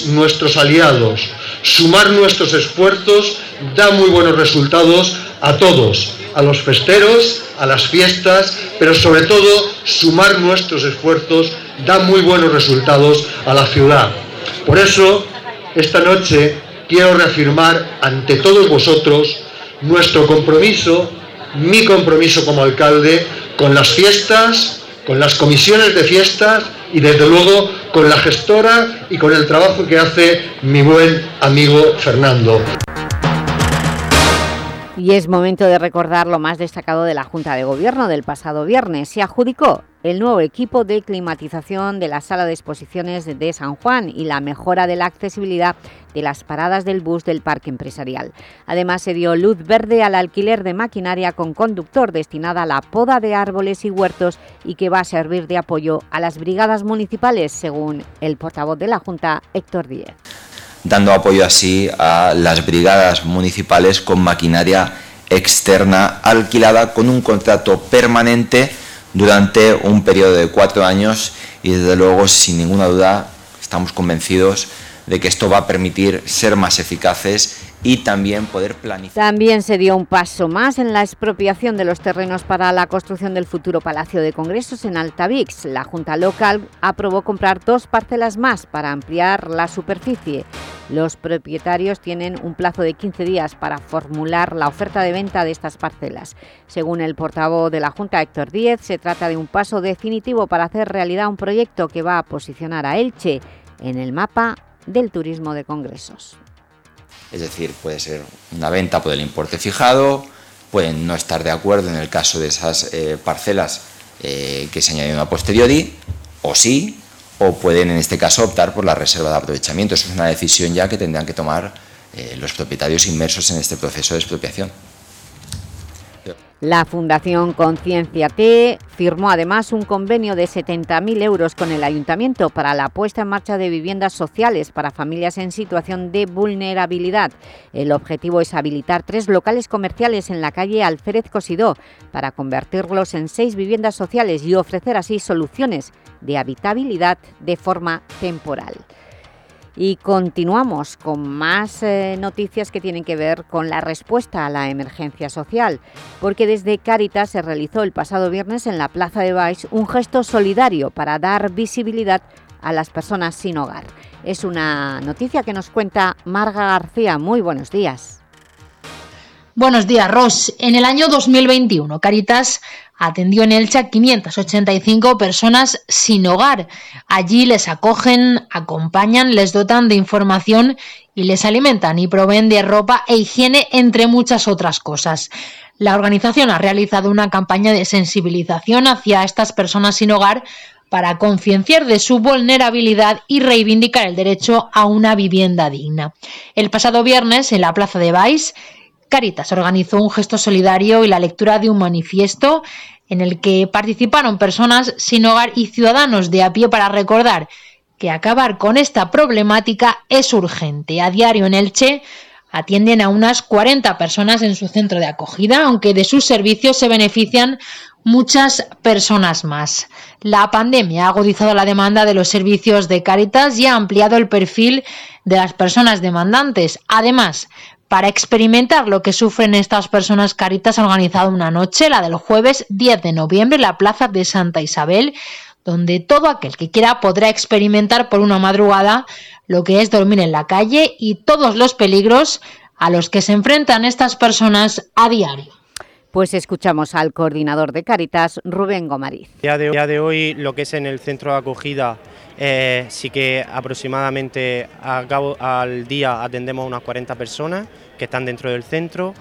Nuestros aliados, sumar nuestros esfuerzos da muy buenos resultados a todos, a los festeros, a las fiestas, pero sobre todo sumar nuestros esfuerzos da muy buenos resultados a la ciudad. Por eso, esta noche quiero reafirmar ante todos vosotros nuestro compromiso, mi compromiso como alcalde, con las fiestas, con las comisiones de fiestas y desde luego con la gestora y con el trabajo que hace mi buen amigo Fernando. Y es momento de recordar lo más destacado de la Junta de Gobierno del pasado viernes. Se adjudicó el nuevo equipo de climatización de la sala de exposiciones de San Juan y la mejora de la accesibilidad de las paradas del bus del parque empresarial. Además, se dio luz verde al alquiler de maquinaria con conductor destinada a la poda de árboles y huertos y que va a servir de apoyo a las brigadas municipales, según el portavoz de la Junta, Héctor Díez dando apoyo así a las brigadas municipales con maquinaria externa alquilada con un contrato permanente durante un periodo de cuatro años y desde luego sin ninguna duda estamos convencidos de que esto va a permitir ser más eficaces y también poder planificar. También se dio un paso más en la expropiación de los terrenos para la construcción del futuro Palacio de Congresos en Altavix. La Junta Local aprobó comprar dos parcelas más para ampliar la superficie. Los propietarios tienen un plazo de 15 días para formular la oferta de venta de estas parcelas. Según el portavoz de la Junta, Héctor Díez, se trata de un paso definitivo para hacer realidad un proyecto que va a posicionar a Elche en el mapa del turismo de congresos. Es decir, puede ser una venta por el importe fijado, pueden no estar de acuerdo en el caso de esas eh, parcelas eh, que se añadieron a posteriori, o sí, o pueden en este caso optar por la reserva de aprovechamiento. Eso es una decisión ya que tendrán que tomar eh, los propietarios inmersos en este proceso de expropiación. La Fundación Conciencia T firmó además un convenio de 70.000 euros con el Ayuntamiento para la puesta en marcha de viviendas sociales para familias en situación de vulnerabilidad. El objetivo es habilitar tres locales comerciales en la calle Alférez Cosidó para convertirlos en seis viviendas sociales y ofrecer así soluciones de habitabilidad de forma temporal. Y continuamos con más eh, noticias que tienen que ver con la respuesta a la emergencia social, porque desde Cáritas se realizó el pasado viernes en la Plaza de Baix un gesto solidario para dar visibilidad a las personas sin hogar. Es una noticia que nos cuenta Marga García. Muy buenos días. Buenos días, Ros. En el año 2021, Caritas atendió en Elche a 585 personas sin hogar. Allí les acogen, acompañan, les dotan de información y les alimentan y proveen de ropa e higiene, entre muchas otras cosas. La organización ha realizado una campaña de sensibilización hacia estas personas sin hogar para concienciar de su vulnerabilidad y reivindicar el derecho a una vivienda digna. El pasado viernes, en la Plaza de Baix, Caritas organizó un gesto solidario y la lectura de un manifiesto en el que participaron personas sin hogar y ciudadanos de a pie para recordar que acabar con esta problemática es urgente. A diario en Elche atienden a unas 40 personas en su centro de acogida, aunque de sus servicios se benefician muchas personas más. La pandemia ha agudizado la demanda de los servicios de Caritas y ha ampliado el perfil de las personas demandantes. Además, para experimentar lo que sufren estas personas, Caritas ha organizado una noche, la del jueves 10 de noviembre, en la Plaza de Santa Isabel, donde todo aquel que quiera podrá experimentar por una madrugada lo que es dormir en la calle y todos los peligros a los que se enfrentan estas personas a diario. Pues escuchamos al coordinador de Caritas, Rubén Gomariz. Ya de, de hoy lo que es en el centro de acogida eh, sí que aproximadamente al día atendemos a unas 40 personas que están dentro del centro.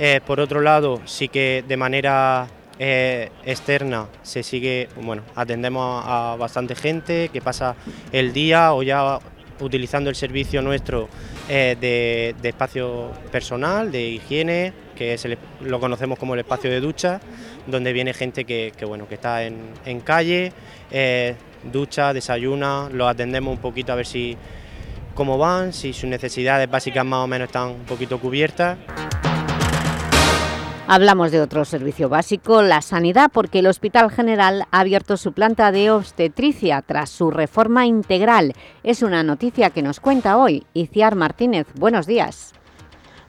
Eh, por otro lado, sí que de manera eh, externa se sigue, bueno, atendemos a bastante gente que pasa el día o ya utilizando el servicio nuestro de, espacio personal, de higiene, que lo conocemos como el espacio de ducha, donde viene gente que, bueno, que está en, calle, ducha, desayuna, lo atendemos un poquito a ver si cómo van, si sus necesidades básicas más o menos están un poquito cubiertas. Hablamos de otro servicio básico, la sanidad, porque el Hospital General ha abierto su planta de obstetricia tras su reforma integral. Es una noticia que nos cuenta hoy Iciar Martínez. Buenos días.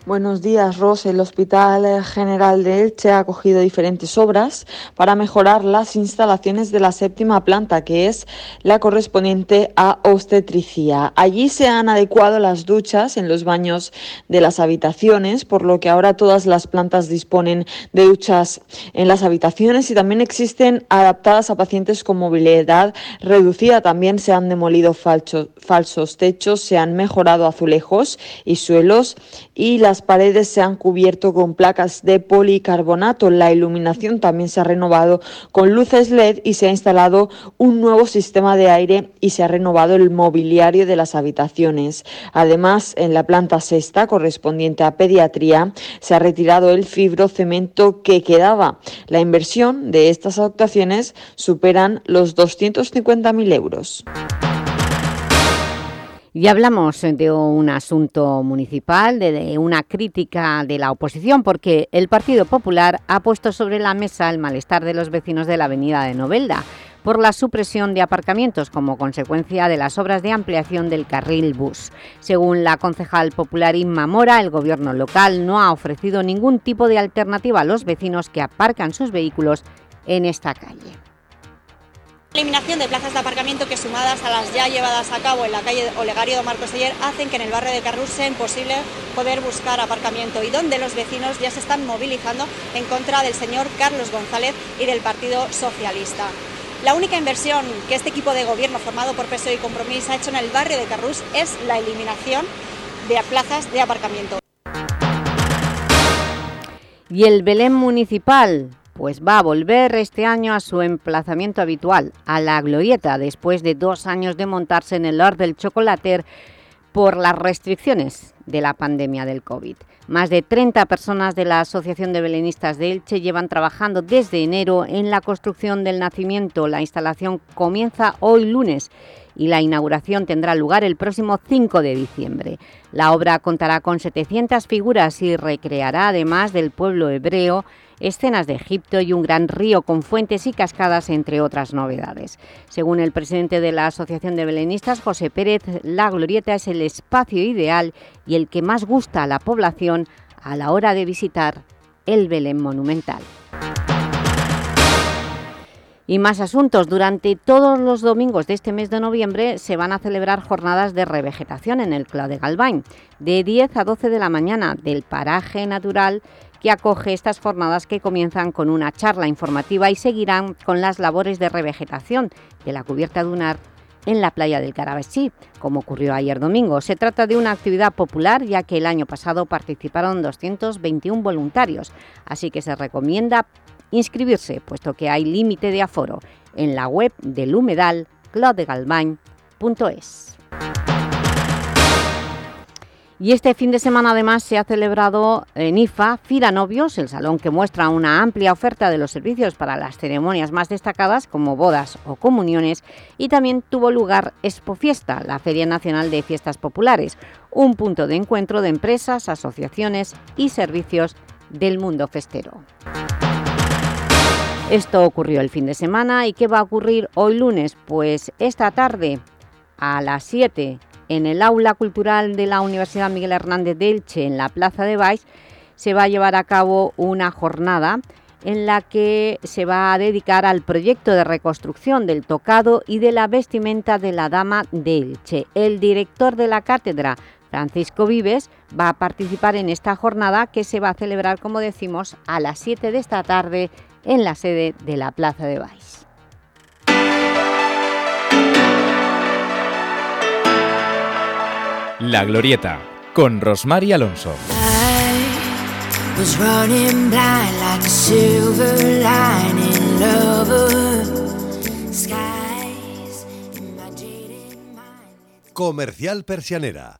Buenos días, Ros. El Hospital General de Elche ha acogido diferentes obras para mejorar las instalaciones de la séptima planta, que es la correspondiente a obstetricia. Allí se han adecuado las duchas en los baños de las habitaciones, por lo que ahora todas las plantas disponen de duchas en las habitaciones y también existen adaptadas a pacientes con movilidad reducida. También se han demolido falsos techos, se han mejorado azulejos y suelos y las paredes se han cubierto con placas de policarbonato. La iluminación también se ha renovado con luces LED y se ha instalado un nuevo sistema de aire y se ha renovado el mobiliario de las habitaciones. Además, en la planta sexta, correspondiente a pediatría, se ha retirado el fibrocemento que quedaba. La inversión de estas actuaciones superan los 250.000 euros. Y hablamos de un asunto municipal, de, una crítica de la oposición, porque el Partido Popular ha puesto sobre la mesa el malestar de los vecinos de la avenida de Novelda por la supresión de aparcamientos como consecuencia de las obras de ampliación del carril bus. Según la concejal popular Inma Mora, el gobierno local no ha ofrecido ningún tipo de alternativa a los vecinos que aparcan sus vehículos en esta calle eliminación de plazas de aparcamiento que sumadas a las ya llevadas a cabo en la calle Olegario Marcos Ayer hacen que en el barrio de Carrus sea imposible poder buscar aparcamiento y donde los vecinos ya se están movilizando en contra del señor Carlos González y del Partido Socialista. La única inversión que este equipo de gobierno formado por PSOE y Compromís ha hecho en el barrio de Carrus es la eliminación de plazas de aparcamiento. Y el Belén municipal pues va a volver este año a su emplazamiento habitual, a la Glorieta, después de dos años de montarse en el Lord del Chocolater por las restricciones de la pandemia del COVID. Más de 30 personas de la Asociación de Belenistas de Elche llevan trabajando desde enero en la construcción del nacimiento. La instalación comienza hoy lunes y la inauguración tendrá lugar el próximo 5 de diciembre. La obra contará con 700 figuras y recreará, además del pueblo hebreo, escenas de Egipto y un gran río con fuentes y cascadas, entre otras novedades. Según el presidente de la Asociación de Belenistas, José Pérez, la glorieta es el espacio ideal y el que más gusta a la población a la hora de visitar el Belén monumental. Y más asuntos. Durante todos los domingos de este mes de noviembre se van a celebrar jornadas de revegetación en el Clau de Galvain, de 10 a 12 de la mañana, del paraje natural que acoge estas jornadas que comienzan con una charla informativa y seguirán con las labores de revegetación de la cubierta dunar en la playa del Carabachí, como ocurrió ayer domingo. Se trata de una actividad popular, ya que el año pasado participaron 221 voluntarios, así que se recomienda inscribirse, puesto que hay límite de aforo, en la web del humedal. Y este fin de semana además se ha celebrado en IFA Fira Novios, el salón que muestra una amplia oferta de los servicios para las ceremonias más destacadas como bodas o comuniones y también tuvo lugar Expo Fiesta, la Feria Nacional de Fiestas Populares, un punto de encuentro de empresas, asociaciones y servicios del mundo festero. Esto ocurrió el fin de semana y ¿qué va a ocurrir hoy lunes? Pues esta tarde a las 7 en el Aula Cultural de la Universidad Miguel Hernández de Elche, en la Plaza de Baix, se va a llevar a cabo una jornada en la que se va a dedicar al proyecto de reconstrucción del tocado y de la vestimenta de la Dama de Elche. El director de la cátedra, Francisco Vives, va a participar en esta jornada que se va a celebrar, como decimos, a las 7 de esta tarde en la sede de la Plaza de Baix. La Glorieta, con Rosmar Alonso. was running blind like a silver lining lover. Skies Comercial Persianera.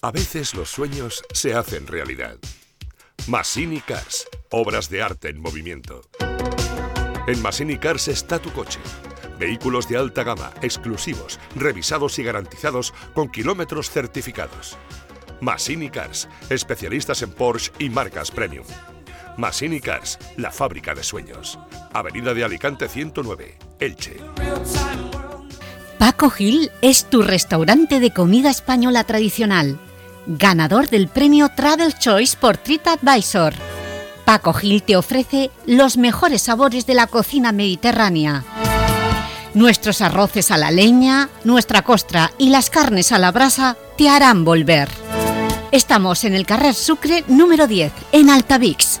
A veces los sueños se hacen realidad. Massini Cars, obras de arte en movimiento. En Massini Cars está tu coche. Vehículos de alta gama, exclusivos, revisados y garantizados con kilómetros certificados. Massini Cars, especialistas en Porsche y marcas premium. Massini Cars, la fábrica de sueños. Avenida de Alicante 109, Elche. Paco Gil es tu restaurante de comida española tradicional, ganador del premio Travel Choice por TripAdvisor. Paco Gil te ofrece los mejores sabores de la cocina mediterránea. Nuestros arroces a la leña, nuestra costra y las carnes a la brasa te harán volver. Estamos en el Carrer Sucre número 10, en Altavix.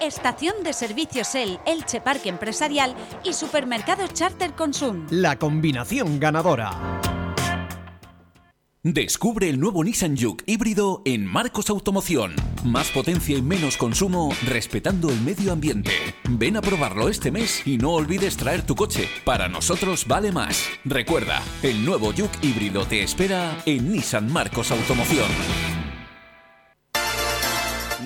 Estación de servicios El, Elche Parque Empresarial y Supermercado Charter Consum. La combinación ganadora. Descubre el nuevo Nissan Juke híbrido en Marcos Automoción. Más potencia y menos consumo respetando el medio ambiente. Ven a probarlo este mes y no olvides traer tu coche. Para nosotros vale más. Recuerda, el nuevo Juke híbrido te espera en Nissan Marcos Automoción.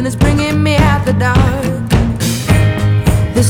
and it's bringing me out the dark. The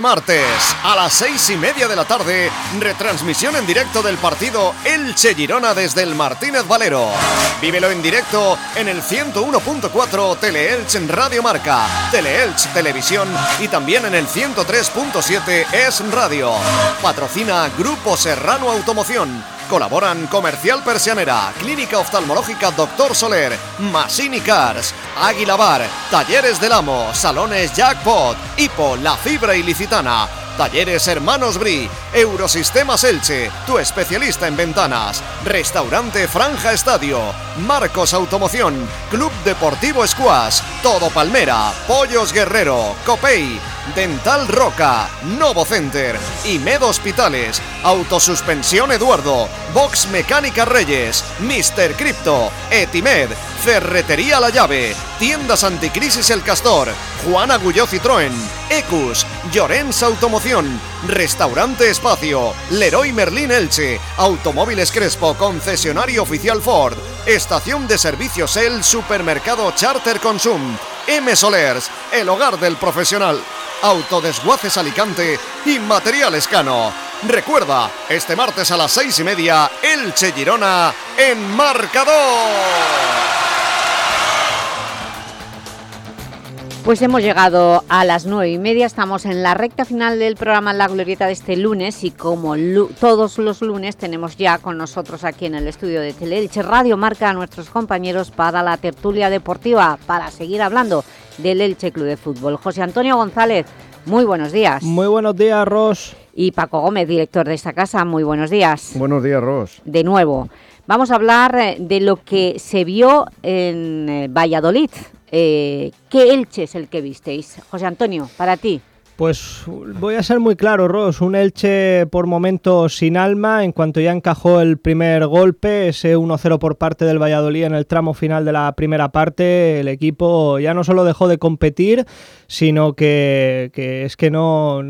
Martes a las seis y media de la tarde, retransmisión en directo del partido Elche Girona desde el Martínez Valero. Vívelo en directo en el 101.4 Teleelch en Radio Marca, Teleelch Televisión y también en el 103.7 Es Radio. Patrocina Grupo Serrano Automoción. Colaboran Comercial Persianera, Clínica Oftalmológica Doctor Soler, Masini Cars, Águila Bar, Talleres del Amo, Salones Jackpot, Hipo, La Fibra Ilicitana, Talleres Hermanos Bri, Eurosistemas Elche, tu especialista en ventanas, Restaurante Franja Estadio, Marcos Automoción, Club Deportivo Squash, Todo Palmera, Pollos Guerrero, Copey, Dental Roca, Novo Center, Med Hospitales, Autosuspensión Eduardo, Box Mecánica Reyes, Mr. Crypto, Etimed, Ferretería La Llave, Tiendas Anticrisis El Castor, Juan Agulló Citroën, Ecus, Llorens Automoción, Restaurante Espacio, Leroy Merlin Elche, Automóviles Crespo, Concesionario Oficial Ford, Estación de Servicios El Supermercado Charter Consum, M Solers, el hogar del profesional, Autodesguaces Alicante y Material Escano. Recuerda, este martes a las seis y media, Elche Girona en marcador. Pues hemos llegado a las nueve y media, estamos en la recta final del programa La Glorieta de este lunes y como todos los lunes tenemos ya con nosotros aquí en el estudio de Teleelche Radio Marca a nuestros compañeros para la tertulia deportiva, para seguir hablando del Elche Club de Fútbol. José Antonio González, muy buenos días. Muy buenos días, Ros. Y Paco Gómez, director de esta casa, muy buenos días. Buenos días, Ros. De nuevo. Vamos a hablar eh, de lo que se vio en eh, Valladolid, eh, ¿Qué Elche es el que visteis? José Antonio, para ti. Pues voy a ser muy claro, Ross. Un Elche por momentos sin alma. En cuanto ya encajó el primer golpe, ese 1-0 por parte del Valladolid en el tramo final de la primera parte, el equipo ya no solo dejó de competir, sino que, es que no,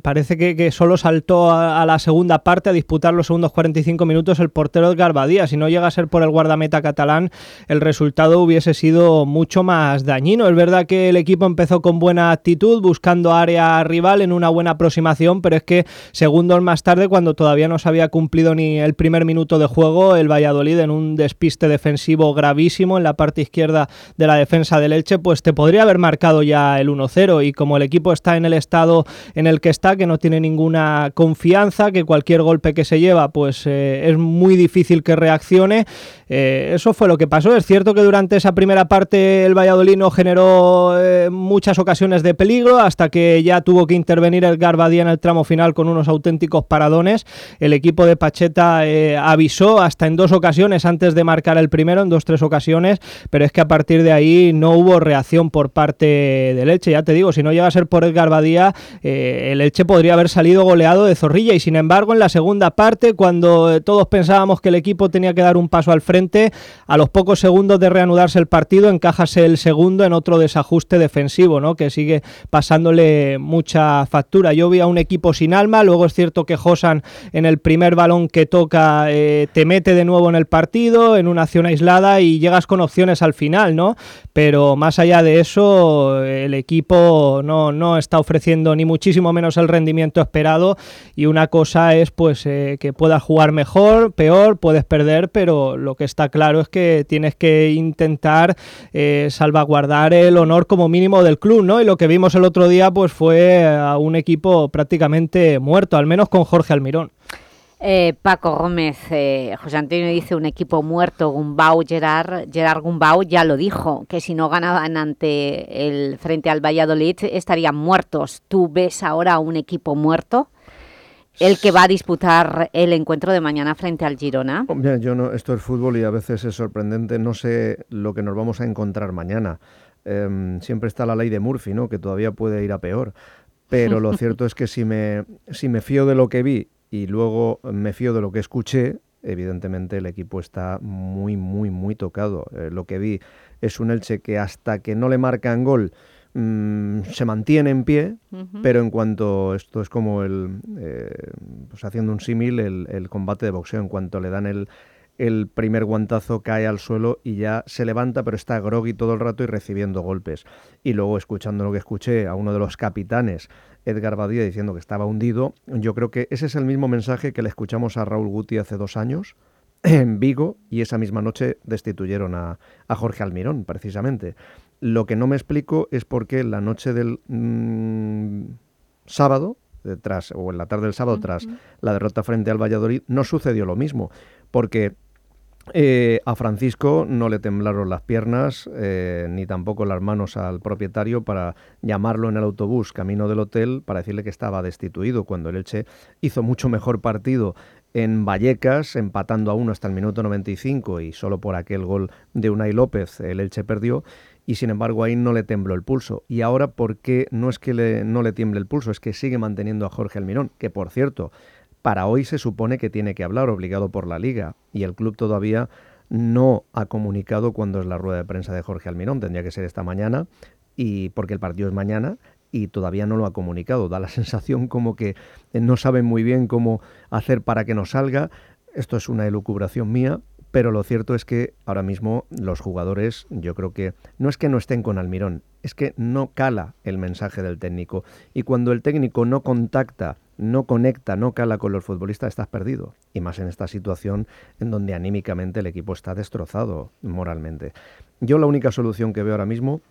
parece que, solo saltó a, la segunda parte a disputar los segundos 45 minutos el portero de Garbadía. Si no llega a ser por el guardameta catalán, el resultado hubiese sido mucho más dañino. Es verdad que el equipo empezó con buena actitud, buscando área rival en una buena aproximación, pero es que segundos más tarde, cuando todavía no se había cumplido ni el primer minuto de juego, el Valladolid en un despiste defensivo gravísimo en la parte izquierda de la defensa del Elche, pues te podría haber marcado ya el 1-0 y como el equipo está en el estado en el que está, que no tiene ninguna confianza, que cualquier golpe que se lleva pues eh, es muy difícil que reaccione, eh, eso fue lo que pasó. Es cierto que durante esa primera parte el Valladolid no generó eh, muchas ocasiones de peligro hasta que ya tuvo que intervenir el Garbadía en el tramo final con unos auténticos paradones. El equipo de Pacheta eh, avisó hasta en dos ocasiones antes de marcar el primero, en dos, tres ocasiones, pero es que a partir de ahí no hubo reacción por parte del Elche. Ya te digo, si no llega a ser por el Garbadía, eh, el Elche podría haber salido goleado de Zorrilla y sin embargo en la segunda parte, cuando eh, todos pensábamos que el equipo tenía que dar un paso al frente, a los pocos segundos de reanudarse el partido, encajase el segundo en otro desajuste defensivo, ¿no? que sigue pasándole mucha factura. Yo vi a un equipo sin alma, luego es cierto que Josan en el primer balón que toca eh, te mete de nuevo en el partido, en una acción aislada y llegas con opciones al final, ¿no? Pero más allá de eso, el equipo no, no está ofreciendo ni muchísimo menos el rendimiento esperado y una cosa es pues eh, que puedas jugar mejor, peor, puedes perder, pero lo que está claro es que tienes que intentar eh, salvaguardar el honor como mínimo del club, ¿no? Y lo que vimos el otro día pues fue fue a un equipo prácticamente muerto, al menos con Jorge Almirón. Eh, Paco Gómez, eh, José Antonio dice un equipo muerto, Gumbau, Gerard, Gerard Gumbau ya lo dijo, que si no ganaban ante el frente al Valladolid estarían muertos. ¿Tú ves ahora un equipo muerto? el que va a disputar el encuentro de mañana frente al Girona. yo no, esto es fútbol y a veces es sorprendente, no sé lo que nos vamos a encontrar mañana. Em, siempre está la ley de Murphy, ¿no? que todavía puede ir a peor. Pero lo <laughs> cierto es que si me, si me fío de lo que vi y luego me fío de lo que escuché, evidentemente el equipo está muy, muy, muy tocado. Eh, lo que vi es un Elche que hasta que no le marcan gol mm, se mantiene en pie, pero en cuanto esto es como el, eh, pues haciendo un símil, el, el, combate de boxeo, en cuanto le dan el, el primer guantazo cae al suelo y ya se levanta, pero está groggy todo el rato y recibiendo golpes. Y luego, escuchando lo que escuché a uno de los capitanes, Edgar Badía, diciendo que estaba hundido, yo creo que ese es el mismo mensaje que le escuchamos a Raúl Guti hace dos años <clears throat> en Vigo y esa misma noche destituyeron a, Jorge Almirón, precisamente. Lo que no me explico es por qué la noche del mm, sábado, tras, o en la tarde del sábado, tras la derrota frente al Valladolid, no sucedió lo mismo, porque eh, a Francisco no le temblaron las piernas eh, ni tampoco las manos al propietario para llamarlo en el autobús camino del hotel para decirle que estaba destituido cuando el Elche hizo mucho mejor partido en Vallecas, empatando a uno hasta el minuto 95 y solo por aquel gol de Unai López el Elche perdió y sin embargo ahí no le tembló el pulso. Y ahora, ¿por qué no es que no le tiemble el pulso? Es que sigue manteniendo a Jorge Almirón, que por cierto, para hoy se supone que tiene que hablar, obligado por la liga, y el club todavía no ha comunicado cuándo es la rueda de prensa de Jorge Almirón, tendría que ser esta mañana, y porque el partido es mañana, y todavía no lo ha comunicado. Da la <laughs> sensación como que no saben muy bien cómo hacer para que no salga. Esto es una elucubración mía, pero lo cierto es que ahora mismo los jugadores, yo creo que no es que no estén con Almirón, es que no cala el mensaje del técnico. Y cuando el técnico no contacta no conecta, no cala con los futbolistas, estás perdido. Y más en esta situación en donde anímicamente el equipo está destrozado moralmente. Yo la única solución que veo ahora mismo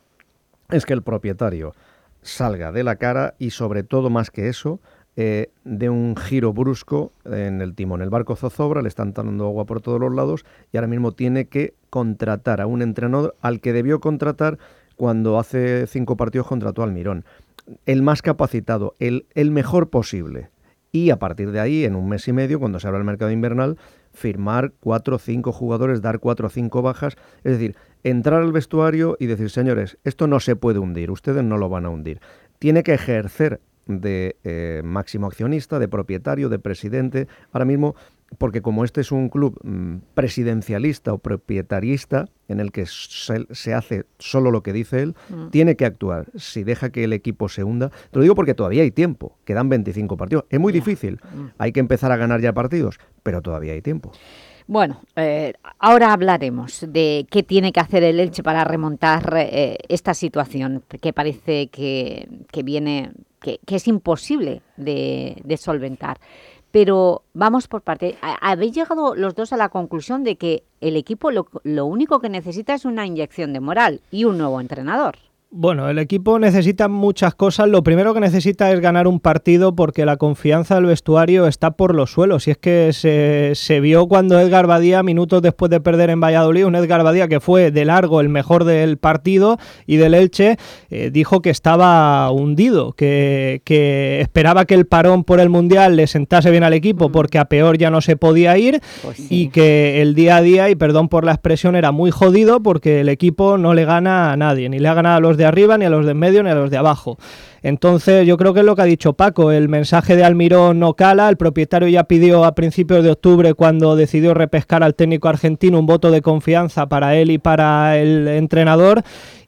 es que el propietario salga de la cara y sobre todo más que eso, eh, de un giro brusco en el timón. El barco zozobra, le están dando agua por todos los lados y ahora mismo tiene que contratar a un entrenador al que debió contratar cuando hace cinco partidos contrató al Mirón el más capacitado, el, el mejor posible. Y a partir de ahí, en un mes y medio, cuando se abra el mercado invernal, firmar cuatro o cinco jugadores, dar cuatro o cinco bajas. Es decir, entrar al vestuario y decir, señores, esto no se puede hundir, ustedes no lo van a hundir. Tiene que ejercer de eh, máximo accionista, de propietario, de presidente. Ahora mismo porque como este es un club mm, presidencialista o propietarista, en el que se, hace solo lo que dice él, mm. tiene que actuar. Si deja que el equipo se hunda, te lo digo porque todavía hay tiempo, quedan 25 partidos. Es muy difícil, mm. hay que empezar a ganar ya partidos, pero todavía hay tiempo. Bueno, eh, ahora hablaremos de qué tiene que hacer el Elche para remontar eh, esta situación que parece que, viene, que, es imposible de solventar pero vamos por parte. Habéis llegado los dos a la conclusión de que el equipo lo, lo único que necesita es una inyección de moral y un nuevo entrenador. Bueno, el equipo necesita muchas cosas. Lo primero que necesita es ganar un partido porque la confianza del vestuario está por los suelos. Y es que se, vio cuando Edgar Badía, minutos después de perder en Valladolid, un Edgar Badía que fue de largo el mejor del partido y del Elche, eh, dijo que estaba hundido, que, esperaba que el parón por el Mundial le sentase bien al equipo mm. porque a peor ya no se podía ir pues y que el día a día, y perdón por la expresión, era muy jodido porque el equipo no le gana a nadie, ni le ha ganado a los de arriba, ni a los de en medio, ni a los de abajo. Entonces, yo creo que es lo que ha dicho Paco, el mensaje de Almirón no cala, el propietario ya pidió a principios de octubre, cuando decidió repescar al técnico argentino, un voto de confianza para él y para el entrenador,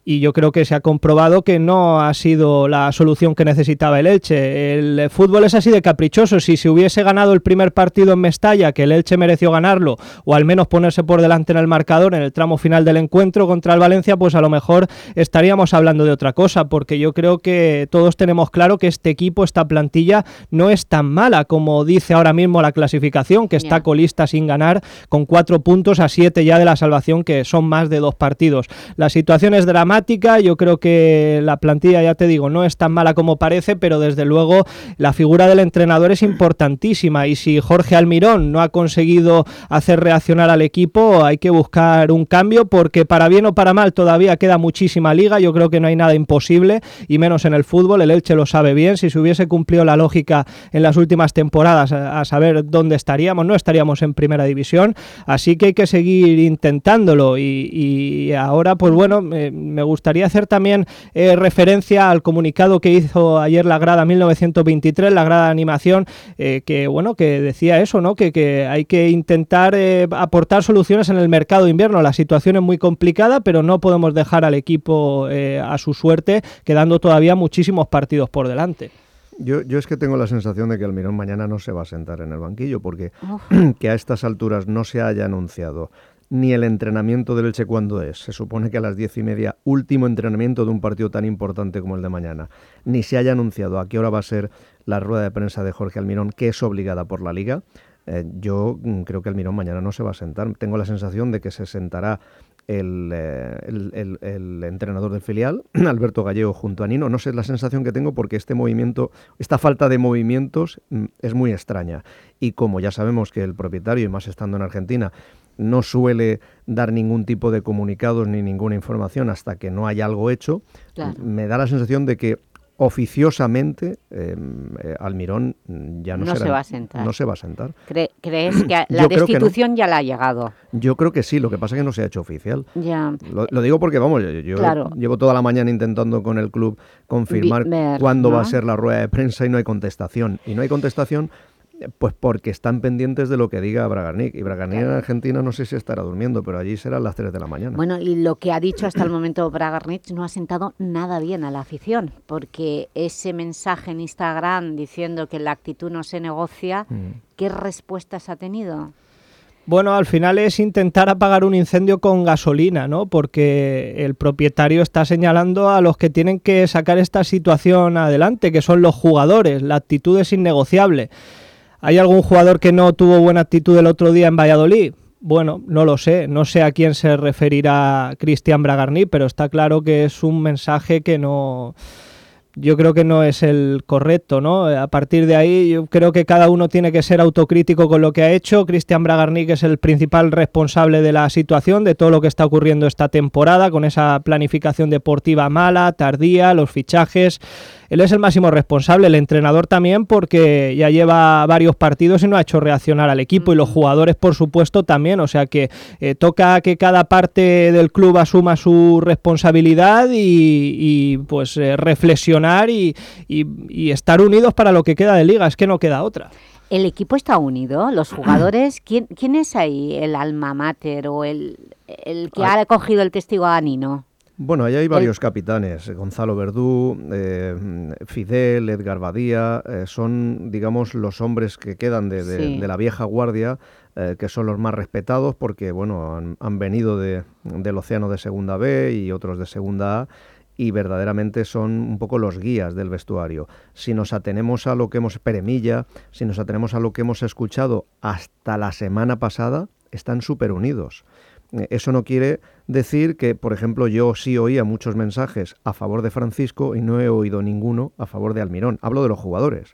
y yo creo que se ha comprobado que no ha sido la solución que necesitaba el Elche. El fútbol es así de caprichoso. Si se hubiese ganado el primer partido en Mestalla, que el Elche mereció ganarlo, o al menos ponerse por delante en el marcador en el tramo final del encuentro contra el Valencia, pues a lo mejor estaríamos hablando de otra cosa, porque yo creo que todos tenemos claro que este equipo, esta plantilla, no es tan mala como dice ahora mismo la clasificación, que está colista sin ganar, con cuatro puntos a siete ya de la salvación, que son más de dos partidos. La situación es dramática yo creo que la plantilla, ya te digo, no es tan mala como parece, pero desde luego la figura del entrenador es importantísima. Y si Jorge Almirón no ha conseguido hacer reaccionar al equipo, hay que buscar un cambio porque para bien o para mal todavía queda muchísima liga, yo creo que no hay nada imposible y menos en el fútbol, el Elche lo sabe bien, si se hubiese cumplido la lógica en las últimas temporadas a, saber dónde estaríamos, no estaríamos en primera división, así que hay que seguir intentándolo. Y, ahora pues bueno, me gustaría hacer también eh, referencia al comunicado que hizo ayer la grada 1923, la grada de animación, eh, que bueno, que decía eso, ¿no? Que, hay que intentar eh, aportar soluciones en el mercado de invierno. La situación es muy complicada, pero no podemos dejar al equipo a su suerte, quedando todavía muchísimos partidos por delante. Yo, yo es que tengo la sensación de que Almirón mañana no se va a sentar en el banquillo porque <clears throat> que a estas alturas no se haya anunciado ni el entrenamiento del Elche cuando es. Se supone que a las diez y media, último entrenamiento de un partido tan importante como el de mañana. Ni se haya anunciado a qué hora va a ser la rueda de prensa de Jorge Almirón, que es obligada por la liga. Eh, yo mm, creo que Almirón mañana no se va a sentar. Tengo la sensación de que se sentará el, eh, entrenador del filial, <clears throat> Alberto Gallego, junto a Nino. No sé, es la sensación que tengo porque este movimiento, esta falta de movimientos mm, es muy extraña. Y como ya sabemos que el propietario, y más estando en Argentina, no suele dar ningún tipo de comunicados ni ninguna información hasta que no hay algo hecho, me da la sensación de que oficiosamente em, eh, Almirón ya no, se va a sentar. No se va a sentar. ¿Crees que <clears throat> la destitución ya la ha llegado? Yo creo que sí, lo que pasa es que no se ha hecho oficial. Ya. Lo, digo porque, vamos, yo, llevo toda la mañana intentando con el club confirmar cuándo va a ser la rueda de prensa y no hay contestación. Y no hay contestación pues porque están pendientes de lo que diga Bragarnik. Y Bragarnik en Argentina no sé si estará durmiendo, pero allí serán las 3 de la mañana. Bueno, y lo que ha dicho hasta el momento Bragarnik no ha sentado nada bien a la afición, porque ese mensaje en Instagram diciendo que la actitud no se negocia, mm. ¿qué respuestas ha tenido? Bueno, al final es intentar apagar un incendio con gasolina, ¿no? Porque el propietario está señalando a los que tienen que sacar esta situación adelante, que son los jugadores. La actitud es innegociable. ¿Hay algún jugador que no tuvo buena actitud el otro día en Valladolid? Bueno, no lo sé, no sé a quién se referirá Cristian Bragarni, pero está claro que es un mensaje que no yo creo que no es el correcto, ¿no? A partir de ahí yo creo que cada uno tiene que ser autocrítico con lo que ha hecho. Cristian Bragarnik es el principal responsable de la situación, de todo lo que está ocurriendo esta temporada, con esa planificación deportiva mala, tardía, los fichajes, él es el máximo responsable, el entrenador también, porque ya lleva varios partidos y no ha hecho reaccionar al equipo, y los jugadores, por supuesto, también. O sea que eh, toca que cada parte del club asuma su responsabilidad y, pues eh, reflexionar y, estar unidos para lo que queda de liga, es que no queda otra. ¿El equipo está unido? ¿Los jugadores? <clears throat> ¿Quién, quién es ahí el alma mater o el, el que ha cogido el testigo a Nino? Bueno, ahí hay varios capitanes, Gonzalo Verdú, eh, Fidel, Edgar Badía, eh, son, digamos, los hombres que quedan de, la vieja guardia, eh, que son los más respetados porque, bueno, han, venido del océano de Segunda B y otros de Segunda A, y verdaderamente son un poco los guías del vestuario. Si nos atenemos a lo que hemos, Peremilla, si nos atenemos a lo que hemos escuchado hasta la semana pasada, están súper unidos. Eh, eso no quiere decir que, por ejemplo, yo sí oía muchos mensajes a favor de Francisco y no he oído ninguno a favor de Almirón. Hablo de los jugadores.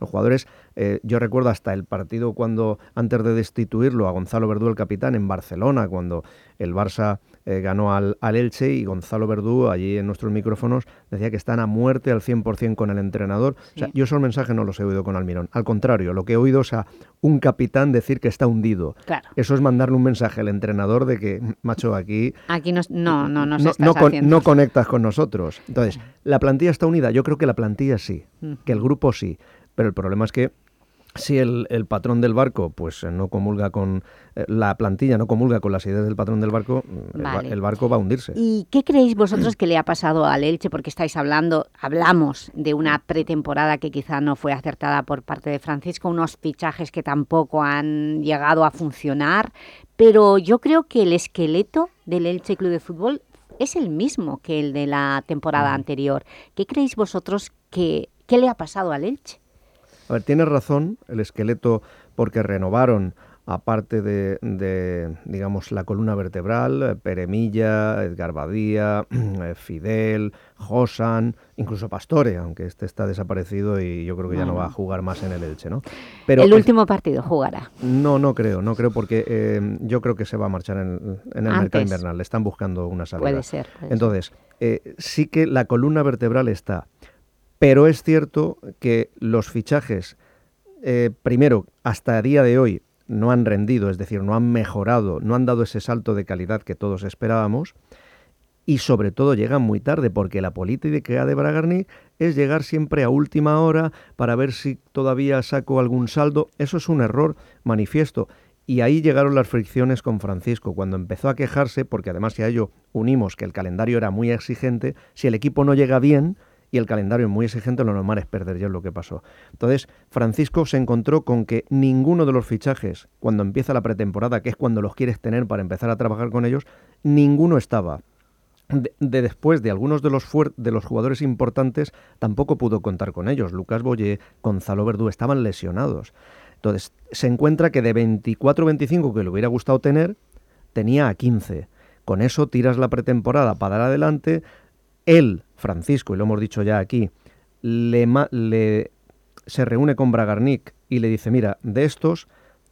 los jugadores, eh, yo recuerdo hasta el partido cuando, antes de destituirlo a Gonzalo Verdú, el capitán, en Barcelona, cuando el Barça eh, ganó al, Elche y Gonzalo Verdú, allí en nuestros micrófonos, decía que están a muerte al 100% con el entrenador. O sea, yo esos mensajes no los he oído con Almirón. Al contrario, lo que he oído es a un capitán decir que está hundido. Eso es mandarle un mensaje al entrenador de que, macho, aquí... Aquí no, no, no, no, no conectas con nosotros. Entonces, ¿la plantilla está unida? Yo creo que la plantilla sí, que el grupo sí. Pero el problema es que si el, patrón del barco pues eh, no comulga con eh, la plantilla, no comulga con las ideas del patrón del barco, mm, el, barco va a hundirse. ¿Y qué creéis vosotros que le ha pasado al Elche? Porque estáis hablando, hablamos de una pretemporada que quizá no fue acertada por parte de Francisco, unos fichajes que tampoco han llegado a funcionar, pero yo creo que el esqueleto del Elche Club de Fútbol es el mismo que el de la temporada anterior. ¿Qué creéis vosotros que, qué le ha pasado al Elche? A ver, tienes razón, el esqueleto, porque renovaron, aparte de, digamos, la columna vertebral, eh, Peremilla, Edgar Badía, <clears throat> eh, Fidel, Josan, incluso Pastore, aunque este está desaparecido y yo creo que ya no va a jugar más en el Elche, ¿no? Pero el último partido jugará. No, no creo, no creo porque eh, yo creo que se va a marchar en, el mercado invernal, le están buscando una salida. Puede ser. Entonces, sí que la columna vertebral está, pero es cierto que los fichajes, eh, primero, hasta el día de hoy, no han rendido, es decir, no han mejorado, no han dado ese salto de calidad que todos esperábamos, y sobre todo llegan muy tarde, porque la política de Bragarni es llegar siempre a última hora para ver si todavía saco algún saldo. Eso es un error manifiesto. Y ahí llegaron las fricciones con Francisco, cuando empezó a quejarse, porque además si a ello unimos que el calendario era muy exigente, si el equipo no llega bien, y el calendario es muy exigente, lo normal es perder, ya es lo que pasó. Entonces, Francisco se encontró con que ninguno de los fichajes, cuando empieza la pretemporada, que es cuando los quieres tener para empezar a trabajar con ellos, ninguno estaba. De, después de algunos de los, de los jugadores importantes, tampoco pudo contar con ellos. Lucas Boyé, Gonzalo Verdú estaban lesionados. Entonces, se encuentra que de 24-25 que le hubiera gustado tener, tenía a 15. Con eso tiras la pretemporada para dar adelante. Él, Francisco, y lo hemos dicho ya aquí, le, le se reúne con Bragarnik y le dice, mira, de estos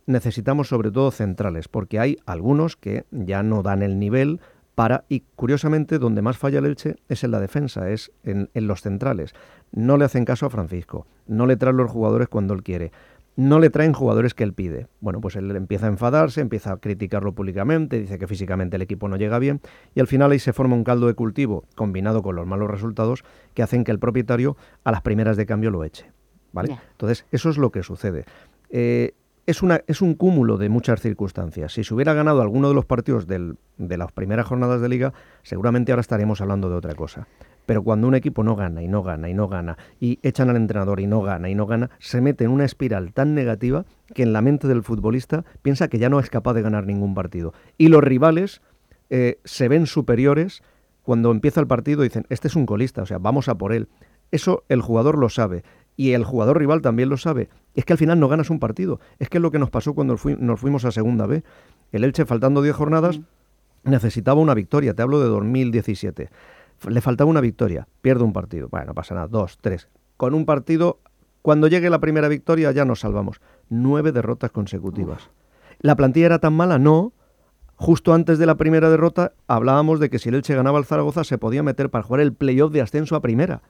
necesitamos sobre todo centrales, porque hay algunos que ya no dan el nivel para, y curiosamente donde más falla el Elche es en la defensa, es en, en los centrales. No le hacen caso a Francisco, no le traen los jugadores cuando él quiere no le traen jugadores que él pide. Bueno, pues él empieza a enfadarse, empieza a criticarlo públicamente, dice que físicamente el equipo no llega bien y al final ahí se forma un caldo de cultivo combinado con los malos resultados que hacen que el propietario a las primeras de cambio lo eche. ¿vale? Entonces, eso es lo que sucede. Eh, es, una, es un cúmulo de muchas circunstancias. Si se hubiera ganado alguno de los partidos de las primeras jornadas de liga, seguramente ahora estaríamos hablando de otra cosa. Pero cuando un equipo no gana y no gana y no gana y echan al entrenador y no gana y no gana, se mete en una espiral tan negativa que en la mente del futbolista piensa que ya no es capaz de ganar ningún partido. Y los rivales eh, se ven superiores cuando empieza el partido y dicen, este es un colista, o sea, vamos a por él. Eso el jugador lo sabe y el jugador rival también lo sabe. Es que al final no ganas un partido. Es que es lo que nos pasó cuando nos fuimos a segunda B. El Elche, faltando 10 jornadas, necesitaba una victoria. Te hablo de 2017 le faltaba una victoria, pierde un partido. Bueno, no pasa nada, dos, tres. Con un partido, cuando llegue la primera victoria ya nos salvamos. Nueve derrotas consecutivas. ¿La plantilla era tan mala? No. Justo antes de la primera derrota hablábamos de que si el Elche ganaba al Zaragoza se podía meter para jugar el playoff de ascenso a primera.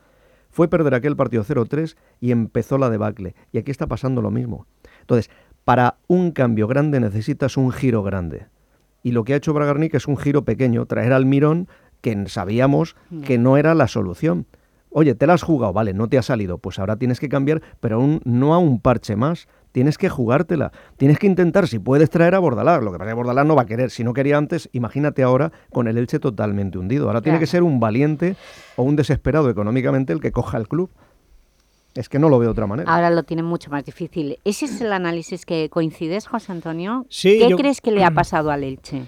Fue perder aquel partido 0-3 y empezó la debacle. Y aquí está pasando lo mismo. Entonces, para un cambio grande necesitas un giro grande. Y lo que ha hecho Bragarnik es un giro pequeño, traer al Mirón que sabíamos que no era la solución. Oye, te la has jugado, vale, no te ha salido, pues ahora tienes que cambiar, pero aún no a un parche más. Tienes que jugártela. Tienes que intentar, si puedes traer a Bordalás. Lo que pasa es que Bordalás no va a querer. Si no quería antes, imagínate ahora con el Elche totalmente hundido. Ahora tiene que ser un valiente o un desesperado económicamente el que coja el club. Es que no lo veo de otra manera. Ahora lo tiene mucho más difícil. ¿Ese es el análisis que coincides, José Antonio? Sí, ¿Qué crees que le ha pasado al Elche?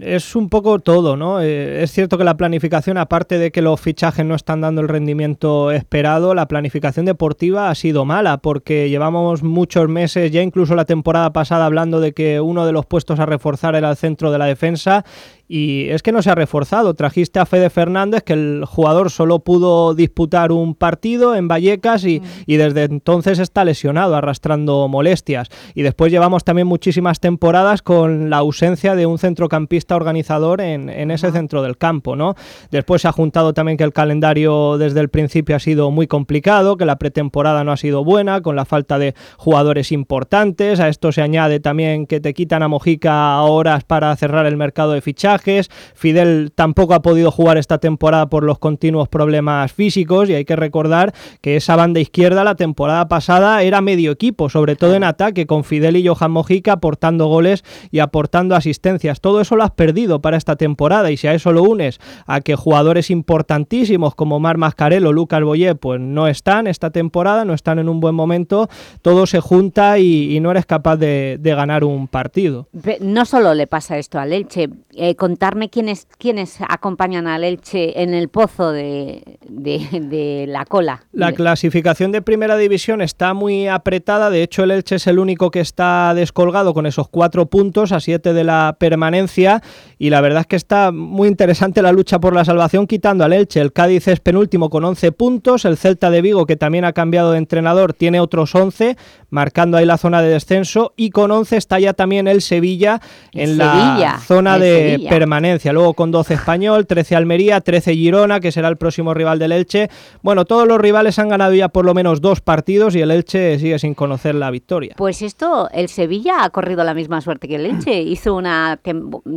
Es un poco todo, ¿no? Eh, es cierto que la planificación, aparte de que los fichajes no están dando el rendimiento esperado, la planificación deportiva ha sido mala, porque llevamos muchos meses, ya incluso la temporada pasada, hablando de que uno de los puestos a reforzar era el centro de la defensa y es que no se ha reforzado. Trajiste a Fede Fernández, que el jugador solo pudo disputar un partido en Vallecas y, desde entonces está lesionado, arrastrando molestias. Y después llevamos también muchísimas temporadas con la ausencia de un centrocampista organizador en, ese centro del campo. ¿no? Después se ha juntado también que el calendario desde el principio ha sido muy complicado, que la pretemporada no ha sido buena, con la falta de jugadores importantes. A esto se añade también que te quitan a Mojica horas para cerrar el mercado de fichajes Fidel tampoco ha podido jugar esta temporada por los continuos problemas físicos y hay que recordar que esa banda izquierda la temporada pasada era medio equipo, sobre todo en ataque, con Fidel y Johan Mojica aportando goles y aportando asistencias. Todo eso lo has perdido para esta temporada y si a eso lo unes a que jugadores importantísimos como Mar Mascarello, Lucas Boyé, pues no están esta temporada, no están en un buen momento, todo se junta y, no eres capaz de, ganar un partido. No solo le pasa esto al Elche, eh, contarme quiénes, quiénes acompañan al Elche en el pozo de, la cola. La clasificación de Primera División está muy apretada, de hecho el Elche es el único que está descolgado con esos cuatro puntos a siete de la permanencia. Y la verdad es que está muy interesante la lucha por la salvación quitando al Elche. El Cádiz es penúltimo con 11 puntos, el Celta de Vigo que también ha cambiado de entrenador tiene otros 11, marcando ahí la zona de descenso. Y con 11 está ya también el Sevilla en la zona de permanencia. Luego con 12 Español, 13 Almería, 13 Girona, que será el próximo rival del Elche. Bueno, todos los rivales han ganado ya por lo menos dos partidos y el Elche sigue sin conocer la victoria. Pues esto, el Sevilla ha corrido la misma suerte que el Elche. <clears throat> Hizo una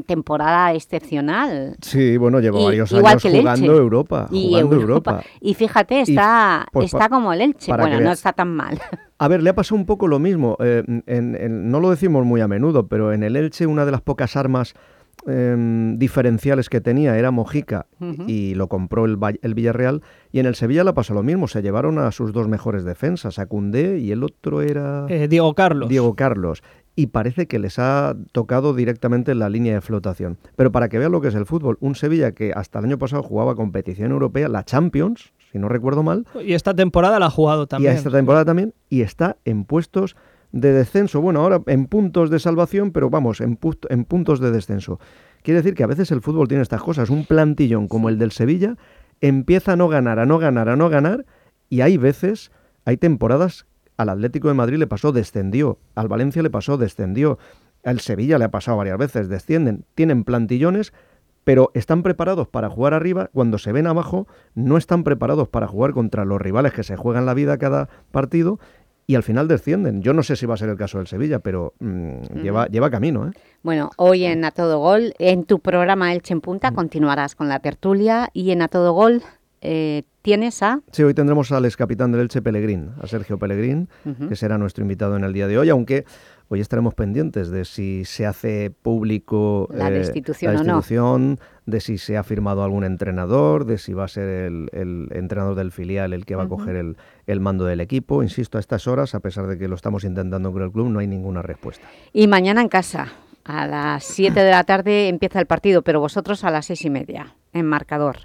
temporada excepcional. Sí, bueno, llevó varios años jugando Europa. Y Europa. Y fíjate, está, pues está como el Elche. Bueno, no está tan mal. A ver, le ha pasado un poco lo mismo. Eh, no lo decimos muy a menudo, pero en el Elche una de las pocas armas em, diferenciales que tenía era Mojica y lo compró el, el, Villarreal. Y en el Sevilla le pasó lo mismo, se llevaron a sus dos mejores defensas, a Cundé y el otro era... Eh, Diego Carlos. Diego Carlos. Y parece que les ha tocado directamente la línea de flotación. Pero para que vean lo que es el fútbol, un Sevilla que hasta el año pasado jugaba competición europea, la Champions, si no recuerdo mal. Y esta temporada la ha jugado también. Y esta temporada también, y está en puestos de descenso. Bueno, ahora en puntos de salvación, pero vamos, en, puntos de descenso. Quiere decir que a veces el fútbol tiene estas cosas. Un plantillón como el del Sevilla empieza a no ganar, a no ganar, a no ganar, y hay veces, hay temporadas, al Atlético de Madrid le pasó, descendió, al Valencia le pasó, descendió, al Sevilla le ha pasado varias veces, descienden, tienen plantillones, pero están preparados para jugar arriba, cuando se ven abajo, no están preparados para jugar contra los rivales que se juegan la vida cada partido y al final descienden. Yo no sé si va a ser el caso del Sevilla, pero mm, lleva, lleva camino. ¿eh? Bueno, hoy en A Todo Gol, en tu programa Elche en Punta, continuarás con la tertulia y en A Todo Gol eh, tienes a... Sí, hoy tendremos al ex capitán del Elche, Pellegrín, a Sergio Pellegrín, que será nuestro invitado en el día de hoy, aunque Hoy estaremos pendientes de si se hace público la eh, destitución, o no. De si se ha firmado algún entrenador, de si va a ser el, entrenador del filial el que va a coger el, mando del equipo. Insisto, a estas horas, a pesar de que lo estamos intentando con el club, no hay ninguna respuesta. Y mañana en casa, a las 7 de la tarde empieza el partido, pero vosotros a las seis y media, en marcador.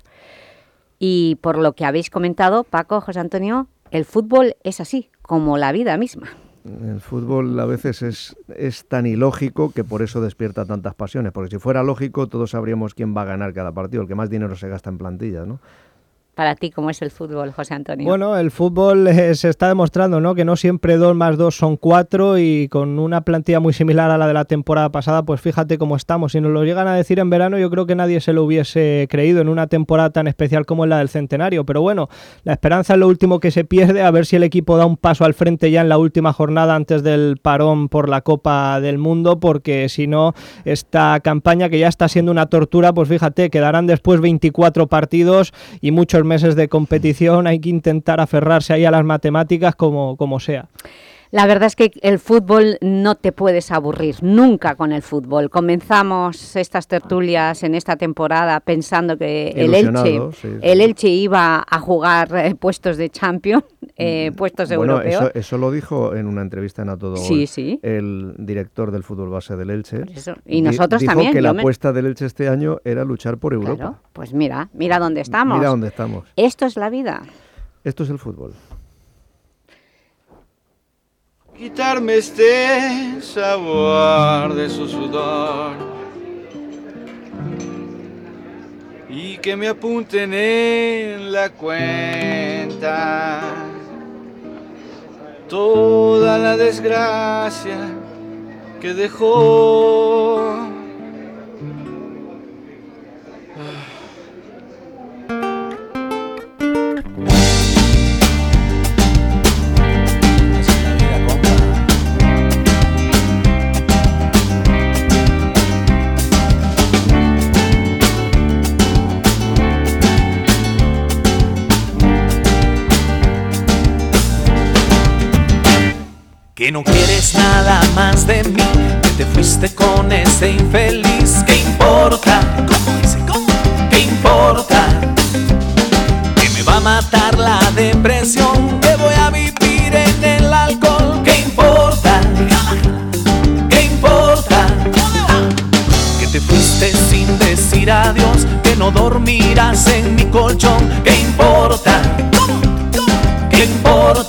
Y por lo que habéis comentado, Paco, José Antonio, el fútbol es así, como la vida misma. El fútbol a veces es, es tan ilógico que por eso despierta tantas pasiones, porque si fuera lógico todos sabríamos quién va a ganar cada partido, el que más dinero se gasta en plantillas, ¿no? Para ti cómo es el fútbol, José Antonio. Bueno, el fútbol eh, se está demostrando ¿no? que no siempre dos más dos son cuatro y con una plantilla muy similar a la de la temporada pasada, pues fíjate cómo estamos. Si nos lo llegan a decir en verano, yo creo que nadie se lo hubiese creído en una temporada tan especial como la del centenario. Pero bueno, la esperanza es lo último que se pierde, a ver si el equipo da un paso al frente ya en la última jornada antes del parón por la Copa del Mundo, porque si no, esta campaña que ya está siendo una tortura, pues fíjate, quedarán después 24 partidos y muchos meses de competición, hay que intentar aferrarse ahí a las matemáticas como, como sea. La verdad es que el fútbol no te puedes aburrir nunca con el fútbol. Comenzamos estas tertulias en esta temporada pensando que el Elche, el Elche iba a jugar eh, puestos de champion, eh, mm, puestos bueno, europeos. Eso, eso, lo dijo en una entrevista en A Todo sí, sí. el director del fútbol base del Elche. Y nosotros dijo también. que la apuesta del Elche este año era luchar por Europa. pues mira, mira dónde estamos. Mira dónde estamos. Esto es la vida. Esto es el fútbol quitarme este sabor de su sudor. Y que me apunten en la cuenta toda la desgracia que dejó que no quieres nada más de mí, que te fuiste con ese infeliz, ¿qué importa? ¿Qué importa? Que me va a matar la depresión, que voy a vivir en el alcohol, ¿qué importa? ¿Qué importa? Que te fuiste sin decir adiós, que no dormirás en mi colchón, ¿qué importa? ¿Qué importa?